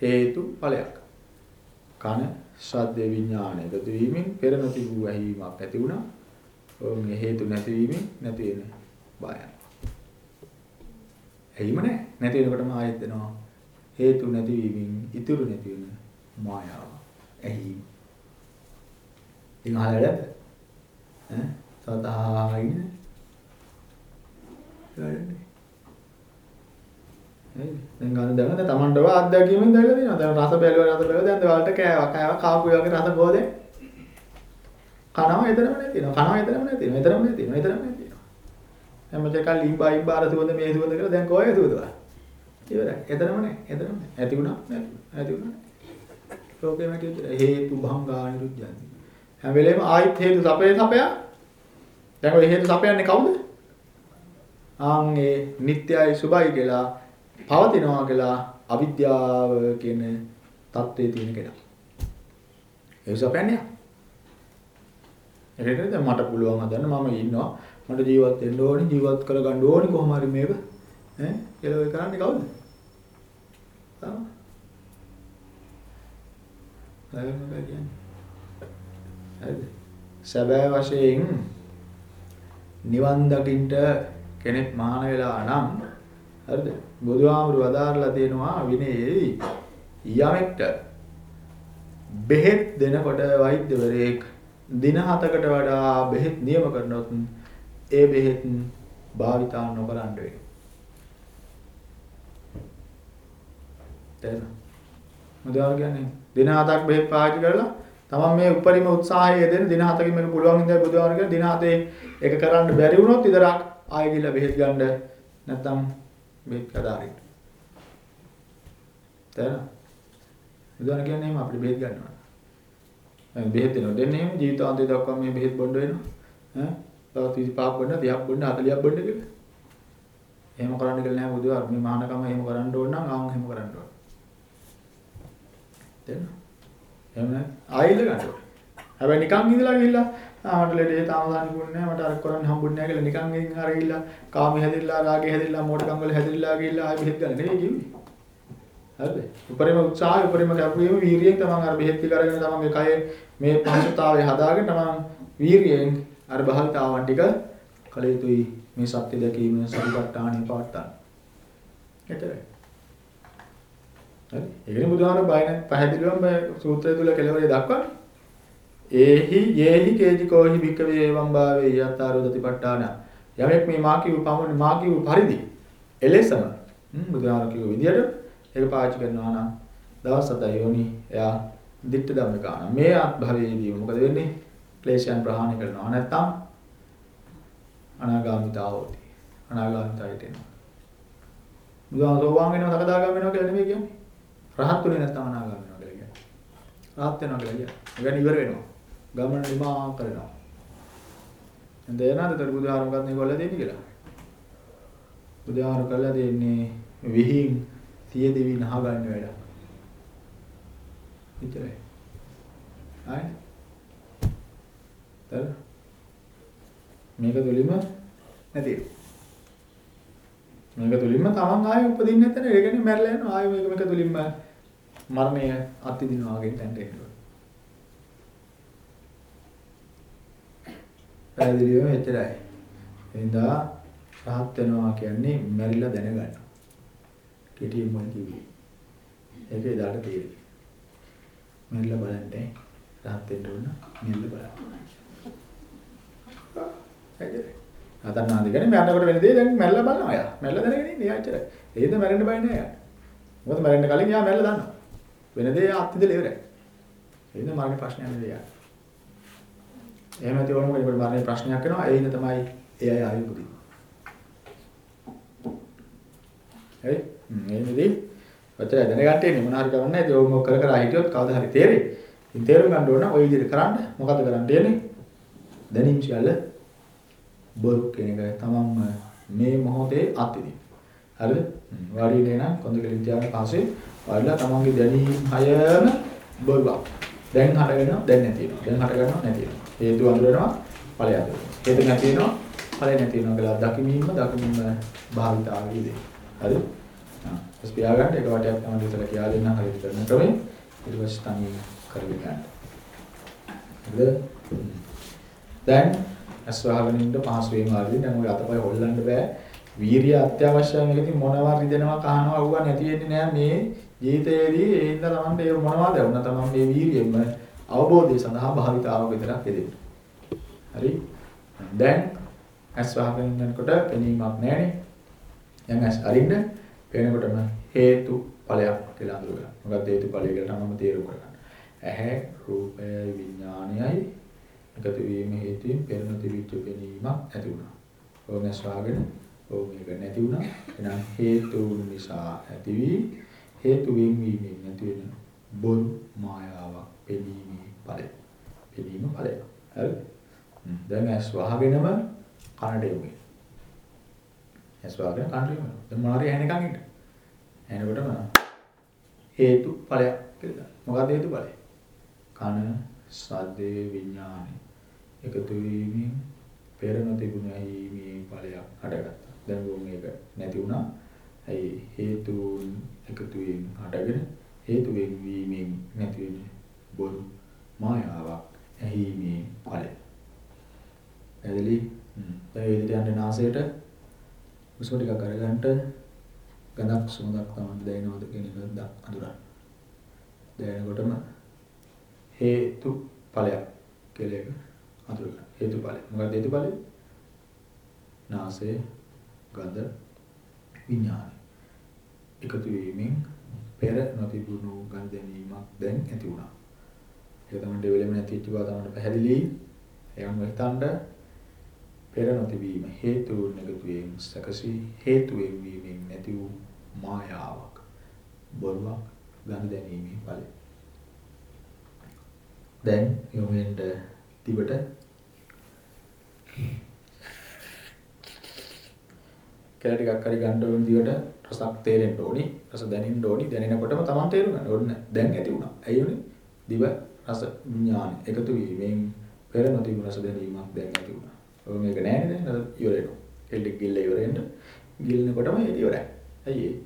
හේතු ඵලයක්. කන ශබ්ද විඥාන එකතු වීමෙන් පෙර නොතිබූ ඇහිීමක් ඇති වුණා. ඔවුන්ගේ හේතු නැතිවීමෙන් නැති වෙන බයයි. ඇහිම නැහැ. නැති වෙනකොටම ආයෙත් දෙනවා. හේතු නැතිවීමෙන් ඉතුරු නැති වෙන මායාව. ඇහිම. ඉතින් අහලා නැද්ද? ඈ? සදායින. ගන්නේ. දැන් ගන්න දැනද Tamanටව අත්දැකීමෙන් දැකලා තියෙනවා. දැන් රස බැලුවා රස බැලුවා දැන් වලට කෑවා කෑවා කාපු වගේ රස ගෝදේ. කනවා එතරම් නැති වෙනවා. කනවා එතරම් නැති වෙනවා. එතරම් නැති වෙනවා. එතරම් නැති වෙනවා. හැම දෙකල් ලිම්බා ඉම්බාර සුවඳ මේ සුවඳ කියලා දැන් කොහේ සුවඳවා. ඉවරයි. එතරම් නැහැ. එතරම් නැහැ. ඇති වුණා නැති. ඇති වුණා. ලෝකෙම කියන්නේ හේතු භංගා නිරුද්ධයන්ති. හැම වෙලේම ආයිත් හේතු සපේ සපයා. දැන් ඔය හේතු සපයන්නේ කවුද? ආන් ඒ නිට්ටයයි සුභයි කියලා පවතිනවා කියලා අවිද්‍යාව කියන தත්ත්වයේ තියෙන කෙනා. ඒ සපයන්නේ. ඒකද මට පුළුවන් හදන්න මම ඉන්නවා මට ජීවත් වෙන්න ඕනි ජීවත් කරගන්න ඕනි කොහොම හරි මේක ඈ කියලා ඔය කරන්නේ කවුද? තමයි. හරිම බෑ කියන්නේ. හරිද? සැබෑ වශයෙන් නිවන් දකින්න කෙනෙක් මහාන වෙලා නම් හරිද? බුදුහාමුදුරුවෝ අදාරලා තියෙනවා විනයේදී යමෙක්ට බෙහෙත් දෙනකොට වෛද්‍යවරයෙක් දින 7කට වඩා බෙහෙත් නියම කරනොත් ඒ බෙහෙත් භාවිතා නොකරන්න වෙනවා. තේරෙනවද? මුදාව කියන්නේ දින 7ක් බෙහෙත් පාවිච්චි කරලා තමන් මේ උපරිම උත්සාහය දෙන දින 7කින් මේක පුළුවන් ඉඳලා බුදුහාම කියන දින 7 ඒක කරන්න බැරි වුණොත් විතරක් ආයෙ ගිහලා බෙහෙත් ගන්න නැත්නම් බෙහෙත් කඩාරින්න. තේරෙනවද? බුදුහාම කියන්නේ එහෙම අපිට බෙහෙත් ගන්නවා. දැන් බෙහෙත් දෙනවා. දෙන්නේ එහෙම ජීවිතාන්තය දක්වා මේ බෙහෙත් බොන්න වෙනවා. ඈ තව 35ක් බොන්න 30ක් බොන්න 40ක් බොන්න කියලා. එහෙම කරන්න කියලා නෑ බුදුහාම මේ මහානකම එහෙම කරන්න ඕන නම් ආන් එහෙම කරන්න ඕන. තේරෙනවද? එහෙම නැත්නම් ආයෙත් ගන්න ඕනේ. හැබැයි නිකන් ඉඳලා ගිහිල්ලා ආ මට ලෙඩේ තාම දන්නේ නැහැ මට අර කරන්න හම්බුන්නේ නැහැ කියලා නිකන් ඉඳන් අර ගිහිල්ලා කාමේ හැදිරලා රාගේ හැදිරලා මෝඩකම් වල හැදිරලා ගිහිල්ලා ආයෙ බෙහෙත් ගන්න නෙවෙයි කිව්වේ. හරිද? උපරිම උත්සාහය උපරිම කැපවීම වීරියෙන් තමන් අර බෙහෙත් ටික අරගෙන තමන්ගේ කයේ මේ පංචතාවය හදාගෙන තමන් වීරියෙන් අර බහල්තාවන් ටික කළ යුතුයි මේ සත්‍ය දැකීම සතිපට්ඨානෙ පවත්තන්න. එතරම්. හරි. ඒකනේ බුදුහාම බයින පැහැදිලිවම මේ සූත්‍රය තුල කෙලවරේ දක්වන්නේ. ඒහි යේහි කේජිකෝහි භික්කවේ එවම් භාවේ යත්තාරෝදතිපට්ඨාන. යමෙක් මේ මා කියු පමණ මා කියු පරිදි එලෙසම බුදුහාම කියු විදියට ඒක පාවිච්චි කරනවා නම් දවස් 7 යෝනි එයා දිට්ඨ ධම්මිකාන. මේ භවයේදී මොකද වෙන්නේ? ක්ලේශයන් ප්‍රහාණය කරනවා. නැත්තම් අනාගාමිතාවෝති. අනාගාමිතයට එනවා. බුදුහාම සෝවාන් වෙනවා සකදාගාම වෙනවා කියලා නෙමෙයි කියන්නේ. රහත් වෙන්නේ නැත්නම් අනාගාමී වෙනවා කියලා කියන්නේ. රහත් වෙනවා කියලා කියන්නේ. ඒ කියන්නේ ඉවර වෙනවා. ගමන නිමා කරනවා. එතනද බුදුහාම මොකක්ද මේ කොල්ල දෙන්නේ කියලා. බුදුහාම කළා දෙන්නේ විහිං සිය දෙවි නහ ගන්න වැඩ. එච්චරයි. ආයි. තර මේක තුලින්ම නැති මේක තුලින්ම තමන් ආයෙ උපදින්න නැතන ඒ කියන්නේ මැරලා යනවා ආයෙ මේක මේක තුලින්ම මරණය අත්විඳිනවා වගේ තැනට එනවා. පැහැදිලිවම එච්චරයි. එඳා රහත් වෙනවා කියන්නේ මැරිලා දැනගන්න. කෙටියෙන් මම කිව්වේ. ඒක එදාට තේරෙයි. මැරිලා බලන්න රහත් වෙන්න ඕන මැරිලා බලන්න. හරිද? අතන්නාද කියන්නේ මරනකොට වෙන දේ දැන් මැරලා බලනවා යා. මැරලා දැනගෙන ඉන්නේ යා ඇත්තට. ඒද මැරෙන්න බය නෑ යා. මොකද මැරෙන්න කලින් යා මැරලා දන්නවා. වෙන දේ අත්විඳලා ඉවරයි. එහෙනම් මරණේ ප්‍රශ්නයක් නෙවෙයි යා. එහෙම නැති වුණොත් මොකද මරණේ ප්‍රශ්නයක් වෙනවා. ඒ හින්දා තමයි ඒ අය ආයෙ පුදී. හරි? මේ විදිහ ඔච්චර දැනගන්න තියෙන්නේ මොන හරි ගමන් නැහැ. ඒක ඕක කර කර හිටියොත් කවදා හරි තේරෙයි. ඉතින් තේරුම් ගන්න ඕන ඔය විදිහට කරන්න මොකද කරන්න තියෙන්නේ? දැනීම් සියල්ල බොරු කියන එක තමන්ම මේ මොහොතේ අත්විඳින්න. හරිද? වාඩි වෙන කොන්ද කෙලින් තියාගෙන පස්සේ වාඩිලා තමන්ගේ දැනීම් හයම බොරුවක්. දැන් හටගෙනවා දැන් නැති වෙනවා. දැන් හටගන්නවා නැති වෙනවා. හේතු අඳුරනවා ඵලය අඳුරනවා. හේතු නැති වෙනවා ඵලය නැති වෙනවා කියලා දකිමින්ම දකිමින්ම භාවිතාවේදී. හරිද? ඊට පියාගන්න එක වටයක් තමයි ඉතල කියලා දෙන්න හරියට කරන ක්‍රමය ඊට පස්සේ තනියම කරගෙන යන්න. හරිද? දැන් අස්වාගෙන ඉන්න පහසු වීම ආදී දැන් ඔය අතපය හොල්ලන්න බෑ. වීරිය අත්‍යවශ්‍යයි මේකකින් මොනවා රිදෙනවා කහනවා වුණා නැති වෙන්නේ නෑ මේ ජීවිතයේදී ඒ හින්දා තමන්ට ඒ මොනවද වුණා තමන් මේ වීරියෙන්ම අවබෝධය සඳහා භාවිතාව විතරක් දෙන්න. හරි? දැන් අස්වාගෙන ඉන්නකොට පෙනීමක් නැහැනේ. දැන් අස් අරින්න පේනකොටම හේතු ඵලයක් කියලා අඳුරගන්න. මොකක්ද හේතු ඵලය කියලා තමයි තේරුම් ගන්න. ඇහැ රූපය විඥානයයි එකතු වීම හේතුවෙන් පෙරණ තිබිච්ච පෙනීමක් ඇති වුණා. ඕක නැස්වාගෙන ඕක මේක නැති වුණා. එහෙනම් හේතුන් නිසා ඇති වී හේතු වීමෙන් නැති වෙන බොරු මායාවක් පෙනීමේ ඵලය. පෙනීම ඵලය. හරිද? දැන් ඇස් වහගෙනම කනට යොමු ඇස් වහගෙන කනට යොමු දැන් මොනාරි ඇහෙනකන් ඉන්න. ඇහෙනකොටම හේතු ඵලයක් කියලා. මොකක්ද හේතු ඵලය? කන සද්දේ විඥානෙ එකතු වීමෙන් පෙර නොතිබුණ ඇහිීමේ ඵලයක් හටගත්තා. දැන් මේක නැති වුණා. ඇයි හේතුන් එකතු වීම හටගෙන හේතු වෙන්වීමෙන් නැති වෙන බොරු මායාවක් ඇහිීමේ ඵලය. එදලි දැන් විදිහට යන්න නාසයට උස්ම ටිකක් අරගන්නට ගඳක් සුවඳක් තමයි දැනෙනවද කියන එක අඳුරන්න. දැනෙනකොටම හේතු ඵලයක් කියලා එක අඳුරගන්න. හේතුඵලය. මොකක්ද හේතුඵලය? නාසය, ගඳ, විඥානය. එකතු වීමෙන් පෙර නොතිබුණු ගඳ දැනීමක් දැන් ඇති වුණා. ඒක තමයි ඩෙවලොප්මන්ට් නැති වෙච්ච බව තමයි පැහැදිලි. ඒකම හිතන්න පෙර නොතිබීම හේතුන් එකතුවෙන් සකසී හේතුවෙන් වීමෙන් නැති වූ මායාවක් බොරුවක් ගඳ දැනීමේ ඵලය. දැන් යොමෙන්ද තිබට කියලා ටිකක් හරි ගන්න ඕන දිවට රසක් තේරෙන්න ඕනි රස දැනෙන්න ඕනි දැනෙනකොටම Taman තේරුම් ගන්න ඕනේ දැන් ඇති වුණා. ඇයි උනේ? දිව රස විඥාන එකතු වීමෙන් පෙර නොතිබුණු රස දැනීමක් දැන් ඇති වුණා. ඔය මේක නෑනේ දැන් අර ඉවර වෙනවා. එල්ලෙක් ගිල්ල ඉවරෙන්න ගිල්නකොටම ඒක ඉවරයි. ඇයි ඒ?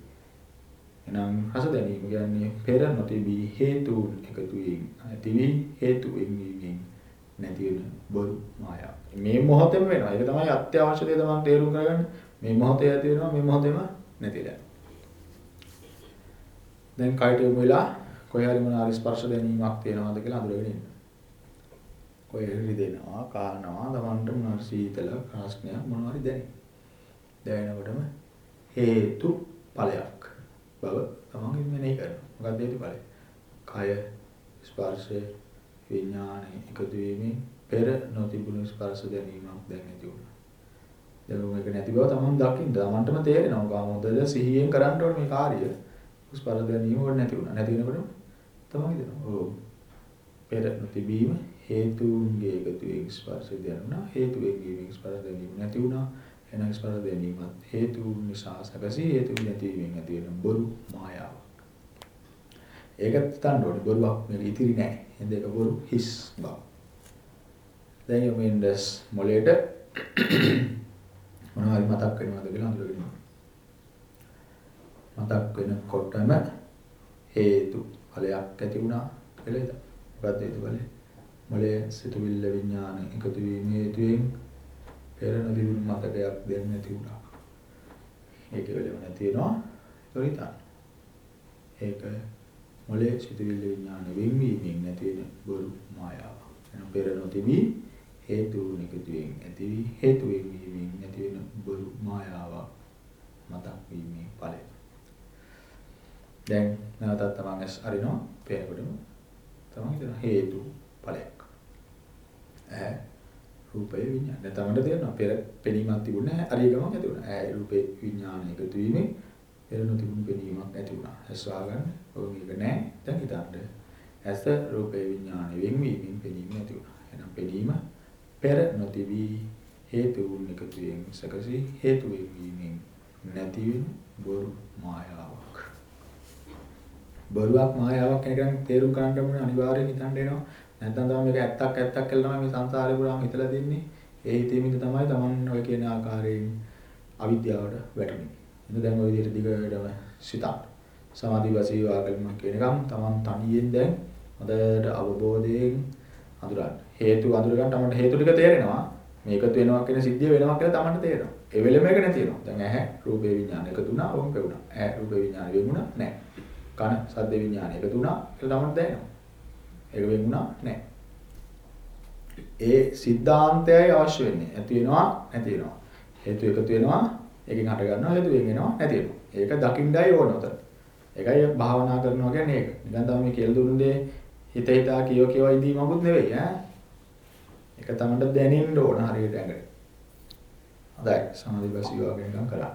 එහෙනම් රස දැනීම කියන්නේ පෙර නොතිබී හේතුන් එකතු වීම. ඇති වී හේතු වෙනවීමෙන් නැති වෙන බොරු මායාව. මේ මොහොතේම වෙනවා. ඒක තමයි අත්‍යවශ්‍ය දේ තමයි තේරුම් කරගන්න. මේ මොහොතේ ඇති වෙනවා මේ මොහොතේම නැතිලා. දැන් කයට යොමු වෙලා කොහේ හරි මොන හරි ස්පර්ශ දැනීමක් තියෙනවද කියලා අඳුරගෙන ඉන්න. කොහේ හරි දෙනවා, කානවා, තමන්ට මොන හරි සීතල, කාස්නයක් මොනවා හරි දැනේ. දැනෙනකොටම හේතු ඵලයක් බව තමන්ගෙන් මෙනෙහි කරනවා. මොකක්ද හේතු ඵලය? කය ස්පර්ශය විඥානය එකතු වීමෙන් පෙර නොතිබුණු ස්පර්ශ දැනීමක් දැන් ඇති වුණා. දැන් මේක නැති බව තමන් දකින්න තමන්ටම තේරෙනවා. කාමොදද සිහියෙන් කරන්න ඕනේ මේ කාර්යය. ස්පර්ශ දැනීම වල නැති වුණා. නැති වෙනකොට තමන් හිතනවා. ඔව්. පෙර නොතිබීම හේතුන්ගේ එකතුවෙන් ස්පර්ශ දැනුණා. හේතුවෙන් වීමෙන් ස්පර්ශ දැනීම නැති වුණා. එනම් ස්පර්ශ දැනීමත් හේතුන් නිසා සැකසී හේතු නැතිවීමෙන් ඇති වෙන බොරු මායාව. ඒකත් හිතන්න ඕනේ බොරුවක් මේක ඉතිරි නෑ. එහෙනම් ඒක බොරු හිස් බව. දැන් යොමෙන්ඩස් මොලේට මොනවා හරි මතක් වෙනවද කියලා අඳුරගෙන මතක් වෙනකොටම හේතු ඵලයක් ඇති වුණා කියලා හිතන්න. මොකක්ද හේතු ඵලය? මොලේ සිතුවිල්ල විඥාන එකතු වීම හේතුවෙන් පෙර නොතිබුණු මතකයක් දෙන්න නැති වුණා. ඒක වෙලෙම නැති වෙනවා. ඒක හිතන්න. ඒක මොලේ සිතුවිල්ල විඥාන වෙන්වීමෙන් නැති වෙන බොරු මායාව. එනම් පෙර නොතිබී හේතුන් එකතුවෙන් ඇති වී හේතු වෙන්වීමෙන් නැති වෙන බොරු මායාවක් මතක් වීමේ ඵලය. දැන් නැවතත් තමන් ඇස් අරිනවා පේනකොටම තමන් හිතන හේතු ඵලයක්. ඈ රූපේ විඥාන. දැන් තමන්ට තේරෙනවා පෙර පෙනීමක් තිබුණේ නැහැ. අරිය ගමක් ඇති වුණා. ඈ රූපේ විඥාන එකතු වීමෙන් පෙර නොතිබුණු පෙනීමක් නැති වුණා. ඇස් වහගන්න. ඔය මේක නැහැ. දැන් හිතන්න. ඇස රූපේ විඥාන වෙන්වීමෙන් පෙනීම නැති වුණා. එහෙනම් පෙනීම පෙර නොතිබී හේතුන් එකතුවෙන් සකසී හේතු වෙන්වීමෙන් නැති වෙන බොරු මායාවක්. බොරුවක් මායාවක් කියන එක තේරුම් ගන්න ඕනේ අනිවාර්යෙන් හිතන්න එනවා. නැත්නම් තමයි මේක ඇත්තක් ඇත්තක් කියලා තමයි මේ සංසාරේ පුරාම හිතලා දෙන්නේ. ඒ හිතීමින්ද තමයි Taman ඔය කියන ආකාරයෙන් අවිද්‍යාවට වැටෙන්නේ. එතන දැන් ඔය විදිහට දිගටම සිතන්න. සමාධි වශයෙන් වාගල්ම කියනකම් Taman තනියෙන් දැන් හොඳට අවබෝධයෙන් අඳුරන්න. හේතු අඳුර ගන්න Tamanට හේතු ටික තේරෙනවා. මේකත් වෙනවා කියන සිද්ධිය වෙනවා කියලා Tamanට තේරෙනවා. ඒ වෙලෙම එක නැති වෙනවා. දැන් ඇහැ රූපේ විඥාන එකතු වුණා, ඕම් පෙවුණා. ඇහැ රූපේ විඥාන වෙමුණා නැහැ. කන සද්ද විඥාන එකතු වුණා කියලා Tamanට දැනෙනවා. ඒක වෙන්ුණා නැහැ. ඒ සිද්ධාන්තයයි අවශ්‍ය වෙන්නේ. ඇති වෙනවා නැති වෙනවා. හේතු එකතු වෙනවා ඒකෙන් හට ගන්නවා හේතු වෙන් වෙනවා නැති වෙනවා. ඒක දකින්නයි ඕන උතන. ඒකයි භාවනා කරනවා කියන්නේ ඒක. නිකන් තමයි කියලා දුන්නේ හිත හිතා කියෝ කියෝ ඉදීමකුත් නෙවෙයි ඈ. ඒක තමයි දැනෙන්න ඕන හරියට ඇඟට. හොඳයි සමාධි බසිය වගේ නිකන් කරා.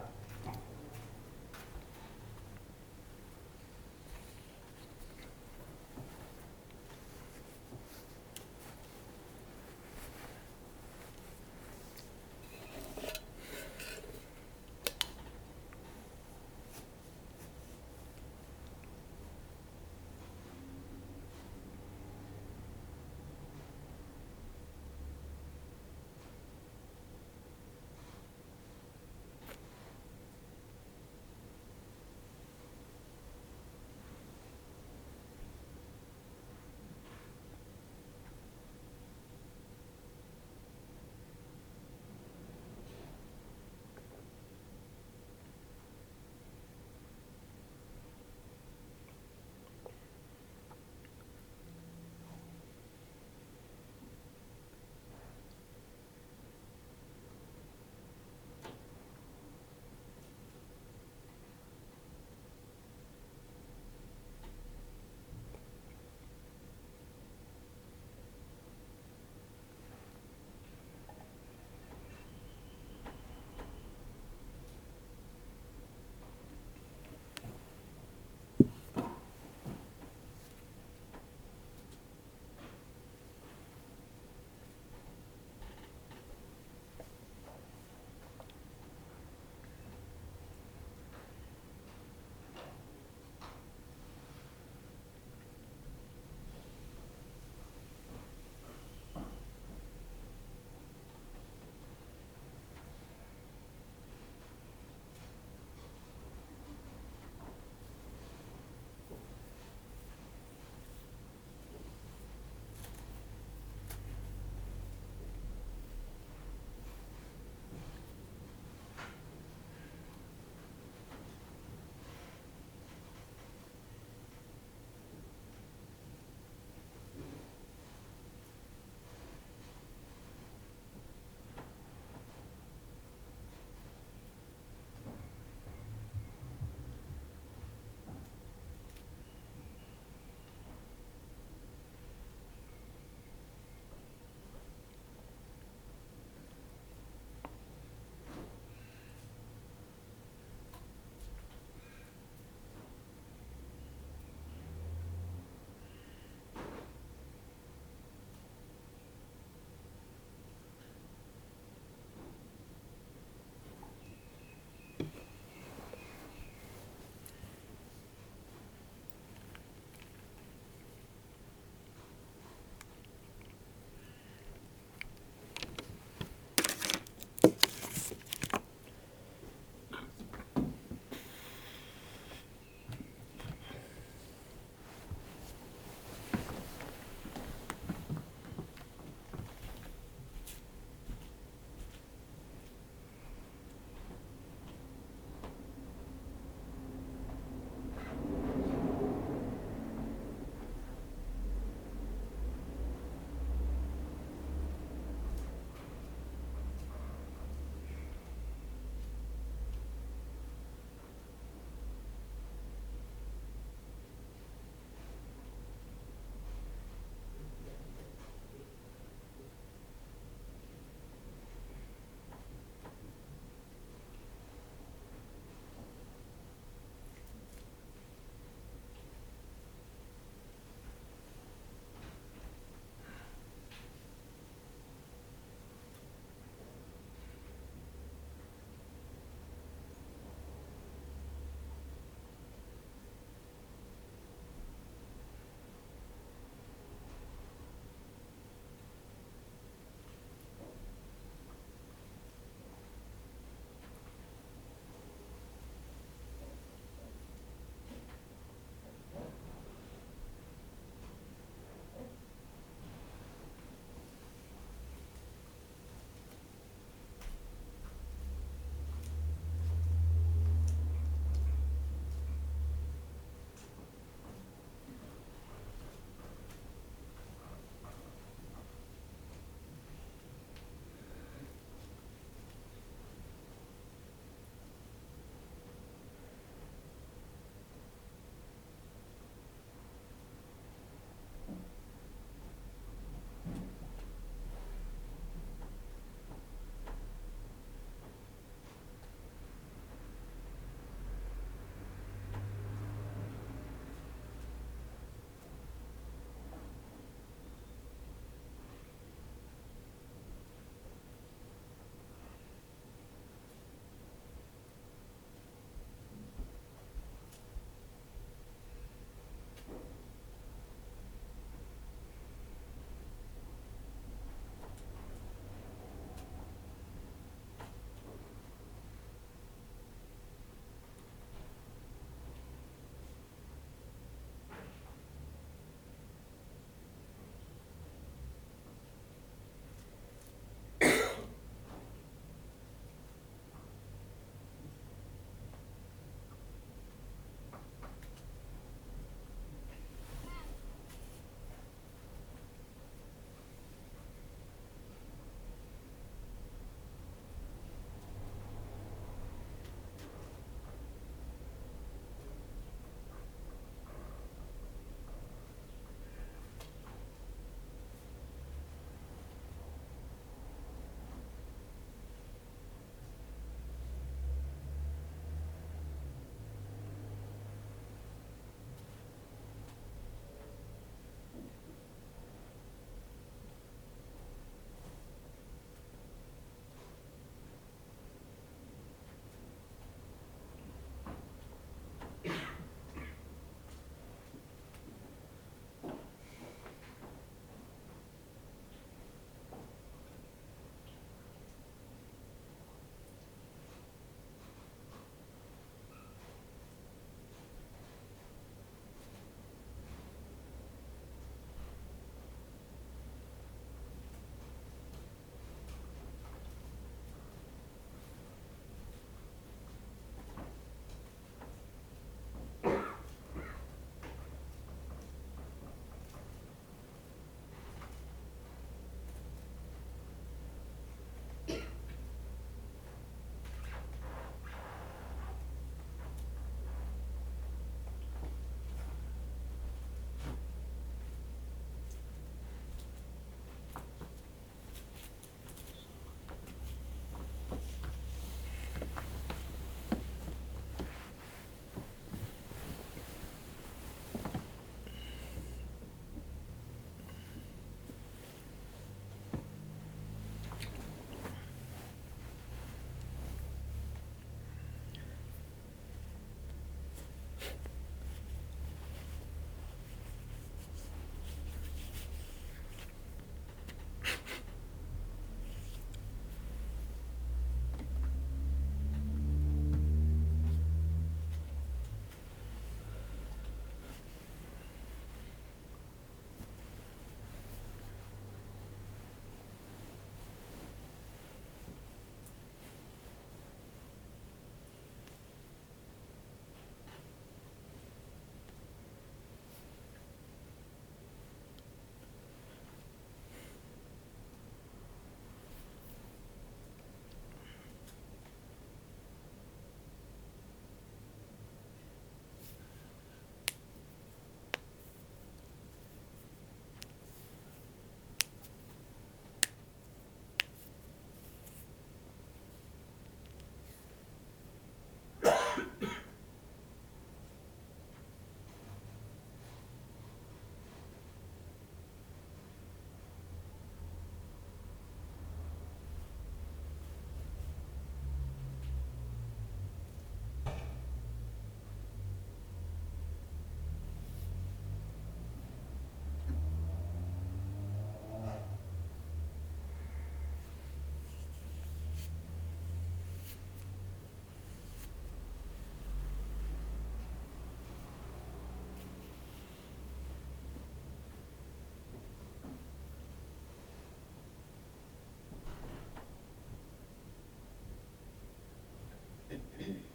Mm-hmm.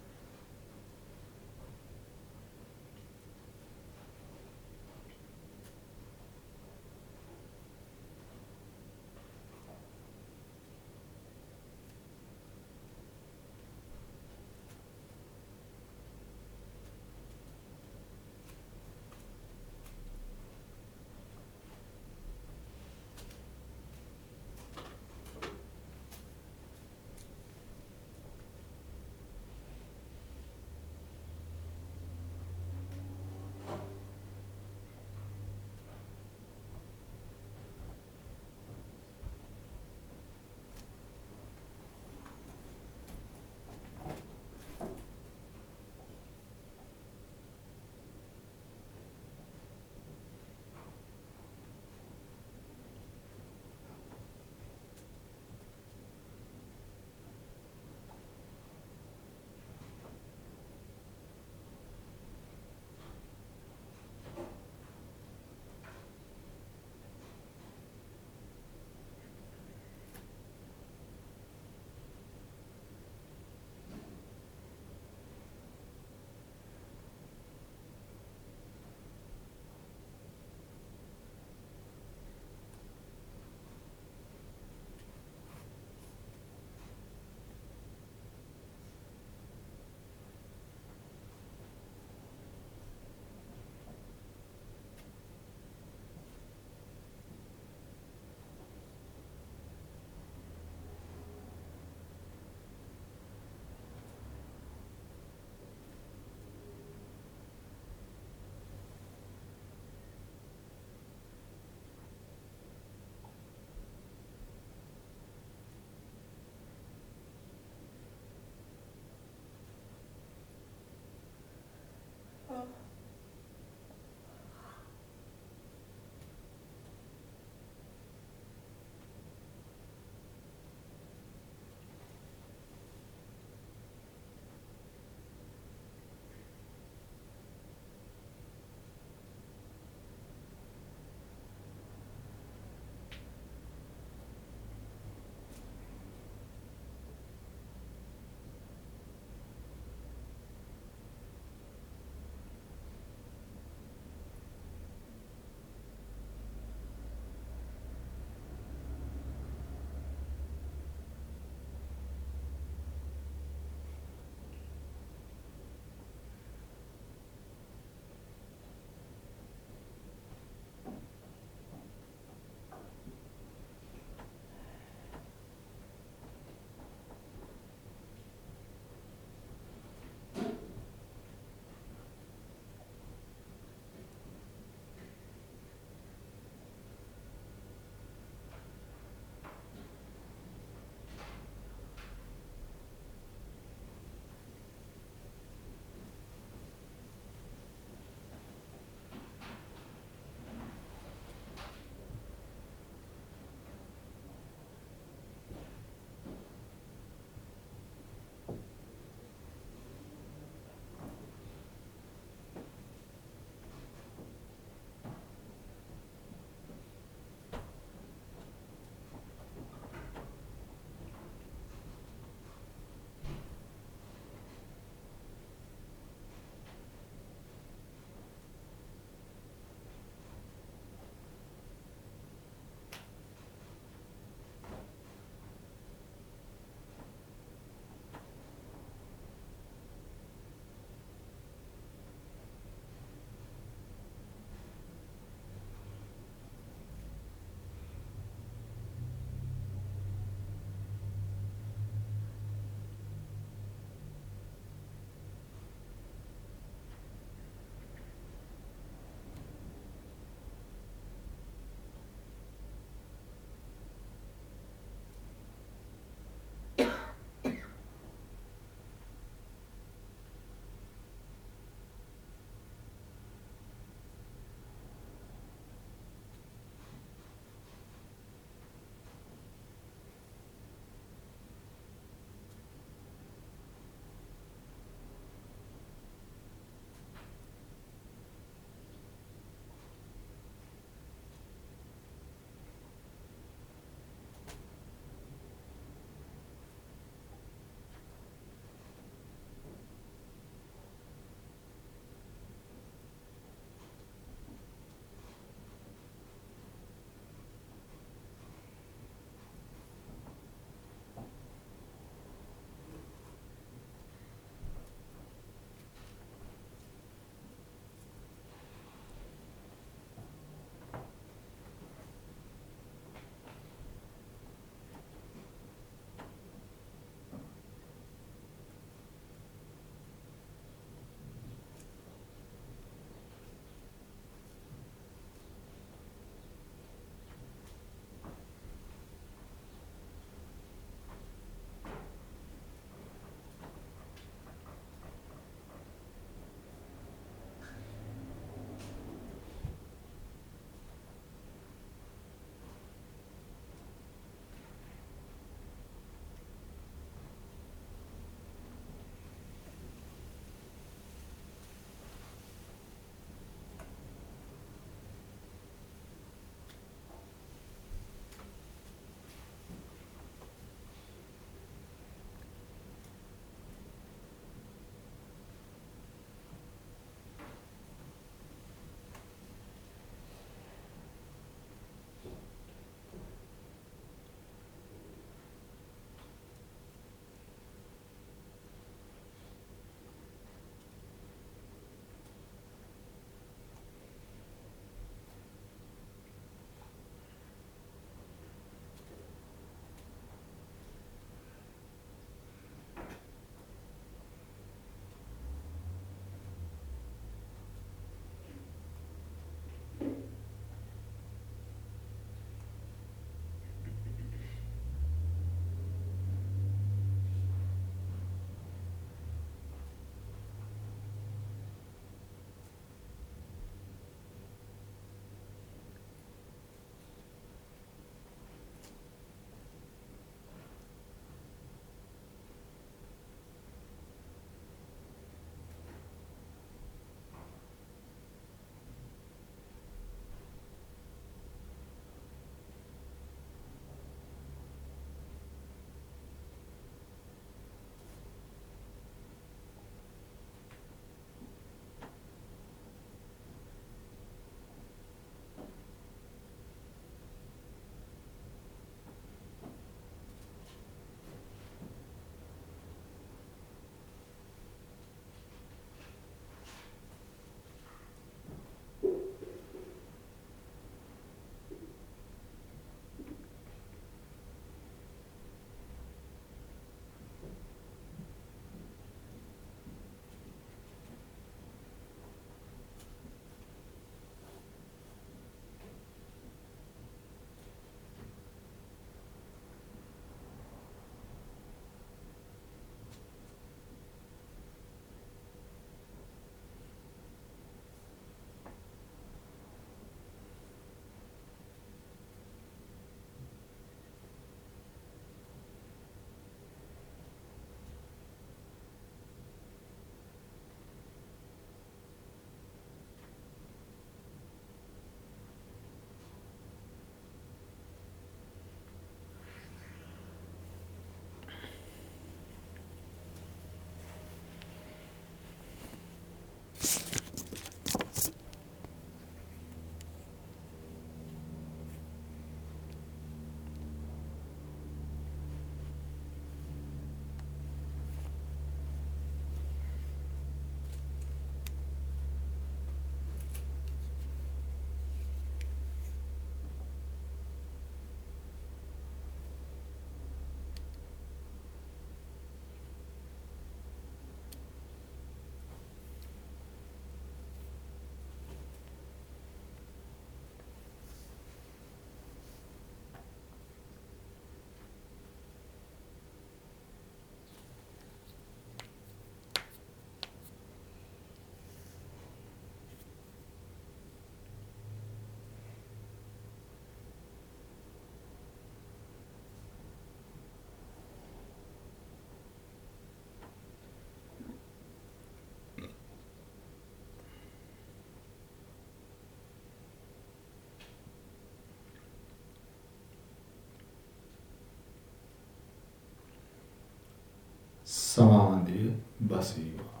සමාධිය බසීවා.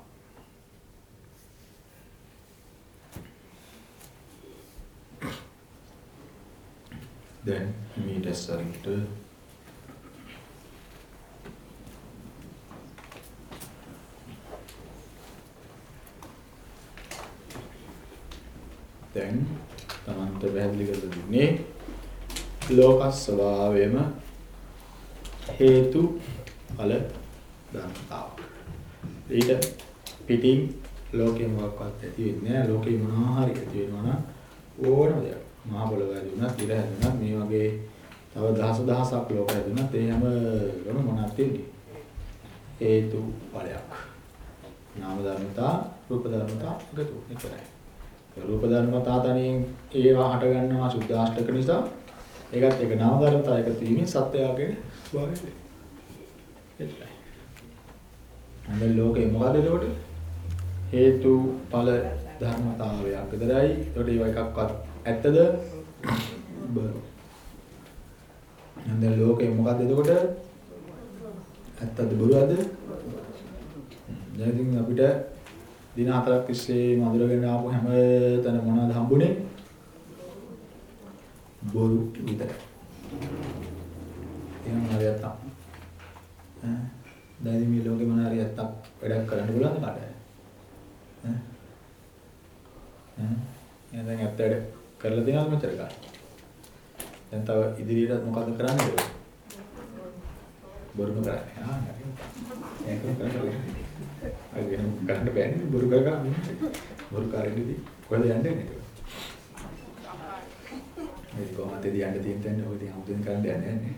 දැන් හිමීට සරිට දැන් තමන්ට පැහැදිලි කරලා දුන්නේ ලෝක ස්වභාවයම හේතු ඵල ධර්මතාවක්. ඊට පිටින් ලෝකේ මොකක්වත් ඇති වෙන්නේ නැහැ. ලෝකේ මොනවා හරි ඇති වෙනවා නම් ඕනම දෙයක්. මහ පොළොව ඇදුණත්, ඉර ඇදුණත් මේ වගේ තව දහස් දහසක් ලෝක ඇදුණත් ඒ හැම මොනවද තියෙන්නේ? හේතු ඵලයක්. නාම ධර්මතා, රූප ධර්මතා එකතු විතරයි. රූප ධර්මතා තනියෙන් ඒවා හට ගන්නවා සුද්ධාෂ්ටක නිසා ඒකත් එක නාම ධර්මතා එකතු වීමෙන් සත්‍යයගේ ස්වභාවය එච්චරයි. අnder ලෝකේ මොකද එතකොට? හේතු ඵල ධර්මතාවයක් විතරයි. ඒකට ඒව එකක්වත් ඇත්තද? බර. අnder ලෝකේ මොකද එතකොට? ඇත්තද බොරුවද? දැන් ඉතින් අපිට දින හතරක් තිස්සේ මధుරගෙන ආපු හැම තැන මොනවද හම්බුනේ? බොරු විතරයි. එහෙනම් හරියට තමයි. ඈ දැන් මේ ලෝකේ මොන හරි ඇත්තක් වැඩක් කරන්න පුළුවන්ද කාටද? ඈ ඈ එහෙනම් දැන් ඇත්ත වැඩ කරලා දෙනවද මෙච්චර කාලේ? දැන් තව ඉදිරියට මොකද කරන්නේ? බොරුම කරන්නේ. ආ හරි. ඒක කරන්නේ. අය වෙන ගන්න බෑනේ බොරු කර කර බොරු කාරෙන්නේදී කොහෙද යන්නේ නේද? මේ කොහොමද යන්න තියෙන තැන ඔය ඉතින් අමුතුවෙන් කරන්න යන්නේ නැහැ.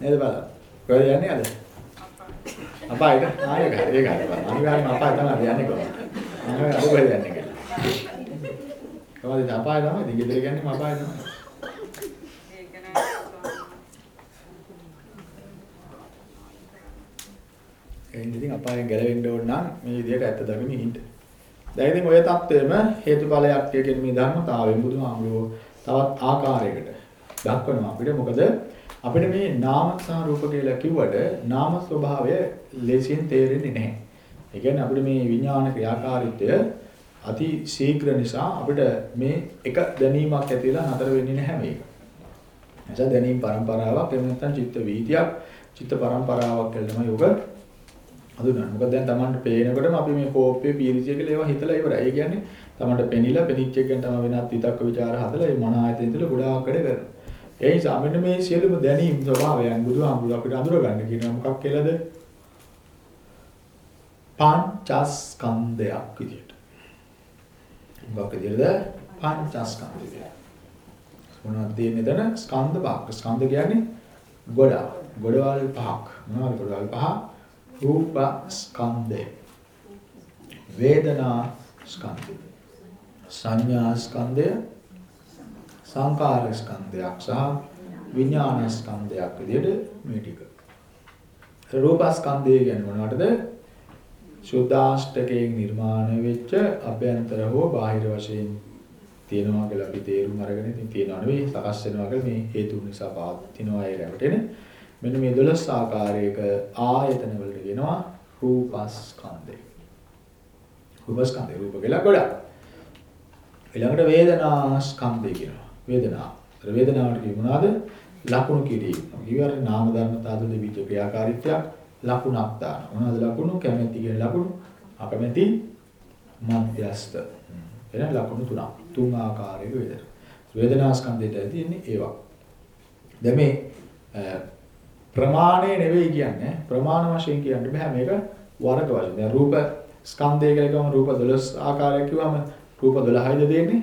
නේද බලන්න. කොහෙද යන්නේ අද? අපායට ආයෙ ගන්න ඒක හරි. අනිවාර්යෙන්ම අපාය තමයි යන්නේ කොහොමද? අනිවාර්යෙන්ම අද කොහෙද යන්නේ කියලා. කොහොමද අපාය තමයි ඉතින් ගෙදර කියන්නේ අපාය තමයි. ඒක නෑ එහෙනම් ඉතින් අපායෙන් ගැලවෙන්න ඕන නම් මේ විදිහට ඇත්ත දකින්න ඉන්න. දැන් ඉතින් ඔය தත්වෙම හේතුඵලයක් කියන මේ ධර්මතාවයෙන් බුදුහාමුදුරුවෝ තවත් ආකාරයකට දක්වනවා අපිට මොකද අපිට මේ නාම සහ රූප කියලා කිව්වට නාම ස්වභාවය ලේසියෙන් තේරෙන්නේ නැහැ. ඒ කියන්නේ අපිට මේ විඥාන ක්‍රියාකාරීත්වය අති ශීඝ්‍ර නිසා අපිට මේ එක දැනීමක් ඇති වෙලා නතර වෙන්නේ නැහැ මේක. එනිසා දැනීම් පරම්පරාවක් එහෙම නැත්නම් චිත්ත වීතියක් චිත්ත පරම්පරාවක් කියලා තමයි ඔබ හඳුනන්නේ. මොකද දැන් Tamanට පේනකොටම අපි මේ කෝප්පේ පීරිසිය කියලා ඒවා හිතලා ඉවරයි. ඒ කියන්නේ Tamanට පෙනිලා පෙනිච්ච එක ගැන තමයි වෙනත් විතක්ක ਵਿਚාර හදලා ඒ මන ආයතන ඉදලා ගොඩාක් වැඩ කරනවා. ඒ නිසා මෙන්න මේ සියලුම දැනීම් ස්වභාවයන් බුදුහාමුදුර අපිට අඳුර ගන්න කියනවා මොකක් කියලාද? පංචස්කන්ධයක් විදියට. මොකක්ද කියලාද? පංචස්කන්ධය කියලා. මොනවද තියෙන්නේ එතන? ස්කන්ධ පහක්. ස්කන්ධ කියන්නේ ගොඩක්. ගොඩවල් පහක්. මොනවද ගොඩවල් පහ? රූප ස්කන්ධය. වේදනා ස්කන්ධය. සංඥා ස්කන්ධය. සංකාර ස්කන්ධයක් සහ විඥාන ස්කන්ධයක් විදිහට මේ ටික. රූප ස්කන්ධය කියන්නේ මොනවටද? සුද්ධාෂ්ටකයෙන් නිර්මාණය වෙච්ච අභ්‍යන්තර හෝ බාහිර වශයෙන් තියෙනවා කියලා අපි තේරුම් අරගෙන ඉතින් තියෙනවා නෙවෙයි සකස් වෙනවා කියලා මේ හේතු නිසා පවතිනවා ඒ රැවටෙන මෙන්න මේ 12 ආකාරයක ආයතන වලට කියනවා රූපස්කන්ධය. රූපස්කන්ධය රූප කියලා ගොඩක්. ඊළඟට වේදනා ස්කන්ධය කියනවා. වේදනා. අර වේදනාවට කිය මොනවාද? ලකුණු කිරීම. ඊවර නාම ධර්මතා තුළ විච ක්‍රියාකාරීත්වයක් ලකුණක් දාන. මොනවද ලකුණු? කැමැති කියන ලකුණු, අකමැති මධ්‍යස්ත. එන ලකුණු තුනක්. තුන් ආකාරයක වේදනා. වේදනා ස්කන්ධයට තියෙන්නේ ඒවා. දැන් මේ ප්‍රමාණය නෙවෙයි කියන්නේ ප්‍රමාණ වශයෙන් කියන්න බෑ මේක වර්ග වශයෙන්. දැන් රූප ස්කන්ධය කියලා කිව්වම රූප 12 ආකාරයක් කිව්වම රූප 12යිද දෙන්නේ?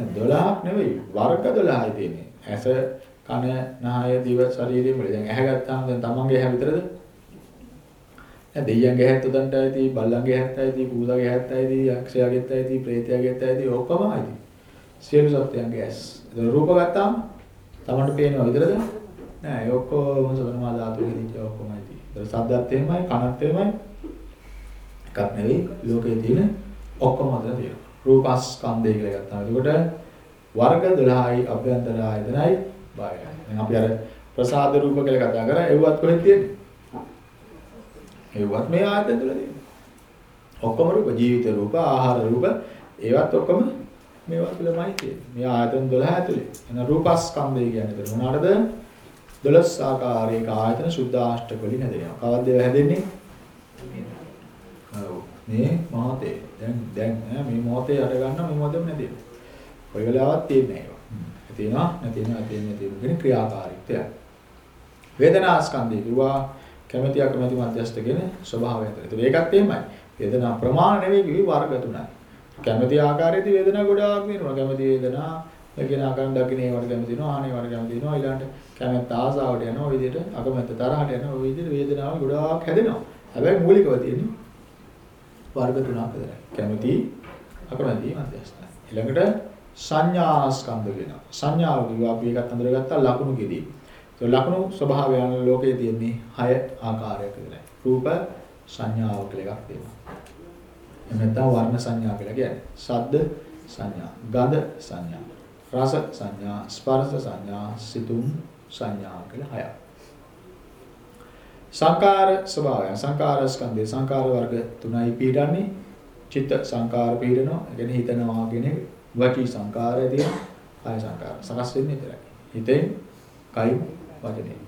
දැන් 12ක් නෙවෙයි වර්ග 12යි තියෙන්නේ. ඇස කන නාය දිව ශරීරය වල දැන් ඇහැ ගත්තාම දැන් තමන්ගේ ඇහැ විතරද? දැන් දෙයියන්ගේ ඇහත් උදන්ට ඇති, බල්ලන්ගේ ඇහත් ඇති, කූලගේ ඇහත් ඇති, යක්ෂයාගේ ඇති, ප්‍රේතයාගේ ඇති ඔක්කොම ඇති. සියලු සත්‍යයන්ගේ ඇස්. ඒක රූප ගත්තාම තමන්ට පේනවා විතරද? නෑ ඒ ඔක්කොම සබනවා ධාතු හිතිච්ච ඔක්කොම ඇති. ඒක සද්දත් එහෙමයි, කනත් එහෙමයි. එකක් නෙවෙයි ලෝකේ තියෙන ඔක්කොම අතර තියෙනවා. රූපස්කන්ධය කියලා ගත්තාම. එතකොට වර්ග 12යි අභ්‍යන්තර ආයතනයි බාහිරයි. දැන් අපි අර ප්‍රසාද රූප කියලා කතා කරා. ඒවත් කොහෙද තියෙන්නේ? ඒවත් මේ ආයතන තුල තියෙනවා. ඔක්කොම රූප ජීවිත රූප, ආහාර රූප ඒවත් ඔක්කොම මේවා තුලමයි තියෙන්නේ. මේ ආයතන 12 ඇතුලේ. එන රූපස්කන්ධය කියන්නේ ඒක මොනවාද? 12 ආකාරයක ආයතන සුද්ධාෂ්ටක වලින් හැදෙනවා. කවද්ද ඒවා හැදෙන්නේ? ඔව්. මේ මොහොතේ. දැන් දැන් මේ මොහොතේ අර ගන්න මේ මොහොතේම නැති වෙනවා. කොයි වෙලාවක් තියෙන්නේ ඒවා. තියෙනවා නැති වෙනවා තියෙන්නේ තියෙන කියන ක්‍රියාකාරීත්වය. වේදනා ස්කන්ධය කිව්වා කැමැති අකමැති මධ්‍යස්ථගෙන ස්වභාවය අතර. ඒකත් එහෙමයි. වේදනා ප්‍රමාණ නෙවෙයි කිවි වර්ග තුනයි. කැමැති ආකාරයේදී වේදනා ගොඩාක් වෙනවා. කැමැති වේදනා කියන ආකාරයෙන් දකින්න ඒවට කැමති වෙනවා ආනේ වට කැමති වෙනවා ඊළඟට කැමැත්ත ආසාවට යනවා ඔය විදිහට අකමැත්ත තරහට යනවා ඔය විදිහට වේදනාව ගොඩාක් හැදෙනවා හැබැයි මූලිකව තියෙන්නේ වර්ග තුනක් විතරයි. කැමැති අකමැති මධ්‍යස්ථ. ඊළඟට සංඥා ස්කන්ධ වෙනවා. සංඥාව කිව්වා අපි එකත් අඳුරගත්තා ලකුණු කෙදී. ඒ ලකුණු ස්වභාවයන් ලෝකයේ තියෙන්නේ හය ආකාරයක විතරයි. රූප සංඥාව කියලා එකක් තියෙනවා. එහෙම නැත්නම් වර්ණ සංඥා කියලා කියන්නේ. ශබ්ද සංඥා, ගඳ සංඥා, රස සංඥා, ස්පර්ශ සංඥා, සිතුම් සංඥා කියලා හයක්. සංකාර ස්වභාවය සංකාර ස්කන්ධේ සංකාර වර්ග තුනයි පිළිගන්නේ. චිත්ත සංකාර පිළිනවා. ඒ කියන්නේ හිතනවා කියන එක වචී සංකාරය තියෙන කාය සංකාර සකස් වෙන්නේ විතරයි. හිතෙන් කයි වචනේ.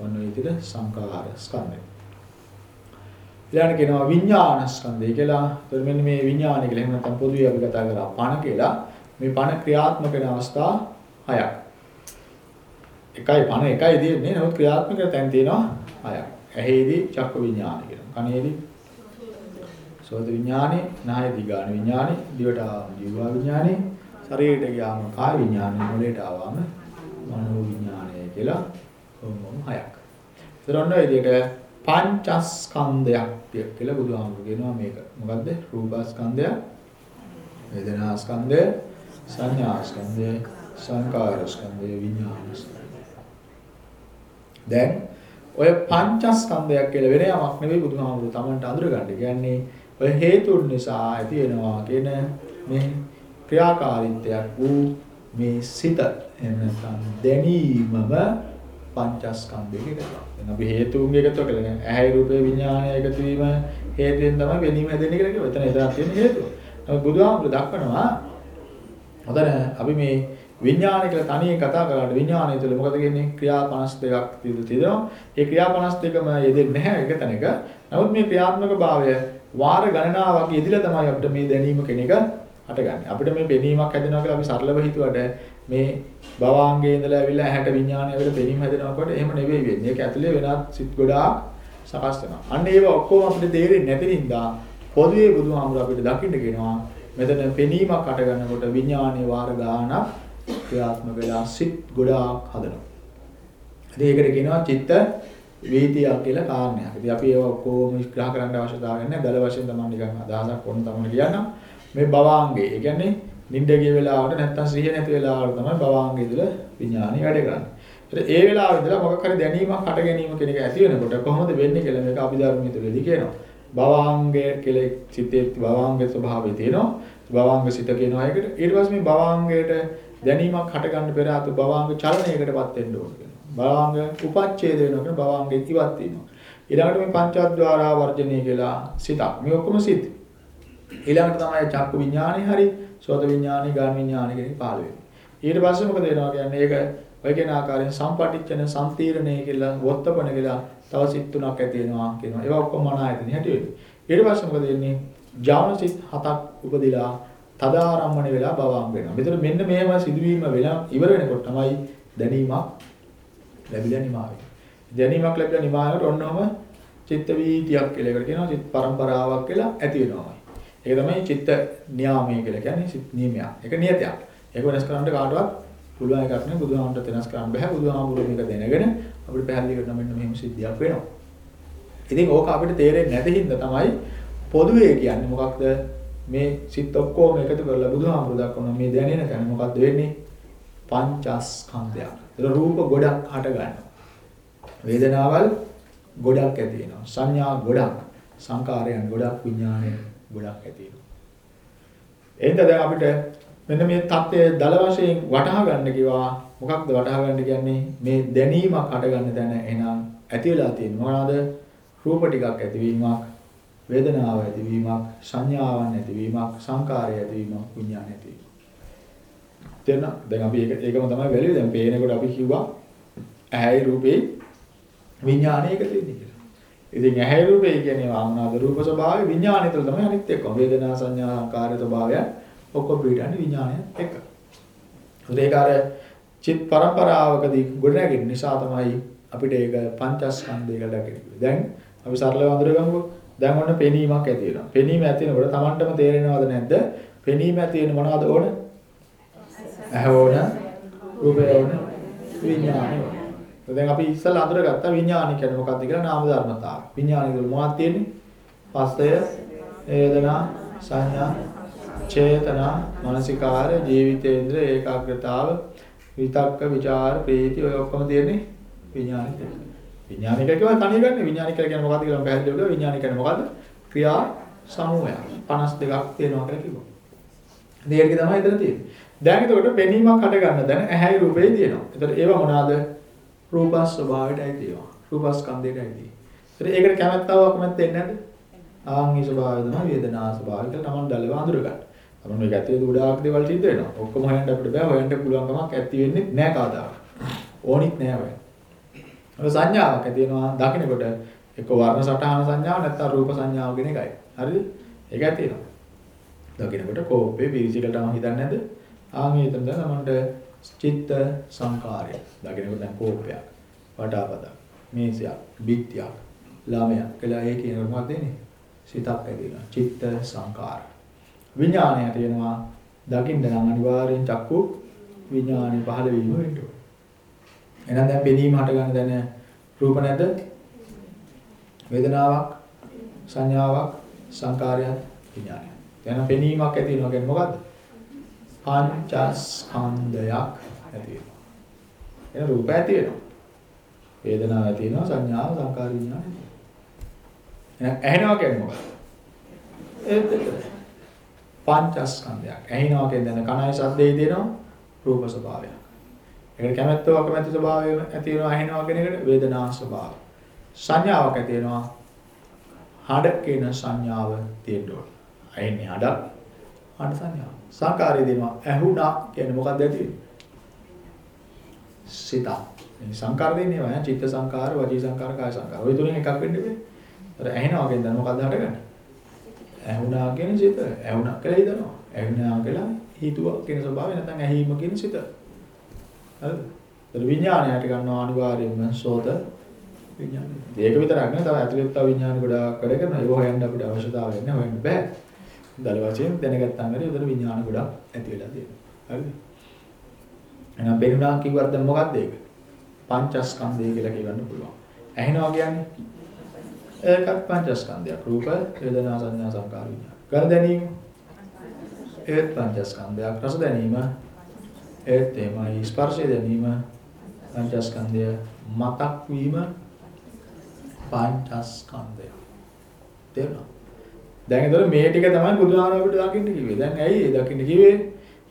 ඔන්න ඔය විදිහට සංකාර ස්කන්ධය. ඊළඟට කියනවා විඥාන ස්කන්ධය කියලා. ඒතර මෙන්න මේ විඥානය කියලා එහෙම නැත්නම් පොදුවේ අපි කතා කරා පණ කියලා. මේ පණ ක්‍රියාත්මක වෙන අවස්ථා හයක්. එකයි පණ එකයි තියෙන්නේ. නමුත් ක්‍රියාත්මක තැන් තියෙනවා හයක්. ඇහෙහිදී චක්ක විඥානය කියනවා. කනේදී සෝත විඥානේ, නායදී ගාන විඥානේ, දිවට ආවම ජීවා විඥානේ, ශරීරයට ගියාම කාය විඥානේ, මොළයට ආවම මනෝ විඥානය කියලා කොහොමම හයක්. ඒතර ඔන්න ඔය විදිහට පංචස්කන්ධයක් කියලා බුදුහාමුදුරු කියනවා මේක. මොකද්ද? රූපස්කන්ධය, වේදනාස්කන්ධය, සංඥාස්කන්ධය, සංකාරස්කන්ධය, විඥානස්කන්ධය. දැන් ඔය පංචස්කන්ධයක් කියලා වෙන යමක් නෙවෙයි බුදුහාමුදුරු Tamanට අඳුරගන්න. කියන්නේ ඔය හේතුන් නිසා ඇති වෙනවා කියන මේ ක්‍රියාකාරීත්වයක් වූ මේ සිත එහෙම නැත්නම් දැනීමම පංචස්කන්ධයක එකතුවක්. දැන් අපි හේතුන්ගේ එකතුව කියලා කියන්නේ ඇහැයි රූපේ විඥානය එකතු වීම හේතුවෙන් තමයි වෙනීම හැදෙන්නේ කියලා කියනවා. එතන එතන තියෙන හේතුව. නමුත් බුදුහාමුදුරු දක්වනවා ඔතන අපි මේ විඥානය කියලා තනියෙන් කතා කරාට විඥානය තුළ මොකද කියන්නේ ක්‍රියා 52ක් තියෙනවා. ඒ ක්‍රියා 52ම යෙදෙන්නේ නැහැ එක තැනක. නමුත් මේ ක්‍රියාත්මක භාවය වාර ගණනාවක් යෙදිලා තමයි අපිට මේ දැනීම කෙනෙක් හටගන්නේ. අපිට මේ පෙනීමක් හැදෙනවා කියලා අපි සරලව හිතුවට මේ භවාංගයේ ඉඳලා ඇවිල්ලා ඇහැට විඥානය ඇවිල්ලා පෙනීම හැදෙනකොට එහෙම නෙවෙයි වෙන්නේ. ඒක ඇතුලේ වෙනත් සිත් ගොඩාක් සකස් වෙනවා. අන්න ඒව ඔක්කොම අපිට තේරෙන්නේ නැති නිසා පොදුවේ බුදුහාමුදුර අපිට දකින්න කියනවා මෙතන පෙනීමක් හට ගන්නකොට විඥානයේ වාර ගානක් ක්‍රියාත්මක වෙලා සිත් ගොඩාක් හදනවා. ඉතින් ඒකට කියනවා චිත්ත වීතියක් කියලා කාරණයක්. ඉතින් අපි ඒව ඔක්කොම විග්‍රහ කරන්න අවශ්‍යතාවයක් නැහැ. දල වශයෙන් තමයි නිකන් අදහසක් ඕන තමයි කියන්නම්. මේ භවාංගේ. ඒ කියන්නේ නිින්ද ගිය වෙලාවට නැත්තම් සිහිය නැති වෙලාවට තමයි භවාංගේ ඉදලා විඥානය වැඩ කරන්නේ. ඒත් ඒ වෙලාවෙ ඉඳලා මොකක් හරි දැනීමක් හට ගැනීම කෙනෙක් ඇති වෙනකොට කොහොමද වෙන්නේ කියලා මේක අභිධර්මයේ තුලදී කියනවා. භවාංගය කියලා සිතේ භවාංගයේ ස්වභාවය තියෙනවා. භවාංග සිත කියනවා ඒකට. ඊට පස්සේ මේ භවාංගයට දැනීමක් හට ගන්න පෙර ආතු භවාංග චලනයකටපත් වෙන්න ඕනේ. භවාංග උපච්ඡේද වෙනකොට භවාංගෙ ඉවත් වෙනවා. ඊළඟට මේ පංචද්වාරා වර්ජනය කියලා සිතක්. මේ ඔක්කොම සිත්. ඊළඟට තමයි චක්කු විඥානෙ හරි, සෝත විඥානෙ, ගාන විඥානෙ කියන පහළ වෙන්නේ. ඊට පස්සේ මොකද වෙනවා කියන්නේ ඒක ඔය කියන ආකාරයෙන් සම්පටිච්ඡන සම්තීරණය කියලා වොත්තපන කියලා තව සිත් තුනක් ඇති වෙනවා කියනවා. ඒවා ඔක්කොම මන ආයතන හැටි වෙන්නේ. ඊට පස්සේ මොකද වෙන්නේ? ජාන සිත් හතක් උපදිලා තදාරම්මන වෙලා බවම් වෙනවා. මෙතන මෙන්න මේව සිදුවීම වෙලා ඉවර වෙනකොට තමයි දැනීමක් ලැබිලා නිමා වෙන්නේ. දැනීමක් ලැබිලා නිමා වෙනකොට ඔන්නෝම චිත්ත වීතියක් කියලා එකට කියනවා. චිත්ත පරම්පරාවක් කියලා ඇති වෙනවාමයි. ඒක තමයි චිත්ත නියාමය කියලා කියන්නේ චිත්ත නියමයක්. ඒක නියතයක්. ඒක වෙනස් කරන්න කාටවත් පුළුවන් එකක් නෙවෙයි. බුදුහාමුදුරට වෙනස් කරන්න බෑ. බුදුහාමුදුරුවෝ මේක දැනගෙන අපිට පැහැදිලි කරන මෙන්න මෙහෙම සිද්ධියක් වෙනවා. ඉතින් ඕක අපිට තේරෙන්නේ නැති හින්දා තමයි පොදුවේ කියන්නේ මොකක්ද මේ සිත් ඔක්කොම එකතු කරලා බුදුහාමුදුරු දක්වන මේ දැනෙන තැන මොකක්ද වෙන්නේ පංචස්කන්ධයක්. ඒක රූප ගොඩක් හට ගන්නවා. වේදනාවල් ගොඩක් ඇති වෙනවා. සංඥා ගොඩක්, සංකාරයන් ගොඩක්, විඥානය ගොඩක් ඇති වෙනවා. එහෙනම් දැන් අපිට මෙන්න මේ தත්ත්වය දල වශයෙන් වටහා ගන්න කිව්වා. මොකක්ද වටහා ගන්න කියන්නේ මේ දැනීමක් හට ගන්න තැන එහෙනම් ඇති වෙලා තියෙන මොනවාද? රූප ටිකක් ඇතිවීමක්, වේදනාව ඇතිවීමක්, සංඥාවන් ඇතිවීමක්, සංකාරය ඇතිවීමක්, විඥාන ඇතිවීමක්. තේරෙනවද? දැන් අපි ඒක ඒකම තමයි වැළුවේ. දැන් පේනකොට අපි කිව්වා ඇහැයි රූපේ විඥානය එකතු වෙන්නේ කියලා. ඉතින් ඇහැයි රූපේ කියන්නේ ආමනාද රූප ස්වභාවය විඥානය තුළ තමයි අනිත් එක්ක. වේදනා සංඥා සංකාර ස්වභාවය ඔක්කොම පිටන්නේ විඥානය එක්ක. ඒක අර චිත් පරම්පරාවකදී ගොඩනැගෙන නිසා තමයි අපිට ඒක පංචස්කන්ධයකට දැකෙන්නේ. දැන් අපි සරලව අඳුරගමුකෝ. දැන් ඔන්න පෙනීමක් ඇති වෙනවා. පෙනීම ඇති වෙනකොට Tamanටම තේරෙනවද නැද්ද? පෙනීම ඇති වෙන මොනවද ඕන? ඇහැ ඕන, රූපය ඕන, විඥානය ඕන. දැන් අපි ඉස්සෙල්ලා අඳුරගත්තා විඥානය කියන්නේ මොකක්ද කියලා නාම ධර්මතාව. විඥානය වල මොනවද තියෙන්නේ? පස්තය, වේදනා, සංඥා, චේතනා, මානසිකාර, ජීවිතේන්ද්‍ර, ඒකාග්‍රතාව, විතක්ක, ਵਿਚාර, ප්‍රීති ඔය ඔක්කොම තියෙන්නේ විඥානික. විඥානික කියව තනිය ගන්න විඥානික කියන්නේ මොකක්ද කියලා මම පැහැදිලි කළා. විඥානික කියන්නේ මොකද්ද? ක්‍රියා සමූහයක්. 52ක් තියෙනවා කියලා කිව්වා. දෙයක තමයි එතන තියෙන්නේ. දැන් එතකොට පෙනීමක් හට ගන්න දැන ඇහැයි රූපේ තියෙනවා. එතකොට ඒව මොනවාද? රූපස් ස්වභාවයටයි තියෙනවා. රූපස්කන්ධයටයි තියෙන්නේ. එතකොට ඒකට කැමැත්තාවක් නැත්නම් එන්නේ නැද්ද? ආන්ගේ ස්වභාවය තමයි වේදනා ස්වභාවය කියලා Taman දැලව අඳුර ගන්න. Taman මේක ඇතුලේ ගොඩාක් දේවල් සිද්ධ වෙනවා. ඔක්කොම හොයන්න අපිට බෑ. හොයන්න පුළුවන් කමක් ඇති වෙන්නේ නැහැ කවදාවත්. ඕනිත් නැහැ හොයන්න. ඔය සංඥාවක් ඇති වෙනවා දකින්නකොට එක්ක වර්ණ සටහන සංඥාව නැත්නම් රූප සංඥාව කියන එකයි. හරිද? ඒක ඇති වෙනවා. දකින්නකොට කෝපේ පිරිසිකටම හිතන්නේ නැද්ද? ආන්ගේ එතන දැන් Tamanට චිත්ත සංකාරය. දකින්නකොට දැන් කෝපයක්, වටාපතක්, මේසයක්, බිත්තියක්, ළමයක් කියලා ඒ කියන මොකක්ද එන්නේ? සිතක් ඇතිවෙනවා. චිත්ත සංකාර. විඥානය තියෙනවා. දකින්න නම් අනිවාර්යෙන් චක්කු විඥානෙ පහළ වීම වෙන්න ඕනේ. එහෙනම් දැන් පෙනීම හට ගන්න දැන රූප නැද්ද? වේදනාවක්, සංඥාවක්, සංකාරයක්, විඥානයක්. දැන් පෙනීමක් ඇති වෙනවා කියන්නේ මොකද්ද? පංචස්කන්ධයක් ඇති වෙනවා. එහෙනම් රූප ඇති වෙනවා. වේදනාව ඇති වෙනවා, සංඥාව, සංකාර, විඥාන. එහෙනම් ඇහෙනවා කියන්නේ මොකක්ද? ඒත් පංචස්කන්ධයක්. ඇහෙනවා කියන්නේ දැන් කනයි ශබ්දේ දෙනවා රූප ස්වභාවය. ඒකට කැමැත්තෝ අකමැති ස්වභාවය ඇති වෙනවා ඇහෙනවා කියන එකට වේදනා ස්වභාවය. සංඥාවක් ඇති වෙනවා හඩ කියන සංඥාව තියෙන්න ඕන. ඇහෙන්නේ හඩක් හඩ සංඥාව. සංකාරය දෙනවා ඇහුණා කියන්නේ මොකක්ද ඇති වෙන්නේ? සිත. මේ සංකාර දෙන්නේ ඒවා චිත්ත සංකාර, වචී සංකාර, කාය සංකාර. ওই තුනෙන් එකක් වෙන්න බෑ. අර ඇහෙනවා කියන්නේ දැන් මොකක්ද හටගන්නේ? ඇහුණා කියන සිත. ඇහුණා කියලා හිතනවා. ඇහුණා කියලා හිතුවා කියන ස්වභාවය නැත්නම් ඇහිීම කියන සිත. හරිද? ඒතර විඥානයට ගන්නවා අනිවාර්යයෙන්ම සෝත විඥානය. ඒක විතරක් නෙවෙයි තව ඇතුළත තව විඥාන ගොඩාක් වැඩ කරනවා. ඒක හොයන්න අපිට අවශ්‍යතාවයක් නැහැ. හොයන්න බෑ. දල වශයෙන් දැනගත්තාම හරි උදේ විඥාන ගොඩක් ඇති වෙලා තියෙනවා. හරිද? එහෙනම් බෙරුණා කිව්වත් දැන් මොකක්ද ඒක? පංචස්කන්ධය කියලා කියන්න පුළුවන්. ඇහෙනවා කියන්නේ ඒකත් පංචස්කන්ධයක්. රූප, වේදනා, සංඥා, සංකාර, විඥාන. ගඳ දැනීම ඒත් පංචස්කන්ධයක්. රස දැනීම ඒත් එමයි ස්පර්ශය දැනීම පංචස්කන්ධය මතක් වීම පංචස්කන්ධය. තේරුණා? දැන් ඒතර මේ ටික තමයි බුදුහාම අපිට දකින්න කිව්වේ. දැන් ඇයි ඒ දකින්න කිව්වේ?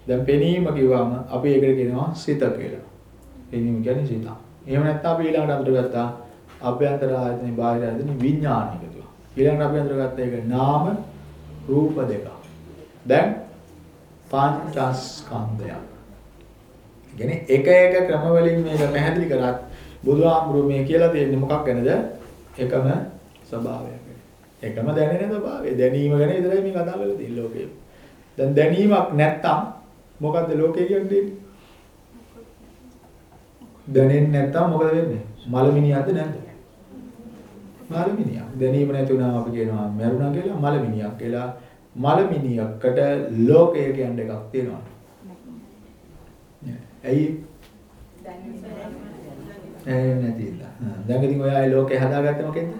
දැන් පෙනීම කිව්වම අපි ඒකට කියනවා සිත කියලා. පෙනීම කියන්නේ සිත. එහෙම නැත්නම් අපි ඊළඟට අඳුරගත්තා අභ්‍යන්තර ආයතන බාහිර ආයතන විඥාන එකතුව. ඊළඟට අපි අඳුරගත්ත ඒක නාම රූප දෙක. දැන් පංචස්කන්ධයක්. කියන්නේ එක එක ක්‍රම වලින් මේක පැහැදිලි කරත් බුදුහාමුදුරුවෝ මේ කියලා තියෙන්නේ මොකක් ගැනද? එකම ස්වභාවයක්. එකම දැනෙන ස්වභාවය. දැනීම ගැන විතරයි මේ කතා කරලා තියෙන්නේ ලෝකේ. දැන් දැනීමක් නැත්තම් මොකද්ද ලෝකේ කියන්නේ? දැනෙන්නේ නැත්තම් මොකද වෙන්නේ? මලමිනියක්ද නැද්ද? මලමිනියක්. දැනීම නැති වුණාම අපි කියනවා මරුණා කියලා මලමිනියක් කියලා. මලමිනියකට ලෝකය කියන එකක් තියෙනවා. ඇයි? දැනෙන්නේ නැතිද? දැන් ඉතින් ඔයා ඒ ලෝකේ හදාගත්තේ මොකෙන්ද?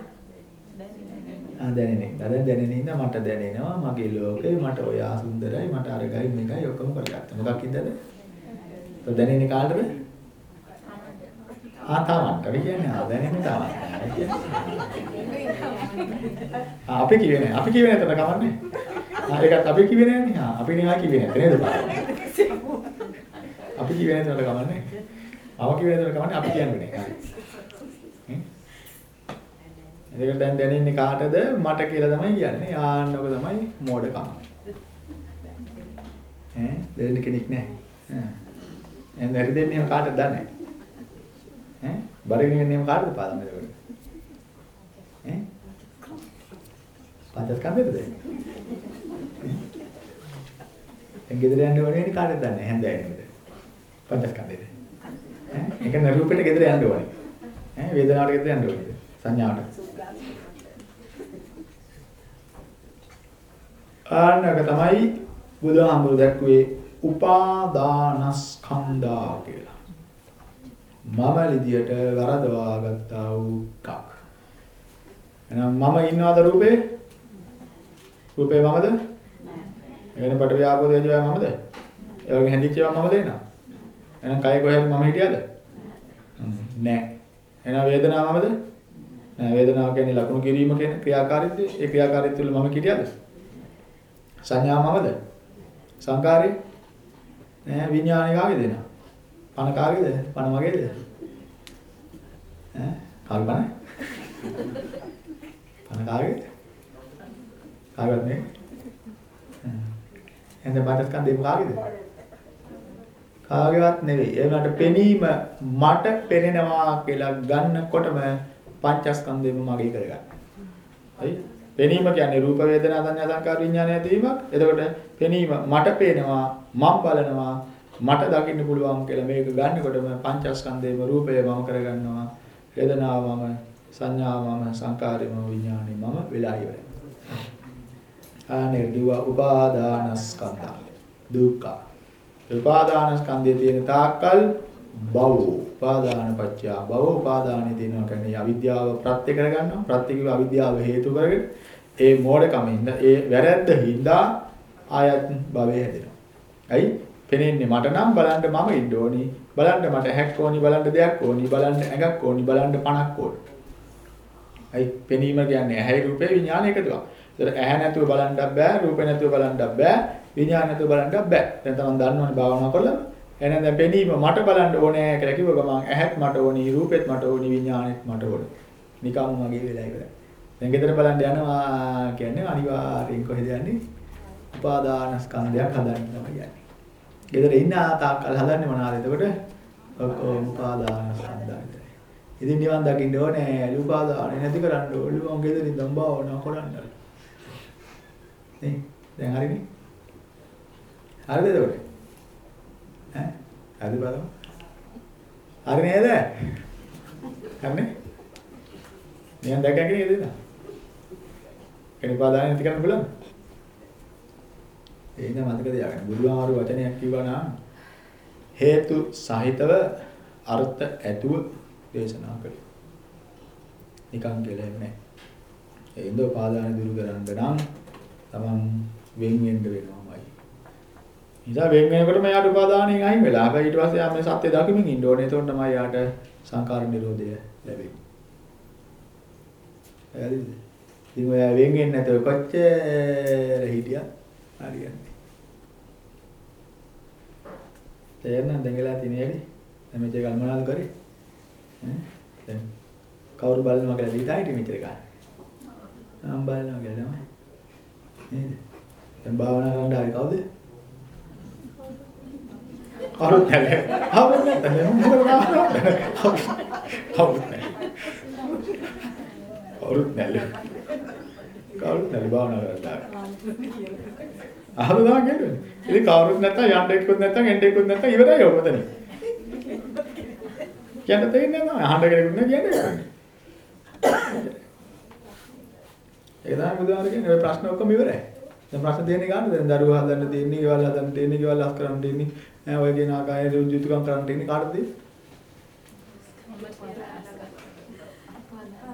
ආ දැනෙන්නේ. දැන් දැනෙන්නේ ඉඳ මට දැනෙනවා මගේ ලෝකේ මට ඔයා සුන්දරයි මට අරගයි මේකයි ඔක්කොම කරගත්තා. මොකක් ඉඳද? તો දැනෙන්නේ කාටද? ආ තාමන්ට කියන්නේ ආ දැනෙන්නේ තාමන්ට. ආ අපි කිව්වේ නෑ. අපි කිව්වේ නැතන කමන්නේ. ආ ඒකත් අපි කිව්වේ නෑනේ. ආ අපි නේ ආ කිව්වේ නැත නේද? අපි කිව්වේ නැතනට කමන්නේ. මම කිව්වේ නැතනට කමන්නේ අපි කියන්නේ නෑ. එතකොට දැන් දැනෙන්නේ කාටද? මට කියලා තමයි කියන්නේ. ආන්නක තමයි මෝඩකම. ඈ දෙන්න කෙනෙක් නැහැ. ඈ. එහෙනම් හරි දෙන්නේ කාටද දන්නේ? ඈ බරින් ඉන්නේ කාටද පාදම් එතකොට? ඈ? පංචස්කන්ධෙද? දැන් ගෙදර යන්න ඕනේ කාටද දන්නේ? හැන්දෑවෙන්නේද? පංචස්කන්ධෙද? ඈ? ඒක නරූපෙට ගෙදර යන්න ඕනේ. ඈ වේදනාවට ගෙදර යන්න ඕනේ. සංඥාවට. ආනක තමයි බුදුහාමුදුරු දැක්ුවේ උපාදානස්කන්ධා කියලා. මම ලිදියට වරදවා ගත්තා වූ කක්. එහෙනම් මම ඉන්නවද රූපේ? රූපේ මමද? එහෙනම් පට ව්‍යාපෝ දේජය මමද? ඒ වගේ හැඳිච්ච ඒවා මමද එනවා? එහෙනම් කය කොහෙද මම හිටියද? නෑ. එහෙනම් වේදනාව මමද? නෑ වේදනාව කියන්නේ ලකුණු කිරීම කියන ක්‍රියාකාරීත්වය. ඒ ක්‍රියාකාරීත්වය තුළ මම හිටියද? සංඥා මමද? සංකාරේ? නෑ විඥානේ කාගේද එනවා? පණ කාගේද? පණ වගේද? ඈ කාගේ පණ? පණ කාගේද? කාගේද මේ? එහෙනම් බාටස්කන්ධේ කාගේද? කාගේවත් නෙවෙයි. ඒ වුණාට පෙනීම මට පෙනෙනවා කියලා ගන්නකොටම පංචස්කන්ධෙම මගේ කරගන්න. හරි? පෙනීම කියන්නේ රූප වේදනා සංඥා සංකාර විඥාන ඇතිවීමක්. එතකොට පෙනීම මට පේනවා මම බලනවා මට දකින්න පුළුවන් කියලා මේක ගන්නකොටම පංචස්කන්ධේම රූපය මම කරගන්නවා. වේදනාව මම සංඥාව මම සංකාරය මම විඥානය මම වෙලා ඉවරයි. ආනේ දුව උපාදානස්කන්ධ දුක්ඛ. උපාදානස්කන්ධයේ තියෙන තාක්කල් භව උපාදාන පත්‍ය භව උපාදානේ තියෙනවා කියන්නේ අවිද්‍යාව ප්‍රත්‍ය කරගන්නවා ප්‍රත්‍ය කිව්ව අවිද්‍යාව හේතු කරගෙන ඒ මෝඩකමින්ද ඒ වැරැද්ද හින්දා ආයත් භවය හැදෙනවා. ඇයි? පෙනෙන්නේ මට නම් බලන්න මම ඉන්න ඕනි. බලන්න මට හැක් ඕනි, බලන්න දෙයක් ඕනි, බලන්න ඇඟක් ඕනි, බලන්න පණක් ඕනි. ඇයි? පෙනීම කියන්නේ ඇහැයි රූපේ විඥාන එකතුවක්. ඒතර ඇහැ නැතුව බලන්නත් බෑ, රූපේ නැතුව බලන්නත් බෑ, විඥාන නැතුව බලන්නත් බෑ. දැන් තමයි දන්නවනේ භාවනා කරලා. එහෙනම් දැන් පෙනීම මට බලන්න ඕනේ කියලා කිව්ව ගමන් ඇහත් මට ඕනි, රූපෙත් මට ඕනි, විඥානෙත් මට ඕනි. නිකම්ම මගේ වෙලා ඉවරයි. දැන් ගෙදර බලන්න යනවා කියන්නේ අනිවාර්යෙන් කොහෙද යන්නේ? උපාදාන ස්කන්ධයක් හදන්න තමයි යන්නේ. ගෙදර ඉන්න තාක්කල් හදන්නේ මොනවාද එතකොට? ඔක්කොම උපාදාන ස්කන්ධය. ඉතින් නිවන් දකින්න ඕනේ උපාදාන නැති කරන්න ඕනේ. මම ගෙදරින් දම් භාවනා කරන්න. නේ? දැන් හරිනේ? හරිද එතකොට? ඈ? හරි බලමු. හරි නේද? හරිනේ? නිවන් දැක්කා කියන්නේ නේද? කෙනෙක් උපාදාන නැති කරන්න බලන්න. ඒ ඉඳ මතක තියාගන්න. බුදුහාරු වචනයක් කිව්වා නම් හේතු සහිතව අර්ථ ඇතුව දේශනා කළේ. නිකන් කියලා එන්නේ. ඒ ඉඳ උපාදාන දුරු කරන්න නම් තමන් වෙන් වෙන්න වෙනවාමයි. ඉතින් වෙන් වෙනකොට මෙයාට උපාදානයෙන් අයින් වෙලා. හැබැයි ඊට පස්සේ යා මේ සත්‍ය දකිමින් ඉන්න ඕනේ. එතකොට තමයි යාට සංකාර නිරෝධය ලැබෙන්නේ. හරිද? ඉතින් ඔය වෙන් වෙන්නේ නැතුව කොච්චර හිටියත් හරියන්නේ. තේරෙනවද දෙංගලා තියෙන්නේ? දැන් මෙච්චර කල් මොනවද කරේ? ඈ දැන් කවුරු බලනවා කියලා දීලා හිටියේ මෙච්චර කාලේ. මම බලනවා කියලා තමයි. නේද? දැන් භාවනා කරන්න ආවේ කවුද? කවුරුත් නැහැ. කවුරුත් නැහැ. කවුරුත් නැහැ. කවුරුත් නැහැ. කවුරුත් නැහැ භාවනා ආවේ. අහලා තමයි කියන්නේ. ඉතින් කවුරුත් නැත්තම් යන්න එක්කුත් නැත්තම් එන්න එක්කුත් නැත්තම් ඉවරයි ඔය මෙතන. කියන්න තේින්නේ නැහැ. අහන්න කෙනෙකුත් නැහැ කියන්නේ. ඒක තමයි බුදුහාම කියන්නේ ඔය ප්‍රශ්න ඔක්කොම ඉවරයි. දැන් ප්‍රශ්න දෙන්නේ ගන්න දැන් දරුවෝ හදන්න දෙන්නේ, ගෙවල් හදන්න දෙන්නේ, ගෙවල් අස් කරන්න දෙන්නේ, ඔය කියන ආකාරයේ යුතුයකම් කරන්න දෙන්නේ කාටද?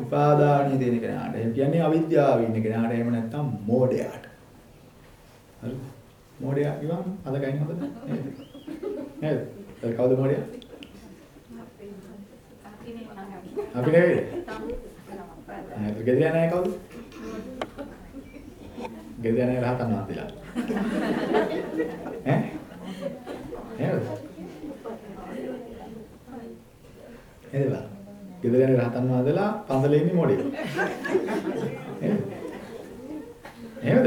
උපාදානිය දෙන කෙනාට. ඒ කියන්නේ අවිද්‍යාව ඉන්න කෙනාට එහෙම නැත්තම් මෝඩයාට. හරිද? මෝඩයා කිව්වම අද ගයින් හොඳද? නේද? නේද? ඒ කවුද මෝඩයා? අපි නෙවෙයි. නේද? ගෙදර යන්නේ කවුද? ගෙදර යන්නේ රහතන් වහන්සේලා. ඈ? නේද? නේද බා? ගෙදර දෙන රහතන් වහන්සේලා පන්සලේ ඉන්නේ මොඩේ. නේද? නේද?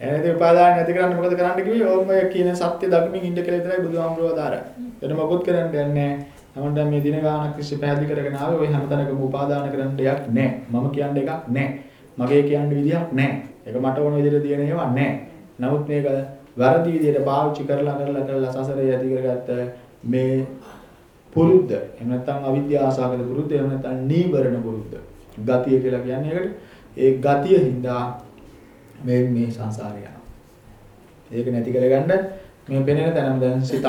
එහෙනම් උපාදාන නැති කරන්න මොකද කරන්න කිව්වේ? ඕම ඔය කියන සත්‍ය දක්මින් ඉන්න කියලා විතරයි බුදුහාමුදුරුවෝ දාරයි. වෙන මොකුත් කරන්න යන්නේ නැහැ. නමුත් දැන් මේ දින ගානක් තිස්සේ පැහැදිලි කරගෙන ආවේ ඔය හැමතැනකම උපාදාන කරන්න දෙයක් නැහැ. මම කියන්නේ එකක් නැහැ. මගේ කියන්න විදිහක් නැහැ. ඒක මට ඕන විදිහට දින ඒවා නැහැ. නමුත් මේක වැරදි විදිහට පාවිච්චි කරලා කරලා කරලා සසරේ ඇති කරගත්ත මේ පුරුද්ද එහෙම නැත්නම් අවිද්‍යාසගත පුරුද්ද එහෙම නැත්නම් නීවරණ පුරුද්ද. ගතිය කියලා කියන්නේ ඒකට ඒ ගතිය හින්දා මේ මේ සංසාරේ යනවා. ඒක නැති කරගන්න මේ පෙනෙන තැනම දැන් සිතක්.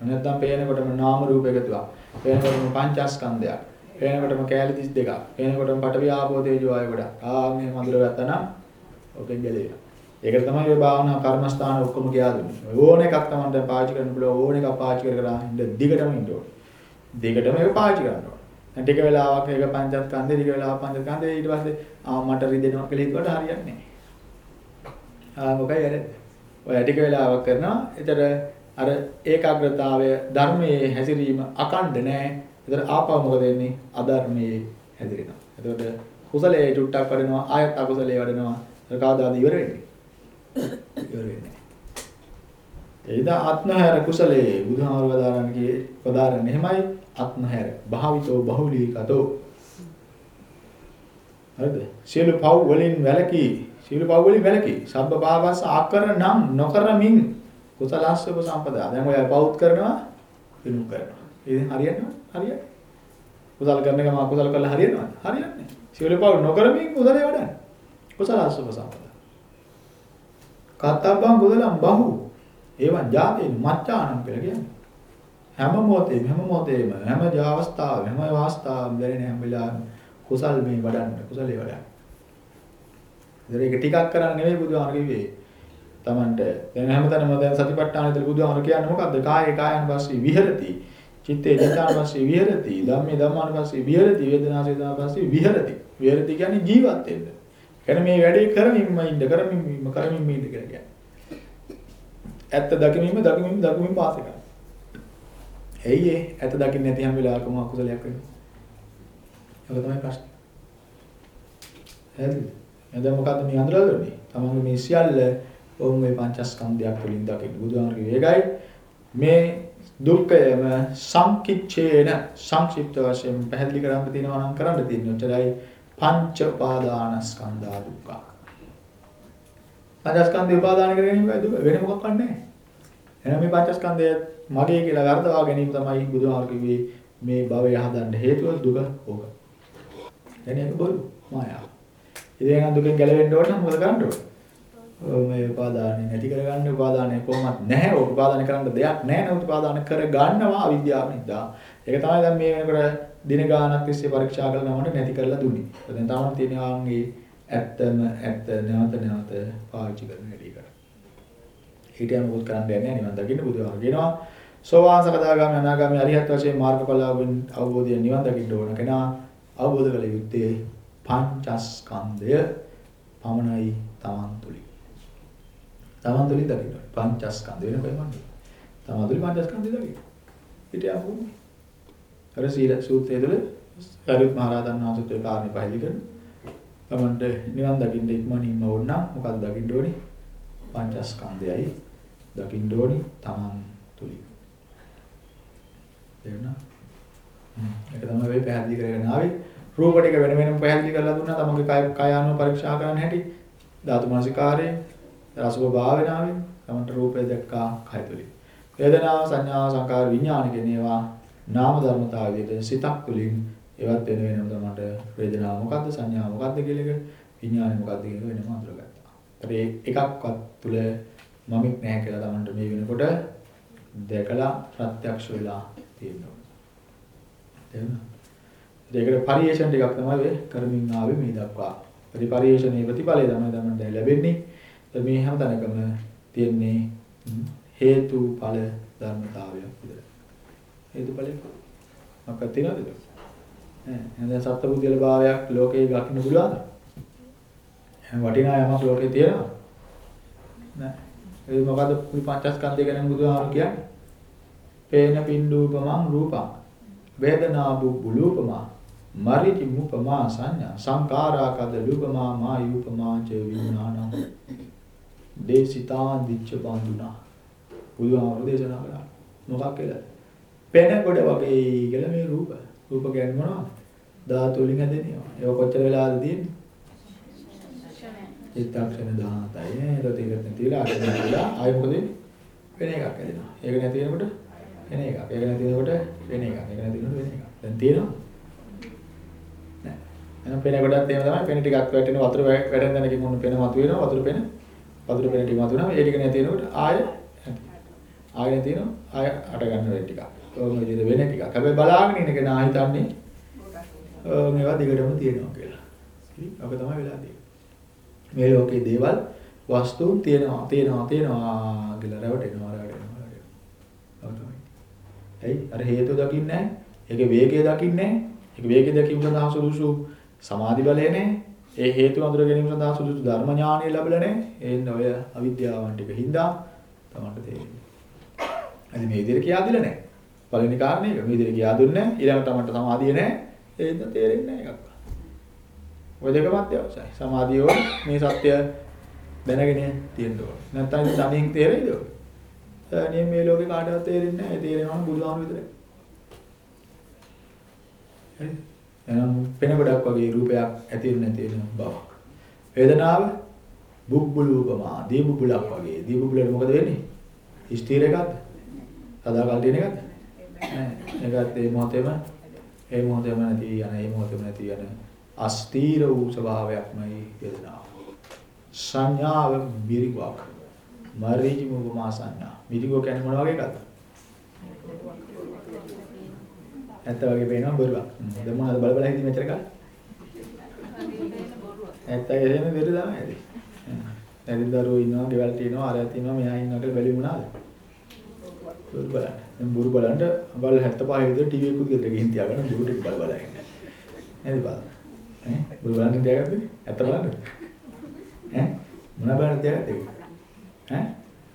නැත්නම් පේනකොටම නාම රූප එකතුවක් පේනකොටම පංචස්කන්ධයක්. පේනකොටම කෑලි 32ක් පේනකොටම පඨවි ආපෝ තේජෝ ආය ගොඩක්. ආ මේ මඳුර ගත්තා නම් ඔකෙන් ගැලේනවා ඒකට තමයි ඔය භාවනා කර්මස්ථාන ඔක්කොම කියලා දුන්නේ. ඕන එකක් තමයි දැන් පාවිච්චි කරන්න පුළුවන් ඕන එකක් පාවිච්චි කර කර ඉන්න දිගටම ඉන්න ඕනේ. දිගටම ඒක පාවිච්චි කරන්න ඕනේ. දැන් ටික වෙලාවක් ඒක පංචස්කන්ධේ ටික වෙලාවක් පංචස්කන්ධේ ඊට පස්සේ ආ මට රිදෙනවා කියලා හිතුවට හරියන්නේ නැහැ. ආ මොකයි අර ඔය ටික වෙලාවක් කරනවා. ඒතර අර ඒකාග්‍රතාවය ධර්මයේ හැසිරීම අකණ්ඩ නැහැ. ඒතර ආපහු මොකද වෙන්නේ? අධර්මයේ හැදිරෙනවා. එතකොට කුසලයේ චුට්ටක් වඩනවා ආයත් අකුසලයේ වඩනවා. ඒක කවදාද ඉවර වෙන්නේ? ඉවර වෙන්නේ. එයිද ආත්මහැර කුසලයේ බුදුහාමර වදාරන්නේ කියේ පදාරන්නේ එහෙමයි ආත්මහැර භාවිතෝ බහුලීකතෝ හරිද? සියලු පව් වලින් වැළකී සියලු පව් වලින් වැළකී සබ්බ පාපස් ආකරනම් නොකරමින් කුසලස්සක සම්පදා. දැන් ඔය පවුත් කරනවා පිනු කරනවා. ඉතින් හරියන්නේ හරියන්නේ. කුසල කරන එක මා කුසල කරලා හරියනවද? හරියන්නේ නැහැ. සියලු පව් නොකරමින් කුසලයේ වඩන්න. කුසලස්සක සම්පදා. කත්තබ්බං කුසලං බහු ඒවන් ජාතේන මච්චානම් කියලා කියන්නේ හැම මොහොතේම හැම මොහොතේම හැම අවස්ථාවෙම හැම අවස්ථාවෙම දැනෙන හැම වෙලාවෙම කුසල් මේ වඩන්න කුසලේ වඩන්න. ඉතින් ඒක ටිකක් කරන්න නෙවෙයි බුදුහාමර කිව්වේ. Tamanට දැන් හැමතැනම දැන් සතිපට්ඨානෙදල බුදුහාමර කියන්නේ මොකද්ද? කායේ කායන පස්සේ විහෙරති. චිත්තේ චිත්තාන පස්සේ විහෙරති. ධම්මේ ධම්මාන පස්සේ විහෙරති. වේදනා වේදනා පස්සේ විහෙරති. විහෙරති කියන්නේ ජීවත් වෙන්න. එන මේ වැඩේ කරමින්ම ඉන්න කරමින්ම කරමින්ම ඉන්න කියලා කියන්නේ. ඇත්ත දකිමින්ම දකිමින්ම දකිමින්ම පාස කරනවා. ඇයි ඒ ඇත්ත දකින්න නැති හැම වෙලාවකම අකුසලයක් වෙනවා. ඒක තමයි ප්‍රශ්නේ. හරිද? එතන මොකද්ද මේ අඳුරගන්නේ? තමන්ගේ මේ සියල්ල ඕම් මේ පංචස්කන්ධයක් තුළින් දකින්න. බුදුහාමරගේ ඒකයි මේ දුක්ඛයම සංකිච්ඡේන සංක්ෂිප්ත වශයෙන් පැහැදිලි කරන්න තියෙනවා නම් කරන්න තියෙන්නේ ඔච්චරයි පංච උපාදානස්කන්ධා දුක්ඛ. පංචස්කන්ධය උපාදාන කරගෙන ඉන්නේ දුක වෙන මොකක් නැහැ. එහෙනම් මේ පංචස්කන්ධය මගේ කියලා වර්ධවා ගැනීම තමයි බුදුහාම කිව්වේ මේ භවය හදන්න හේතුව දුක ඕක. එනේ ඒක බොරු මායාව. ඉතින් නම් දුකෙන් ගැලවෙන්න ඕන නම් මොකද කරන්න ඕන? මේ උපාදානෙ නැති කරගන්න උපාදානෙ කොහොමත් නැහැ. ඔය උපාදාන කරන්න දෙයක් නැහැ නේද? උපාදාන කරගන්නවා අවිද්‍යාව නිසා. ඒක තමයි දැන් මේ වෙනකොට දින ගානක් තිස්සේ පරීක්ෂා කරලා මට නැති කරලා දුන්නේ. දැන් තාම තියෙන ආන්ගේ ඇත්තම ඇත්ත නැවත නැවත පාවිච්චි කරන හැටි කර. හිටියම මොකද කරන්න යන්නේ නිවන් දකින්න බුදුහාම කියනවා. සෝවාන් සකදාගාමී අනාගාමී අරිහත් වශයෙන් මාර්ගඵල අවබෝධය නිවන් දකින්න ඕන කෙනා අවබෝධ කළ යුත්තේ පංචස්කන්ධය පමණයි තමන් තුලින්. තමන් තුලින් දකින්න ඕනේ. පංචස්කන්ධ වෙන කොහෙමද? තමන් තුලින් පංචස්කන්ධය දකින්න. හිටියම මොන්නේ? අර සීල සූත්‍රයේ තුල අරුත් මහරහතන් වහන්සේත් කාරණේ පහදි කරන තමන්ට නිවන් දකින්න ඉක්මනින්ම ඕන නම් මොකක්ද දකින්න ඕනේ? පංචස්කන්ධයයි දකින්න ඕනේ තමන් තුලින්. තේරුණා? ඒක තමයි වෙයි පැහැදිලි කරගෙන ආවේ. රූප ටික වෙන වෙනම පැහැදිලි කරලා දුන්නා තමන්ගේ කය කය අනුව පරීක්ෂා කරන්න හැටි. ධාතු මනසිකාරයෙන් රසව භාවනාවෙන් තමන්ට රූපය දැක්කා කය තුලින්. වේදනාව සංඥා සංකාර විඥාන කියන ඒවා නාම ධර්මතාවයේද සිතක් තුළින් ඒවත් වෙන වෙනම තමයි වේදනාව මොකද්ද සංඥා මොකද්ද කියලා එක විඥානය මොකද්ද කියලා වෙනම අඳුරගත්තා. ඒ එකක්වත් තුල මමෙක් නැහැ කියලා Tamanට මේ වෙනකොට දැකලා ප්‍රත්‍යක්ෂ වෙලා තියෙනවා. තේරුණා? ඒකට පරිේශන ටිකක් තමයි වෙ කරමින් ආවේ මේ දක්වා. පරිපරිේශනයේ ප්‍රතිඵලය තමයි Tamanට ලැබෙන්නේ. මේ හැම තැනකම තියෙන්නේ හේතුඵල ධර්මතාවයක් විතරයි. හේතුඵලයක් මොකක්ද තියෙනවද? ඈ එහෙනම් සත්පුද්ගල භාවයක් ලෝකේ දකින්න පුළුවන්ද? එහෙනම් වටිනා යමක් ලෝකේ තියෙනවා? නෑ. ඒ මොකද්ද මේ පංචස්කන්ධය ගැන බුදුහාම කියන්නේ? පේන පින්ඩූපමං රූපං වේදනා බුබ්බුලූපමා මරිති මුපමා සංඥා සංකාරාකද ලූපමා මා යූපමා ච විඥානං දේසිතාන් දිච්ච බඳුනා බුදුහාමුදුරු දේශනා කළා. මොකක් කියලා පෙන කොට වගේ කියලා මේ රූප. රූප කියන්නේ මොනවද? ධාතු වලින් හැදෙනවා. ඒක කොච්චර වෙලාද තියෙන්නේ? චිත්තක්ෂණ 17යි නේ ඒක තේරෙන්නේ තියලා අර නේදලා ආයෙ මොකද වෙන්නේ? වෙන එකක් හැදෙනවා. ඒක නැති වෙනකොට වෙන එකක්. ඒක නැති වෙනකොට වෙන එකක්. ඒක නැති වෙනකොට වෙන එකක්. දැන් තියෙනවා නෑ එහෙනම් පෙන කොටත් එහෙම තමයි. පෙන ටිකක් වැටෙන වතුර වැටෙන තැනකින් මොන පෙන මතුවෙනවා. වතුර පෙන වතුර පෙන ටික මතුවෙනවා ඒ ටික නැති වෙනකොට ආයෙ ආයෙ නැති වෙනවා ආයෙ අට ගන්න වෙන ටිකක් ඕම විදිහට වෙන ටිකක් හැබැයි බලාගෙන ඉන්න කෙනා හිතන්නේ ඕ මේවා දිගටම තියෙනවා කියලා ඉතින් ඔක තමයි වෙලා තියෙන්නේ මේ ලෝකේ දේවල් වස්තුන් තියෙනවා තියෙනවා තියෙනවා කියලා රැවටෙනවා රැවටෙනවා රැවටෙනවා. ඇයි? අර හේතු දකින්නේ නැහැ. ඒකේ වේගය දකින්නේ නැහැ. ඒක වේගය දැකීම සඳහා සුදුසු සමාධි බලය නැහැ. ඒ හේතු අඳුර ගැනීම සඳහා සුදුසු ධර්ම ඥානය ලැබලා නැහැ. එන්න ඔය අවිද්‍යාවන් ටික හින්දා තමන්ට තේරෙන්නේ. අද මේ විදිහට කියා දෙල නැහැ. පළවෙනි කාරණේ ඒක. මේ විදිහට කියා දුන්නේ නැහැ. ඊළඟට තමන්ට සමාධිය නැහැ. ඒ හින්දා තේරෙන්නේ නැහැ එකක්. ඔය දෙකම අත්‍යවශ්‍යයි. සමාධිය ඕන මේ සත්‍ය දැනගෙන තියෙන්න ඕන. නැත්නම් ඉතින් තනියෙන් තේරෙයිද? අනේ මේ ලෝකේ කාටවත් තේරෙන්නේ නැහැ. තේරෙනවා බුදුහාම විතරයි. හරි. එහෙනම් පෙන ගොඩක් වගේ රූපයක් ඇති වෙන නැති වෙන බවක්. වේදනාව බුබ්බුලූපමා දීබුබුලක් වගේ. දීබුබුලට මොකද වෙන්නේ? ස්ථිර එකක්ද? සදාකල් තියෙන එකක්ද? නෑ. ඒකත් ඒ මොහොතේම ඒ මොහොතේම නැති යන ඒ මොහොතේම නැති යන අස්තීර වූ ස්වභාවයක්මයි වේදනාව. සංඥාව මිරිගුවක්. මරීචි මුගමා සංඥා. මිරිගුව කියන්නේ මොන වගේ එකක්ද? ඇත්ත වගේ පේනවා බොරුවක්. දැන් මොනවද බල බල හිටියේ මෙච්චර කාලේ? ඇත්ත එහෙම වෙද තමයි ඇති. දැන් දරුවෝ ඉන්නවා, ගෙවල් තියෙනවා, අර තියෙනවා, මෙහා ඉන්නවා කියලා බැලි වුණාද? බොරු බලන්න. දැන් බොරු බලන්න බල 75 විතර ටීවී එකකුත් ගෙදර ගිහින් තියාගන්න බොරු ටික බල බල ඉන්න. නේද බලන්න. ඈ බොරු බලන්න තියාගත්තේ? ඇත්ත බලන්න. ඈ මොන බලන්න තියාගත්තේ? ඈ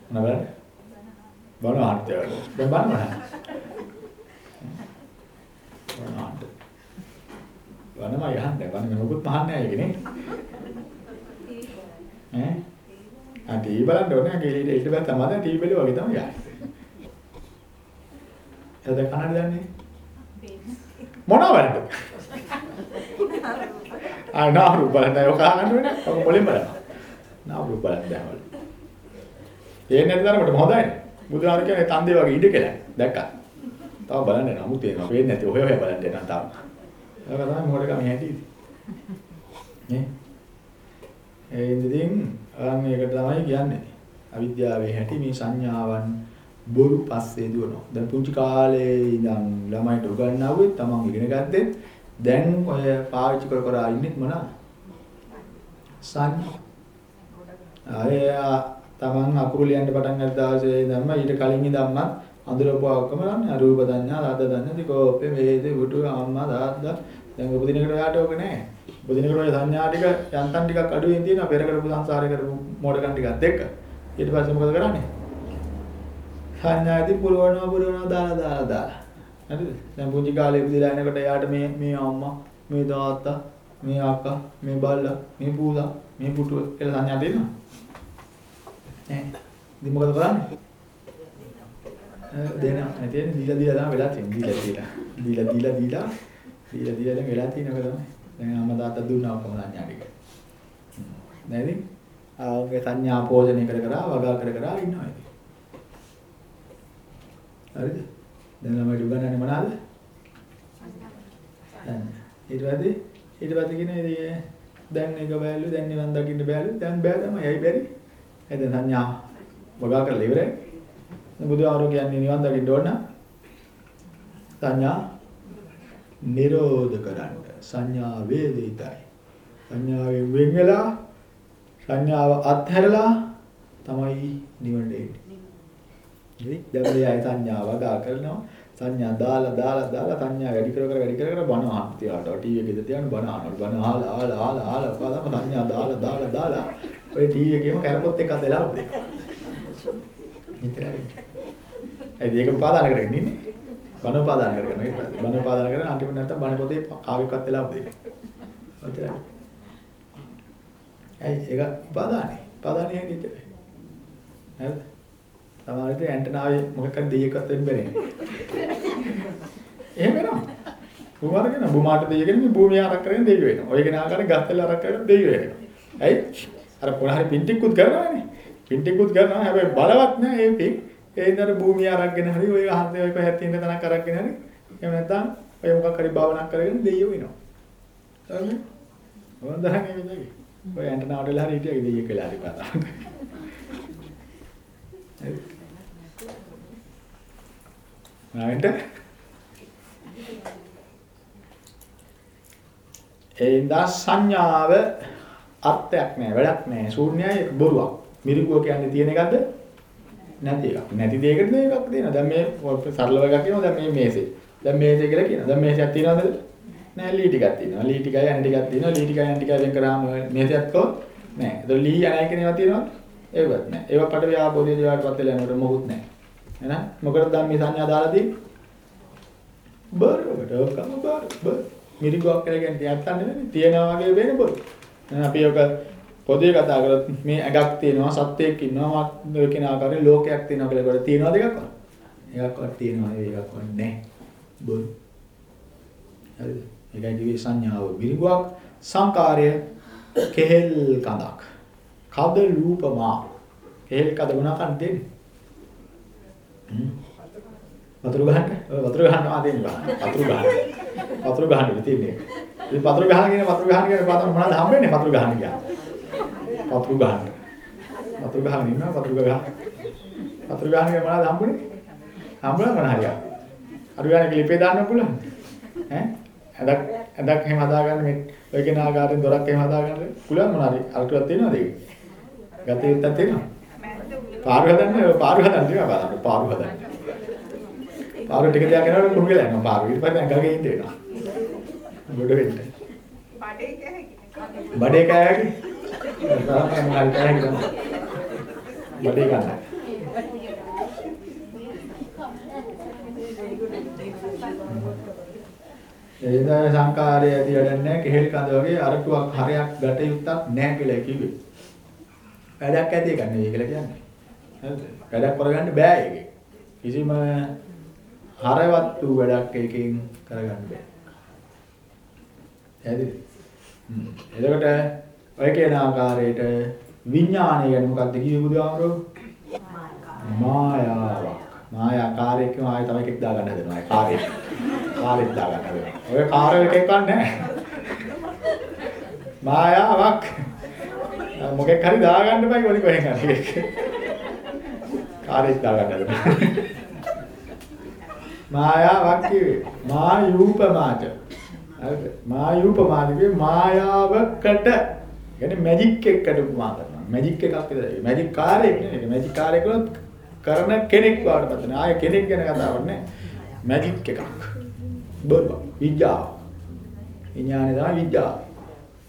මොන බලන්න? බලන්න ආන්න තියාගන්න. දැන් බලන්න. බලන්න. වනම යහන්න වනම මොකුත් මහන්නේ නැහැ ඒකනේ. ඈ ආ ටීවී බලන්න ඕනේ. ගෙලිට ඊට පස්සේ තමයි ටීවී බලුවා වගේ තමයි යන්නේ. එතන කනට දන්නේ මොනවද? ආ නාරු බලන්න ඔය කහන්න වෙන ඔක මොලෙන් බලන්න. නාරු බලන්න දැන්වල. ඒ නැති තරමට හොඳයි. බුදුහාර කියන්නේ තන්දේ වගේ ඉඩ කියලා. දැක්කා. තව බලන්න නමුත් තේරෙනවා. පේන්නේ නැති ඔය ඔය බලන්න එනවා තාම. ඒක තමයි මොඩකම හැටි. නේ? ඒ ඉතින් අරන් ඒකට තමයි කියන්නේ. අවිද්‍යාවේ හැටි මේ සංඥාවන් බොරු පස්සේ දුවනවා. දැන් පුංචි කාලේ ඉඳන් ළමයිට උගන්වුවේ තමන් ඉගෙන ගත්තේ දැන් ඔය පාවිච්චි කර කර ඉන්නේ මොනවාද? සංඥා. අය තමන් අකුරු ලියන්න පටන් ගත්ත දවසේ ඉඳන්ම ඊට කලින් ඉඳන්ම අඳුරපුවා ඔක්කොම ගන්න රූප සංඥා, රාද සංඥා, දිකෝපේ, වේදේ, බුදු, අම්මා, දාද්දා දැන් උපදිනකට ඔයාට ඕක නැහැ. උපදිනකට ඔය සංඥා ටික යන්තම් ටිකක් අඩුවෙන් තියෙනවා පෙර කරපු සංසාරේ කරපු මෝඩකම් ටිකත් එක්ක. ඊට පස්සේ මොකද කරන්නේ? සංඥාදී පුරවනවා පුරවනවා දාලා දාලා දාලා. හරිද? දැන් පුංචි කාලේ ඉපදිලා එනකොට එයාට මේ මේ අම්මා, මේ තාත්තා, මේ අක්කා, මේ බල්ලා, මේ පූසා, මේ පුටුව කියලා සංඥා දෙනවා. ඈ. ඉතින් මොකද කරන්නේ? දෙනවා. නැති වෙන්නේ දීලා දීලා තමයි වෙලා තියෙන්නේ. දීලා දීලා. දීලා දීලා දීලා දීලා දීලා දැන් වෙලා තියෙනක තමයි. දැන් අම්මා තාත්තා දුන්නා ඔක්කොම සංඥා ටික. නේද? ආගේ සංඥා පෝෂණය කර කර වගා කර කර ඉන්නවා ඉතින්. හරිද? දැන් ළමයි උගන්වන්නේ මොනවාද? ඊට පස්සේ ඊට පස්සේ කියන්නේ දැන් එක බෑලු දැන් නිවන් දකින්න බෑලු දැන් බෑ තමයි. ඇයි බැරි? ඒ දැන් සංඥා වගා කරලා ඉවරයි. බුදු ආරෝග්‍ය කියන්නේ නිවන් දකින්න ඕන නම් සංඥා නිරෝධ කරන්න සංඥා වේදිතයි. සංඥාවෙන් වෙන් වෙලා සංඥාව අත්හැරලා තමයි නිවනට එන්නේ. හරි? දැන් මෙයා සංඥාව ගා කරනවා. සංඥා දාලා දාලා දාලා සංඥා වැඩි කර කර වැඩි කර කර බණ අහන්න තියාට ටීවී එකේ තියාගෙන බණ අහනවා. බණ අහලා අහලා අහලා අහලා පාදම සංඥා දාලා දාලා දාලා ඔය ටීවී එකේම කැරපොත් එකක් දාලා උදේ. නිතරයි. ඒත් ඒක උපාදාන කරගෙන ඉන්නේ. බණ උපාදාන කරගෙන ඊට පස්සේ බණ උපාදාන කරගෙන අන්තිමට නැත්තම් බණ පොතේ කාගෙකවත් වෙලා උදේ. ඔච්චරයි. ඇයි ඒක උපාදානේ. උපාදානේ හැදිට. හරිද? සමහරවිට ඇන්ටනාවේ මොකක් හරි දෙයක්වත් වෙන්න බැරි. එහෙම වෙනවා. බුමාරගෙන බුමාට දෙයගෙන මේ භූමිය ආරක් කරගෙන දෙය වෙනවා. ඔය කෙනා ආකාරයෙන් ගස්තල ආරක් කරගෙන දෙය වෙනවා. ඇයි? අර පොළ හරි පින්ටික්කුත් කරනවානේ. පින්ටික්කුත් කරනවා. හැබැයි බලවත් නෑ ඒ පින්. ඒ ඉඳලා භූමිය ආරක්ගෙන හරි ඔය අහන්නේ ඔය පැහැත් තියෙන තැනක් අරක්ගෙන හරි. එහෙම නැත්නම් ඔය මොකක් හරි භාවනා කරගෙන දෙය වෙනවා. හරිද? හොඳයි මේ විදිහේ. ඔය ඇන්ටනාවට වෙලා හරි හිටියා දෙයියෙක් වෙලා හරි පාතා. නැන්ට ඒ ඉඳා සංඥාව අර්ථයක් නෑ වැඩක් නෑ ශූන්‍යයි බොරුවක් මිරිකුව කියන්නේ තියෙන එකක්ද නැති එකක්. නැති දෙයකට දෙයක් දෙනවා දැන් මේ සරලව එකක් කියනවා. දැන් මේ මේසේ. දැන් මේසේ කියලා කියනවා. දැන් මේසයක් තියනවද? නෑ ලී ටිකක් තියෙනවා. ලී ටිකයි යන ටිකක් තියෙනවා. ලී ටිකයි යන ටිකයි වෙන් කරාම මේසයක් කො නෑ. ඒක ලී යන එක නෙවෙයි තියෙනවද ඒවත් නෑ. ඒවා පට ව්‍යාපෝධිය දේවල්පත් වෙලා යනකොට මොකුත් නෑ. එහෙනම් මොකටද දැන් මේ සංඥා දාලා තියෙන්නේ? බරකට ඔක්කම බර. බර. මිරිගුවක් කියලා කියන්නේ ඇත්තක් නෙවෙයි තියනවා වගේ වෙන බොරු. එහෙනම් අපි ඔක පොදේ කතා කරොත් මේ ඇඟක් තියෙනවා සත්වයක් ඉන්නවා ඔය කෙන ආකාරයෙන් ලෝකයක් තියෙනවා කියලා කොට තියෙනවා දෙකක් වත්. එකක්වත් තියෙනවා ඒකක්වත් නැහැ. බොරු. හරිද? ඒකයි දිවේ සංඥාව බිරිගුවක් සංකාරය කෙහෙල් කඳක්. කද රූපමා. කෙහෙල් කද වුණා කන් දෙන්නේ. වතුර ගහන්න වතුර ගහනවා දෙන්නවා. වතුර ගහන්න. වතුර ගහන්න තියෙන්නේ. ඉතින් වතුර ගහන කියන වතුර ගහන කියන පාතම මොනවද හම්බෙන්නේ වතුර ගහන කියන්නේ. වතුර ගහන්න. වතුර ගහන ඉන්නවා වතුර ගහ. වතුර ගහන කියන මොනවද හම්බුනේ? හම්බුණා මොන හරියක්? අර ගානේ ක්ලිපේ දාන්න පුළුවන් ඈ? ඇදක් ඇදක් එහෙම හදාගන්න මේ ඔය කියන ආකාරයෙන් දොරක් එහෙම හදාගන්න පුළුවන් මොන හරි අල්ටුවක් තියෙනවද ඒක? ගතේ උත්තක් තියෙනවද? පාරු හදන්න පාරු හදන්න තියෙනවා බලන්න පාරු හදන්න. පාරු ටික දෙයක් යනකොට කුරුගෙන යනවා පාරු. ඊට පස්සේ අඟලගේ ඉන්න වෙනවා. ගොඩ වෙන්න. බඩේ කැහකි බඩේ කෑගි තරම් හරි කෑගි තමයි බඩේ ගන්න එදා සංකාරය ඇති වැඩක් නැහැ කෙහෙල් කඳ වගේ අරටුවක් හරයක් ගැට යුක්තක් නැහැ කියලා කිව්වේ. වැඩක් ඇති එකක් නෙවෙයි කියලා කියන්නේ. හරිද? වැඩක් කරගන්න බෑ ඒකේ. කිසිම හරවත් වූ වැඩක් එකකින් කරගන්න බෑ. හරිද? හ්ම්. එතකොට ඔය කියන ආකාරයට විඥානය ගැන මොකක්ද කිව්වේ බුදුහාමරෝ? මායාවක්. මායාකාරයක් කියන ආයෙ තමයි එකක් දාගන්න හදනවා. ඒ කාර්යය. කාර්යයක් දාගන්න හදනවා. ඔය කාර්ය එකක් නැහැ. මායාවක්. මොකෙක් හරි දාගන්න බෑ කොලි කොහෙන් හරි. කාර්යයක් දාගන්න හදනවා. මායාවක් කිව්වේ. මායූපමාච. හරිද? මායූපමානිකේ මායාවකට කියන්නේ මැජික් එකකට උපමා කරනවා. මැජික් එකක් විතරයි. මැජික් කාර්යයක් නෙවෙයි. මැජික් කාර්යයක් වලත් කරන කෙනෙක් වඩ පතන. ආයේ කෙනෙක් ගැන කතාවක් නෑ. මැජික් එකක්. බොරුව. විද්‍යාව. විඥානේ තමයි විද්‍යාව.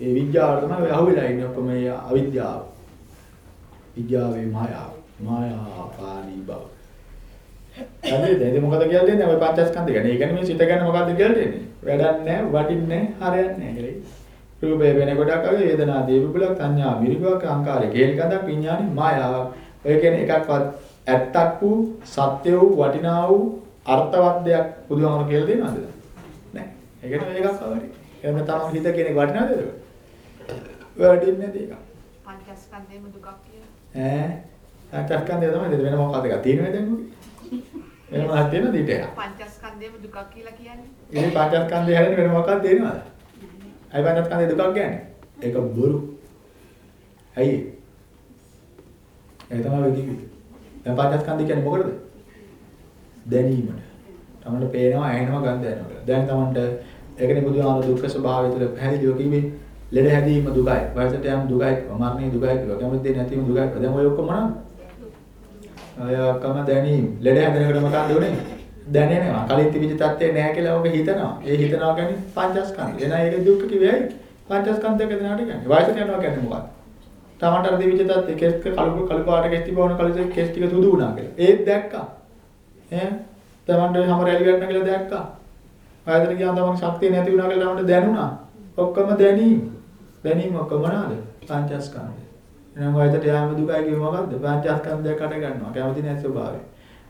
ඒ විද්‍යාව තමයි ඔය අහුවෙලා ඉන්නේ ඔක්කොම මේ අවිද්‍යාව. විද්‍යාවේ මායාව. මායාපානී බව. හරිද? ඉතින් මොකද කියලා දෙන්නේ? ඔය පංචස්කන්ධ ගැන. ඒ කියන්නේ මේ සිත ගැන මොකද්ද කියලා දෙන්නේ? වැඩක් නැහැ, වටින්නේ නැහැ, හරයක් නැහැ කියලා. රූපේ වෙන කොටක් අගේ වේදනා දේවිපුලක් සංඥා මිරිගුවක් අංකාරය කේලිකඳක් විඥානි මායාවක්. ඔය කියන්නේ එකක්වත් ඇත්තක් වූ සත්‍ය වූ වටිනා වූ අර්ථවත් දෙයක් බුදුහාමර කියලා දෙනවද? නැහැ. ඒකට මේකක් අවරි. එහෙම තමයි හිත කෙනෙක් වටිනාද ඒක? වටින්නේ නැති එක. පංචස්කන්ධේම දුකක් කියලා. ඈ පංචස්කන්ධය තමයි වෙන මොකක්ද එක තියෙනවද දැන් ඔගේ? වෙන මොකක්ද තියෙනවද ඊට? පංචස්කන්ධේම දුකක් කියලා කියන්නේ. ඉතින් පංචස්කන්ධය හැරෙන්න වෙන මොකක්ද තියෙනවද? අයි පංචස්කන්ධය දුකක් කියන්නේ? ඒක බොරු. ඇයි? ඒ තමයි වෙන්නේ. දැන් පංචස්කන්ධය කියන්නේ මොකටද? දැනීමට. තමන්ට පේනවා, ඇහෙනවා, ගඳ දැනෙනවා. දැන් තමන්ට ඒකනේ බුදුහාම දුක්ඛ ස්වභාවය තුළ පැහැදිලිව කිව්වේ ලෙඩ හැදීම දුකයි, වයසට යෑම දුකයි, මරණය දුකයි, කැමති දේ නැතිවීම දුකයි. දැන් ඔය ඔක්කොම මොනවද? අය ඔක්කොම දැනීම. ලෙඩ හැදෙනකොට මොකක්ද උනේ? දැනෙනවා. කලින් තිබිච්ච තත්ත්වේ නැහැ කියලා ඔබ හිතනවා. ඒ හිතනවා කියන්නේ පංචස්කන්ධය. එනවා ඒක දුක්ඛ කිව්වේ ඇයි? පංචස්කන්ධයක දෙනාට කියන්නේ. වයසට යනවා කියන්නේ මොකක්ද? තමන්ට අර තිබිච්ච තත්ත්වේ කෙස් කළු කළු පාට කෙස් තිබවන කළු කෙස් ටික සුදු වුණා කියලා. ඒත් දැක්කා. ඈ තමන්ට හැම රැලි ගන්න කියලා දැක්කා. ආයතන ගියාම තමන් ශක්තිය නැති වුණා කියලා තමන්ට දැනුණා. ඔක්කොම දැනීම. දැනීම ඔක්කොම මොනවාද? පංචස්කන්ධය. එහෙනම් ඔයකට යාම දුකයි කියේ මොකද්ද? පංචස්කන්ධයක් අට ගන්නවා. කැමති නැති ස්වභාවය.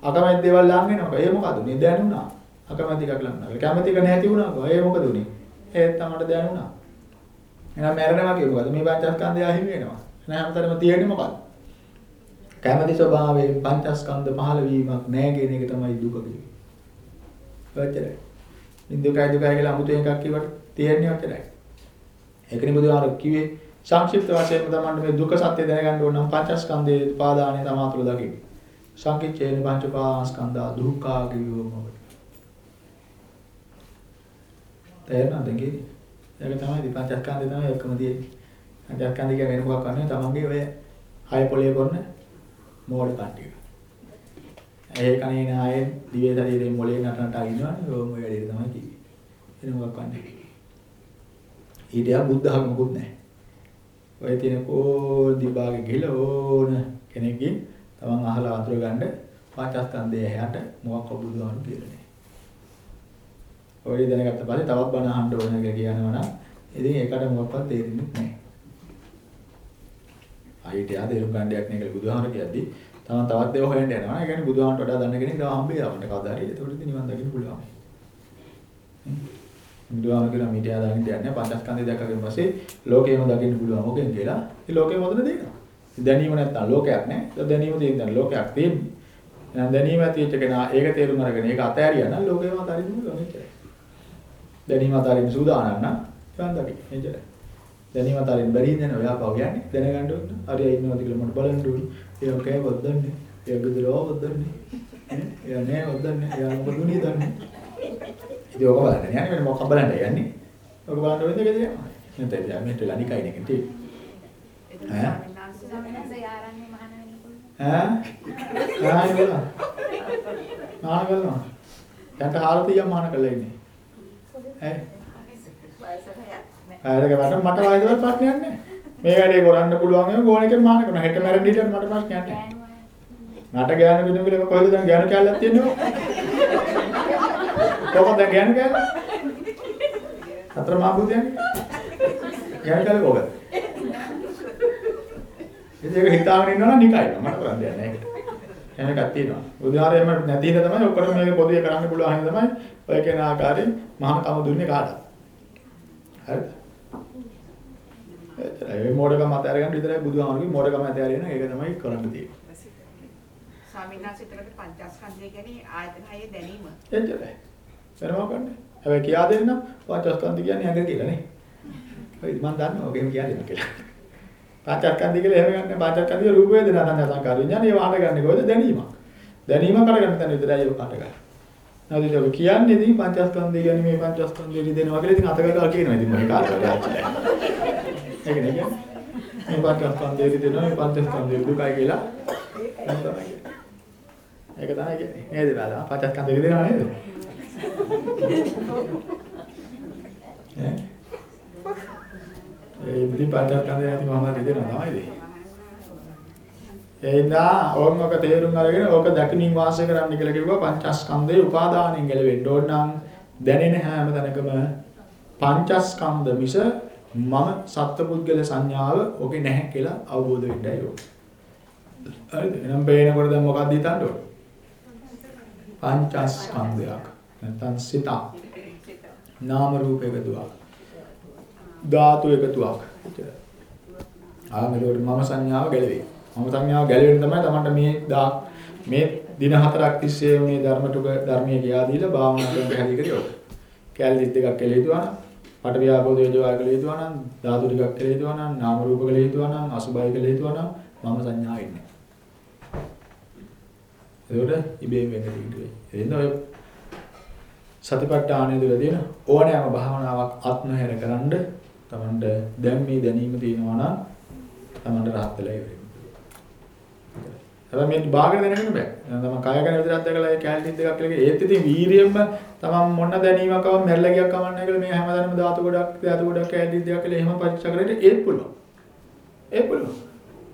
අකමැති දේවල් ලං වෙනවා. ඒ මොකද උනේ? දැනුණා. අකමැති එකක් ලං වෙනවා. කැමති එක නැති වුණා. ඒ මොකද උනේ? ඒත් තමයි දැනුණා. එහෙනම් මැරෙනවා කියේ මොකද? මේ පංචස්කන්ධය අහිමි වෙනවා. එහෙනම් හැමතැනම තියෙන්නේ මොකක්ද? කැමැති ස්වභාවයෙන් පංචස්කන්ධ පහළ වීමක් නැහැ කියන එක තමයි දුක කියන්නේ. ඔච්චරයි. නිදුකයි දුකයි කියලා අමුතු එකක් කිව්වට තියෙන්නේ ඔච්චරයි. ඒකනේ බුදුහාර කිව්වේ සංක්ෂිප්ත වශයෙන්ම තමයි මේ දුක සත්‍ය දැනගන්න ඕන නම් පංචස්කන්ධයේ උපාදානයේ තමාතුල දකින්න. සංකිච්ඡේන පංච උපාස්කන්ධා දුක්ඛා කිව්වම. තේරෙනවද කියන්නේ? ඒක තමයි පංචස්කන්ධය තමයි ඔක්කොම තියෙන්නේ. පංචස්කන්ධය කියන්නේ වෙන මොකක් කරන්නේ තමන්ගේ ඔය හය පොලේ කරන මෝඩ කට්ටිය. ඒ කණේ නායේ දිවේ ශරීරයෙන් මොලේ නටනට අයින්නවනේ ඕම ඔය වැඩේ තමයි කිව්වේ. එන මොකක් වන්නේ. ඊට යා බුද්ධ ධර්මකුත් නැහැ. ඔය තියෙන කෝ දිබාගේ ගිහලා ඕන කෙනෙක්ගෙන් තමන් අහලා අතුර ගන්න පාඨස්කන්ධය හැට මොකක් බුදුහාමුදුරු කියලා නැහැ. ඔය දැනගත්ත පස්සේ තවත් බණ අහන්න ඕන කියලා කියනවා නම් ඉතින් ඒකට මොකක්වත් තේරෙන්නේ නැහැ. ආයෙත් යා දේරුම් ගන්න දෙයක් නේ කියලා බුදුහාමර කියද්දි තමන් තවත් දේව හොයන්න යනවා. ඒ කියන්නේ බුදුහාමරට වඩා දන්න කෙනෙක් තව හම්බෙයි අපිට කවදා හරි. ඒකට ඉතින් නිවන් දකින්න පුළුවන්. බුදුහාමර කියන මීඩියා දාන්න දෙයක් නෑ. පංචස්කන්ධය දැක්කගෙන පස්සේ ලෝකේම දකින්න පුළුවන්. මොකෙන් කියලා? ඉතින් ලෝකේ මොකද දෙනවා? දැනීම නැත්තම් ලෝකයක් නෑ. ඒක දැනීම තියෙන ලෝකයක් තියෙන්නේ. එහෙනම් දැනීම ඇති වෙච්ච කෙනා ඒක තේරුම් අරගෙන ඒක අතෑරියා නම් ලෝකේම අතාරින්න පුළුවන් එච්චරයි. දැනීම අතාරින්න සූදානම් නම් නිවන් දකින්න. එච්චරයි. දැනීම අතරින් බැරි දෙන ඔයා පව යන්නේ දැනගන්න ඕන. හරි ඉන්නවද කියලා මට බලන්න ඕන. ඒක කෑ වද්දන්නේ. ඒක ගදරව වද්දන්නේ. එයා නෑ වද්දන්නේ. එයා මොකද උනේ දන්නේ. ඉතින් ඔක බලන්න යන්නේ වෙන මොකක් බලන්න යන්නේ. ඔක බලන්න වෙන්නේ කේද යනවා. නැත්නම් ඉතින් මෙහෙට ලනිකයි නේ කිව්වේ. ඈ? යාරන්නේ මහාන වෙනකොට. ඈ? ආයි බලන්න. මාන කරනවා. දැන් 400ක් මාන කරලා ඉන්නේ. ඈ? ආයෙක මට මට වයිදවත් ප්‍රශ්නයක් නැහැ. මේ වැඩේ කරන්න පුළුවන් නම් ගෝණ එකෙන් මාන කරනවා. හෙට මැරෙන්න හිටියත් මට ප්‍රශ්නයක් නැහැ. මට ගෑනු බිනු කියලා කොහෙද දැන් ගෑනු කැලලක් තියෙන්නේ? කොහොමද දැන් ගෑනු කැලල? හතර මා බුදයන්. ගෑනු කැලල කොහෙද? ඒක හිතාගෙන ඉන්නවා නම් නිකයි මට කරන්න දෙයක් නැහැ ඒකට. එහෙම එකක් තියෙනවා. උදාහරණයක් නැති හින්දා තමයි ඔක්කොම මේක පොදුවේ කරන්න පුළුවන් හින්දා තමයි ඔය කියන ආකාරයෙන් මහා කම දුන්නේ කාටද? හරිද? ඒ මොඩකම අත අරගෙන විතරයි බුදුහාමුදුරුවෝ මොඩකම අත අරගෙන ඒක තමයි කරන්න තියෙන්නේ. ස්වාමීන් වහන්සේට පංචස්කන්ධය කියන්නේ ආයතන හයේ දැනීම. එච්චරයි. වෙනම කරන්නේ. හැබැයි කියා දෙන්න පංචස්කන්ධ කියන්නේ ඇඟ කියලා නේ. හරිද මම දන්නවා ඔකෙම කියා දෙන්න කියලා. පංචස්කන්ධ කියලා එහෙම ගන්න පංචස්කන්ධය රූප වේදනා සංඥා සංකාර විඥාන ඒව ආඩ ගන්න කොහෙද දැනීමක්. දැනීම කරගන්න තැන විතරයි ඒක ආඩ ගන්න. නැවතිද ඔබ කියන්නේ ඉතින් පංචස්කන්ධය කියන්නේ මේ පංචස්කන්ධය රිදෙනවා කියලා ඉතින් අතගගා කියනවා ඉතින් මොකේ කාටද ආච්චිලා. ඒක නේ කියන්නේ. මේ පංචස්කන්ධය රිදෙනවා මේ පංචස්කන්ධය දුකයි කියලා. ඒක තමයි කියන්නේ. ඒක තමයි කියන්නේ. නේද බාලා පංචස්කන්ධය රිදෙනවා නේද? ඈ ඒ ඉතින් පංචස්කන්ධය නැති මම රිදෙනවා තමයිද? එයින්දා ඕනක තේරුම් අරගෙන ඕක දැකමින් වාසය කරන්න කියලා කිව්වා පංචස්කන්ධේ උපාදානෙන් ගැලවෙන්න ඕන නම් දැනෙන හැම තැනකම පංචස්කන්ධ මිස මම සත්පුද්ගල සංඥාව ඔකේ නැහැ කියලා අවබෝධ වෙන්නයි ඕන. හරිද? එහෙනම් බේනකොට දැන් මොකක්ද හිතන්න ඕන? පංචස්කන්ධයක්. නැත්නම් සිත. නාම රූප එකතුවක්. ධාතු එකතුවක්. ආ මෙතකොට මම සංඥාව ගැලවේ. මම සංඥාව ගැලවෙන්න තමයි තමන්ට මේ දා මේ දින හතරක් තිස්සේ මේ ධර්ම ටුක ධර්මයේ ගියා දීලා භාවනා කරන හැටි කරියෝ. කැලරි දෙකක් කෙලේ දුවා නම්, පට ව්‍යාපෝ දේජෝ ආය කෙලේ දුවා නම්, ධාතු ටිකක් කෙලේ දුවා නම්, නාම රූප කෙලේ දුවා නම්, අසුභය කෙලේ දුවා නම් මම සංඥාව ඉන්නේ. ඒකට ඉබේම වෙන්න තියෙන්නේ. එන්න ඔය සතිපට්ඨානය තුළ තියෙන ඕනෑම භාවනාවක් අත්නොහැර කරන්න තමන්ට දැන් මේ දැනීම තියෙනවා නම් තමන්ට rahat වෙලා ඉවරයි. හැබැයි මේ භාගය දැනගන්න බෑ. තමන් කය ගැන විතරක් දැකලා ඒ කැලටින් දෙකක් කියලා ඒත් ඉතින් වීරියෙන්ම තමන් මොන දැනීමක් ආවම මැරලා ගියක් කමන්නේ කියලා මේ හැමදාම ධාතු ගොඩක් ධාතු ගොඩක් කැලටින් දෙකක් කියලා එහෙම පරීක්ෂා කරලා ඒත් පුළුවන්. ඒත් පුළුවන්.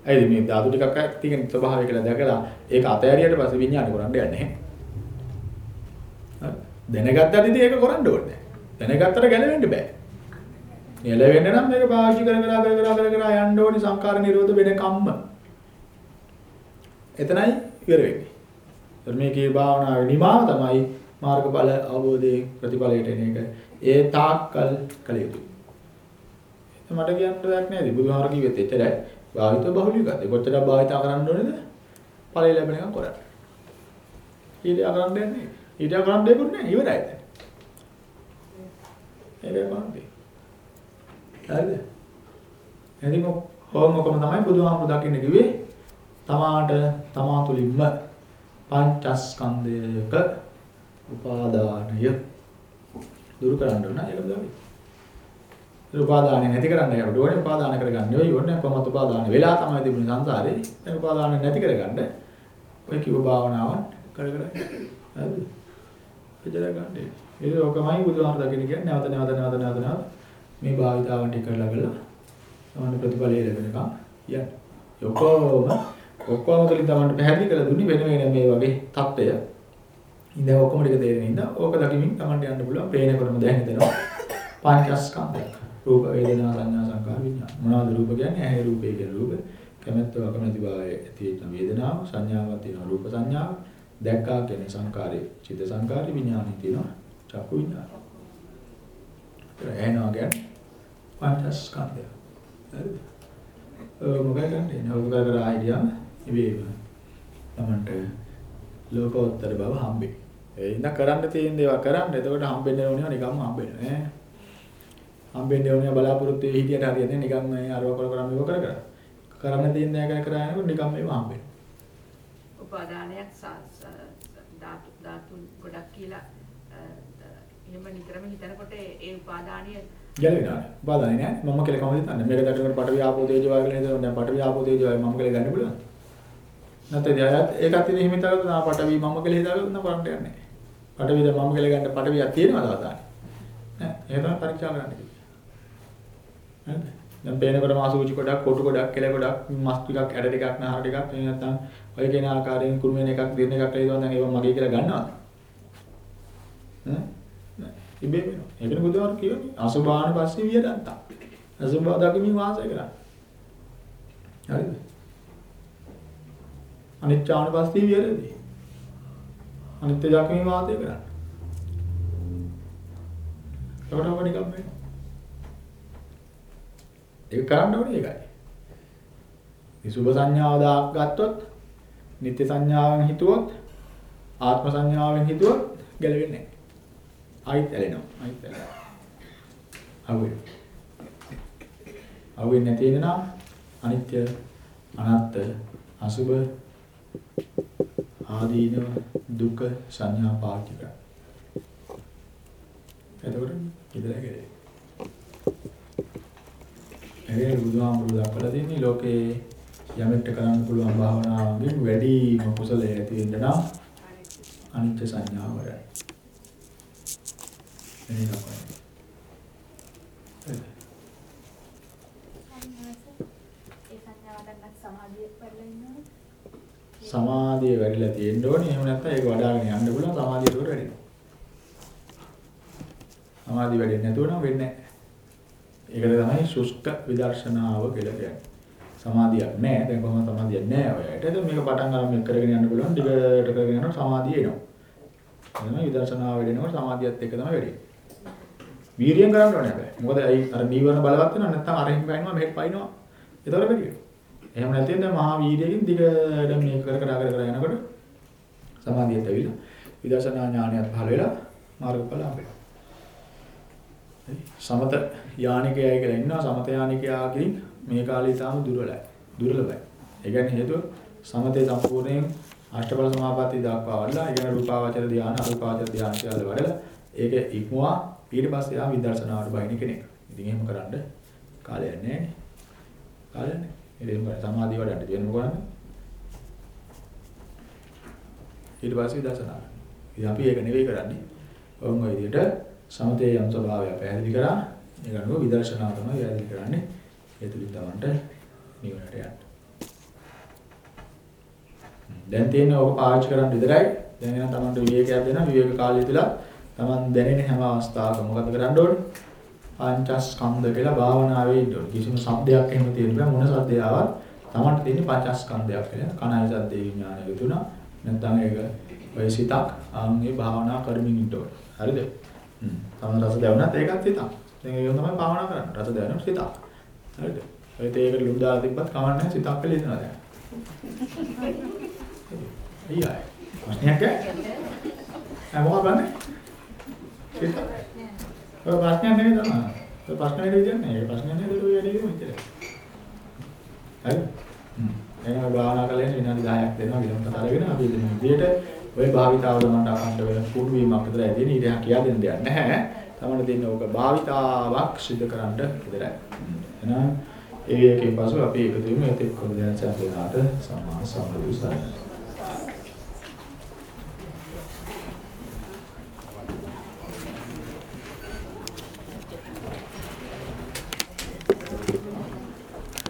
ඇයි මේ ධාතු ටිකක් තියෙන ස්වභාවය කියලා දැකලා ඒක අතෑරියට පස්සේ විඤ්ඤාණ කරන්න යන්නේ නැහැ. දැනගත්තට ඉතින් ඒක කරන්න ඕනේ නැහැ. දැනගත්තට ගැලවෙන්න බෑ. ගැලවෙන්න නම් මේක පාවිච්චි කර කර කර කර කර කර යන්න ඕනි සංකාර නිරෝධ වෙනකම්ම. එතනයි ඉවර වෙන්නේ. ඒත් මේකේ භාවනාවේ නිමාව තමයි මාර්ගඵල අවබෝධයේ ප්‍රතිඵලයට එන එක. ඒ තාක්කල් කළ යුතුයි. මට කියන්න දෙයක් නැහැ. බුදුහාර කිව්වෙත් එච්චරයි. භාවිත බහුලීකත්. කොච්චරක් භාවිත කරන්න ඕනේද? ඵලය ලැබෙනකම් කරන්න. ඊට කරන්න දෙන්නේ. ඊට කරන්න දෙයක් නැහැ. ඉවරයි දැන්. ඒක මොකක්ද? හරිද? එදිම හෝමකම තමයි බුදුහාමුදුරු දකින්න කිව්වේ. තමාට තමා තුළින්ම පංචස්කන්ධයක උපාදානය දුරු කරන්න ඕන ඒක තමයි. උපාදානය නැති කරන්න යනකොට ඕනේ උපාදාන කරගන්න ඔය ඕනේ කොහොමද උපාදාන වෙලා තමයි තිබුණේ සංසාරේ. දැන් උපාදාන නැති කරගන්න ඔය කිව්ව භාවනාව කර කර හරිද? එතන ගන්න. ඒක ඔකමයි බුදුහාම දකින්න කියන්නේ නැවත නැවත නැවත නැවත නැවත මේ භාවිතාවන් ටික කරලා බලලා තමන්න ප්‍රතිඵලය ලැබෙනකම් යන්න. ඔක්කොම ඔක්කොම තුලින් තමන්ට පැහැදිලි කරලා දුන්නේ වෙන වෙන මේ වගේ தত্ত্বය. ඉඳ ඔක්කොම ටික තේරෙන ඉඳ ඕක දකිමින් තමන්ට යන්න පුළුවන් පේන කරම දැන් හිතෙනවා. පංචස්කන්ධය. රූප වේදනා සංඥා සංකාර විඥාන. මොනවද රූප කියන්නේ? ඇහැ රූපේ කියන රූප. කැමැත්ත අකමැති භාවය ඇති වෙන වේදනාව, සංඥාවක් තියෙනවා රූප සංඥාව. දැක්කා කියන්නේ සංකාරේ, චිත්ත සංකාරේ විඥානෙ තියෙනවා චක්කු විඥාන. ඒක ඇහෙනවා කියන්නේ පංචස්කන්ධය. හරිද? මොකයි ගන්නේ? නෝක කර කර ආයිදියා ඉවේම තමන්ට ලෝකෝත්තර බව හම්බෙයි. ඒ ඉඳ කරන්න තියෙන දේවල් කරන්න. එතකොට හම්බෙන්න ඕනේ නිකම්ම හම්බෙන්නේ නෑ. හම්බෙන්න ඕනේ බලාපොරොත්තු වෙ හිටියට හරියන්නේ නිකම් මේ අරව කර කර මේක කර කර. කරන්න තියෙන දේ කර කර යනකොට නිකම් මේව හම්බෙන්නේ. උපාදානයක් ධාතු ධාතු ගොඩක් කියලා එහෙම නිතරම හිතනකොට ඒ උපාදානිය ගැලවෙනවා. උපාදානේ නෑ. මම කියලා කොහොමද හිතන්නේ? මේක දකිනකොට පටවි ආපෝ තේජෝ වගේ නේද? දැන් පටවි ආපෝ තේජෝ වගේ මම කියලා ගන්න පුළුවන්. නැත්නම් එයාත් ඒකත් ඉතින් එහෙම හිතාගත්තා නා පටවි මම කියලා හිතාගත්තා නා කරන්න යන්නේ. පටවි දැන් මම කියලා ගන්න පටවියක් තියෙනවද අවදානේ? නෑ. ඒක තමයි පරීක්ෂා කරන්න කිව්වේ. හරිද? දැන් පේනකොට මාසූචි ගොඩක්, කොටු ගොඩක්, කෙල ගොඩක්, මස් ටිකක්, ඇට ටිකක්, නහර ටිකක්, එහෙම නැත්නම් ඔය කියන ආකාරයෙන් කුරුමෙන එකක්, දිරන එකක් ලේදවන දැන් ඒවා මගේ කියලා ගන්නවද? ඈ? ඉබේ වෙනවා. ඒකනේ බුදුහාර කියන්නේ අසුභාන පස්සේ වියදන්තා. අසුභ දකිමින් වාසය කරන්න. හරිද? අනිත්‍යාන පස්සේ වියදදී. අනිත්‍ය දකිමින් වාසය කරන්න. එතකොට ඔබ නිකම් වෙනවා. ඒක කරන්න ඕනේ ඒකයි. මේ සුභ සංඥාව දාගත්තොත්, නිත්‍ය සංඥාවෙන් හිතුවොත්, ආත්ම සංඥාවෙන් හිතුවොත් ගැලවෙන්නේ නැහැ. ආයිත් ඇලෙනවා. ආයිත් ඇලෙනවා. අවුල්. අවුල් නැති වෙන නම් අනිත්‍ය, අනාත්ත, අසුභ, ආදීනව, දුක සංඥා පාවිච්චි කරා. එතකොට ඉදලා ගියේ. ඒ බුදුහාමුදුරුවෝ දක්වලා තියෙන්නේ ලෝකේ යමෙක්ට කරන්න පුළුවන් භාවනාවකින් වැඩිම කුසලයේ ඇති වෙන්න නම් අනිත්‍ය සංඥාව වරයි. එනේ ලකුණ. ඒ සංඥාව ගන්නත් සමාධිය වෙලා ඉන්නවනේ. සමාධිය වැඩිලා තියෙන්න ඕනේ. එහෙම නැත්නම් ඒක වඩ아가ගෙන යන්න පුළුවන් සමාධිය උඩ වැඩිනවා. සමාධිය වැඩෙන්නේ නැතුව නම් වෙන්නේ නැහැ. ඒකට තමයි සුෂ්ක විදර්ශනාව කියලා කියන්නේ. සමාධියක් නැහැ. දැන් කොහොමද සමාධියක් නැහැ ඔයාලට. එතකොට මේක පටන් ගන්න මේක කරගෙන යන්න පුළුවන්. ටිකට කරගෙන යනකොට සමාධිය එනවා. එනවා විදර්ශනාව වැඩෙනකොට සමාධියත් එක්ක තමයි වැඩෙන්නේ. වීරියෙන් කරන්න ඕනේ හැබැයි. මොකද අයි අර නීවරණ බලවත් වෙනවා නැත්නම් අරහින් පයින්නවා මෙහෙට පයින්නවා. ඒතර වැඩි වෙනවා. එහෙම නැත්නම් දැන් මහා වීර්යයෙන් දිගට මේ කර කර කර කර යනකොට සමාධියට ඇවිල්ලා විදර්ශනා ඥානයත් පහළ වෙලා මාර්ගඵල හම්බෙනවා. සමත යානිකයයි කියලා ඉන්නවා සමත යානිකයාගෙන් මේ කාලේ තාම දුර්වලයි. දුර්ලභයි. ඒ කියන්නේ හේතුව සමතේ සම්පූර්ණයෙන් අෂ්ටඵල සමාපatti දක්වා වඩලා ඒ කියන්නේ රූපාවචර ධානය අරූපාවචර ධානය කියලා වඩලා ඒක ඉක්මවා ඊට පස්සේ ආ විදර්ශනාවට බහින කෙනෙක්. ඉතින් එහෙම කරන්න කාලයක් නැහැ නේ. කාලයක් නැහැ. ඉතින් මොකද සමාධිය වඩන්න තියෙන මොකද? ඊට පස්සේ විදර්ශනා. ඉතින් අපි ඒක නෙවෙයි කරන්නේ. ඔවුන් ඔය විදිහට සමතේ යම් ස්වභාවය පැහැදිලි කරා. ඒක අනුව විදර්ශනා තමයි පැහැදිලි කරන්නේ. ඒ තුලින් තමන්ට නිවනට යන්න. දැන් තියෙන්නේ ඔක පාවිච්චි කරන් විතරයි. දැන් එන තමන්ට විවේකයක් දෙනවා. විවේක කාලය තුල Taman දැනෙන හැම අවස්ථාවක මොකද කරන්න ඕනේ? පංචස්කන්ධ කියලා භාවනාවේ ඉන්න ඕනේ. කිසිම શબ્දයක් එහෙම තියෙන්න බෑ මොන શબ્දය ආවත් තමන්ට තියෙන පංචස්කන්ධයක් කියලා. කනයි සද්දේ විඥානය විතුණා. නැත්නම් ඒක ඔය සිතක් ආන්ගේ භාවනා කරමින් ඉන්න ඕනේ. හරිද? හ්ම්. තමන් රස දැනුණත් ඒකත් සිතක්. දැන් ඒක තමයි භාවනා කරන්නේ. රස දැනුණොත් සිතක්. හරිද? ඒත් ඒකට ලුණු දාලා තිබ්බත් කමක් නැහැ සිතක් කියලා ඉඳනවා දැන්. අයියයි. ප්‍රශ්නයක් නැහැ. මොකක්ද බලන්නේ? සිතක්. ඔය ප්‍රශ්නයක් නෙවෙයි තමයි. ඔය ප්‍රශ්න වෙන විදියක් නෑ. ඒ ප්‍රශ්න නෙවෙයි ඔය වැඩේ කරමු ඉතින්. හරි? හ්ම්. එහෙනම් භාවනා කළේ විනාඩි 10ක් දෙනවා විලම්පත අරගෙන අපි මේ විදියට ඔය භාවිතාව මට අකණ්ඩ වෙන පුහුණු වීමක් විතරයි තියෙන්නේ. ඊට කියා දෙන්න දෙයක් නැහැ. තමන්න දෙන්න ඕක භාවිතාවක් සිදු කරන්න විතරයි. එහෙනම් ඒ එකේ පසු අපි එකතු වෙමු ඒත් එක්ක දැන් සම්පූර්ණාට සම්මා සම්බුදු සරණයි.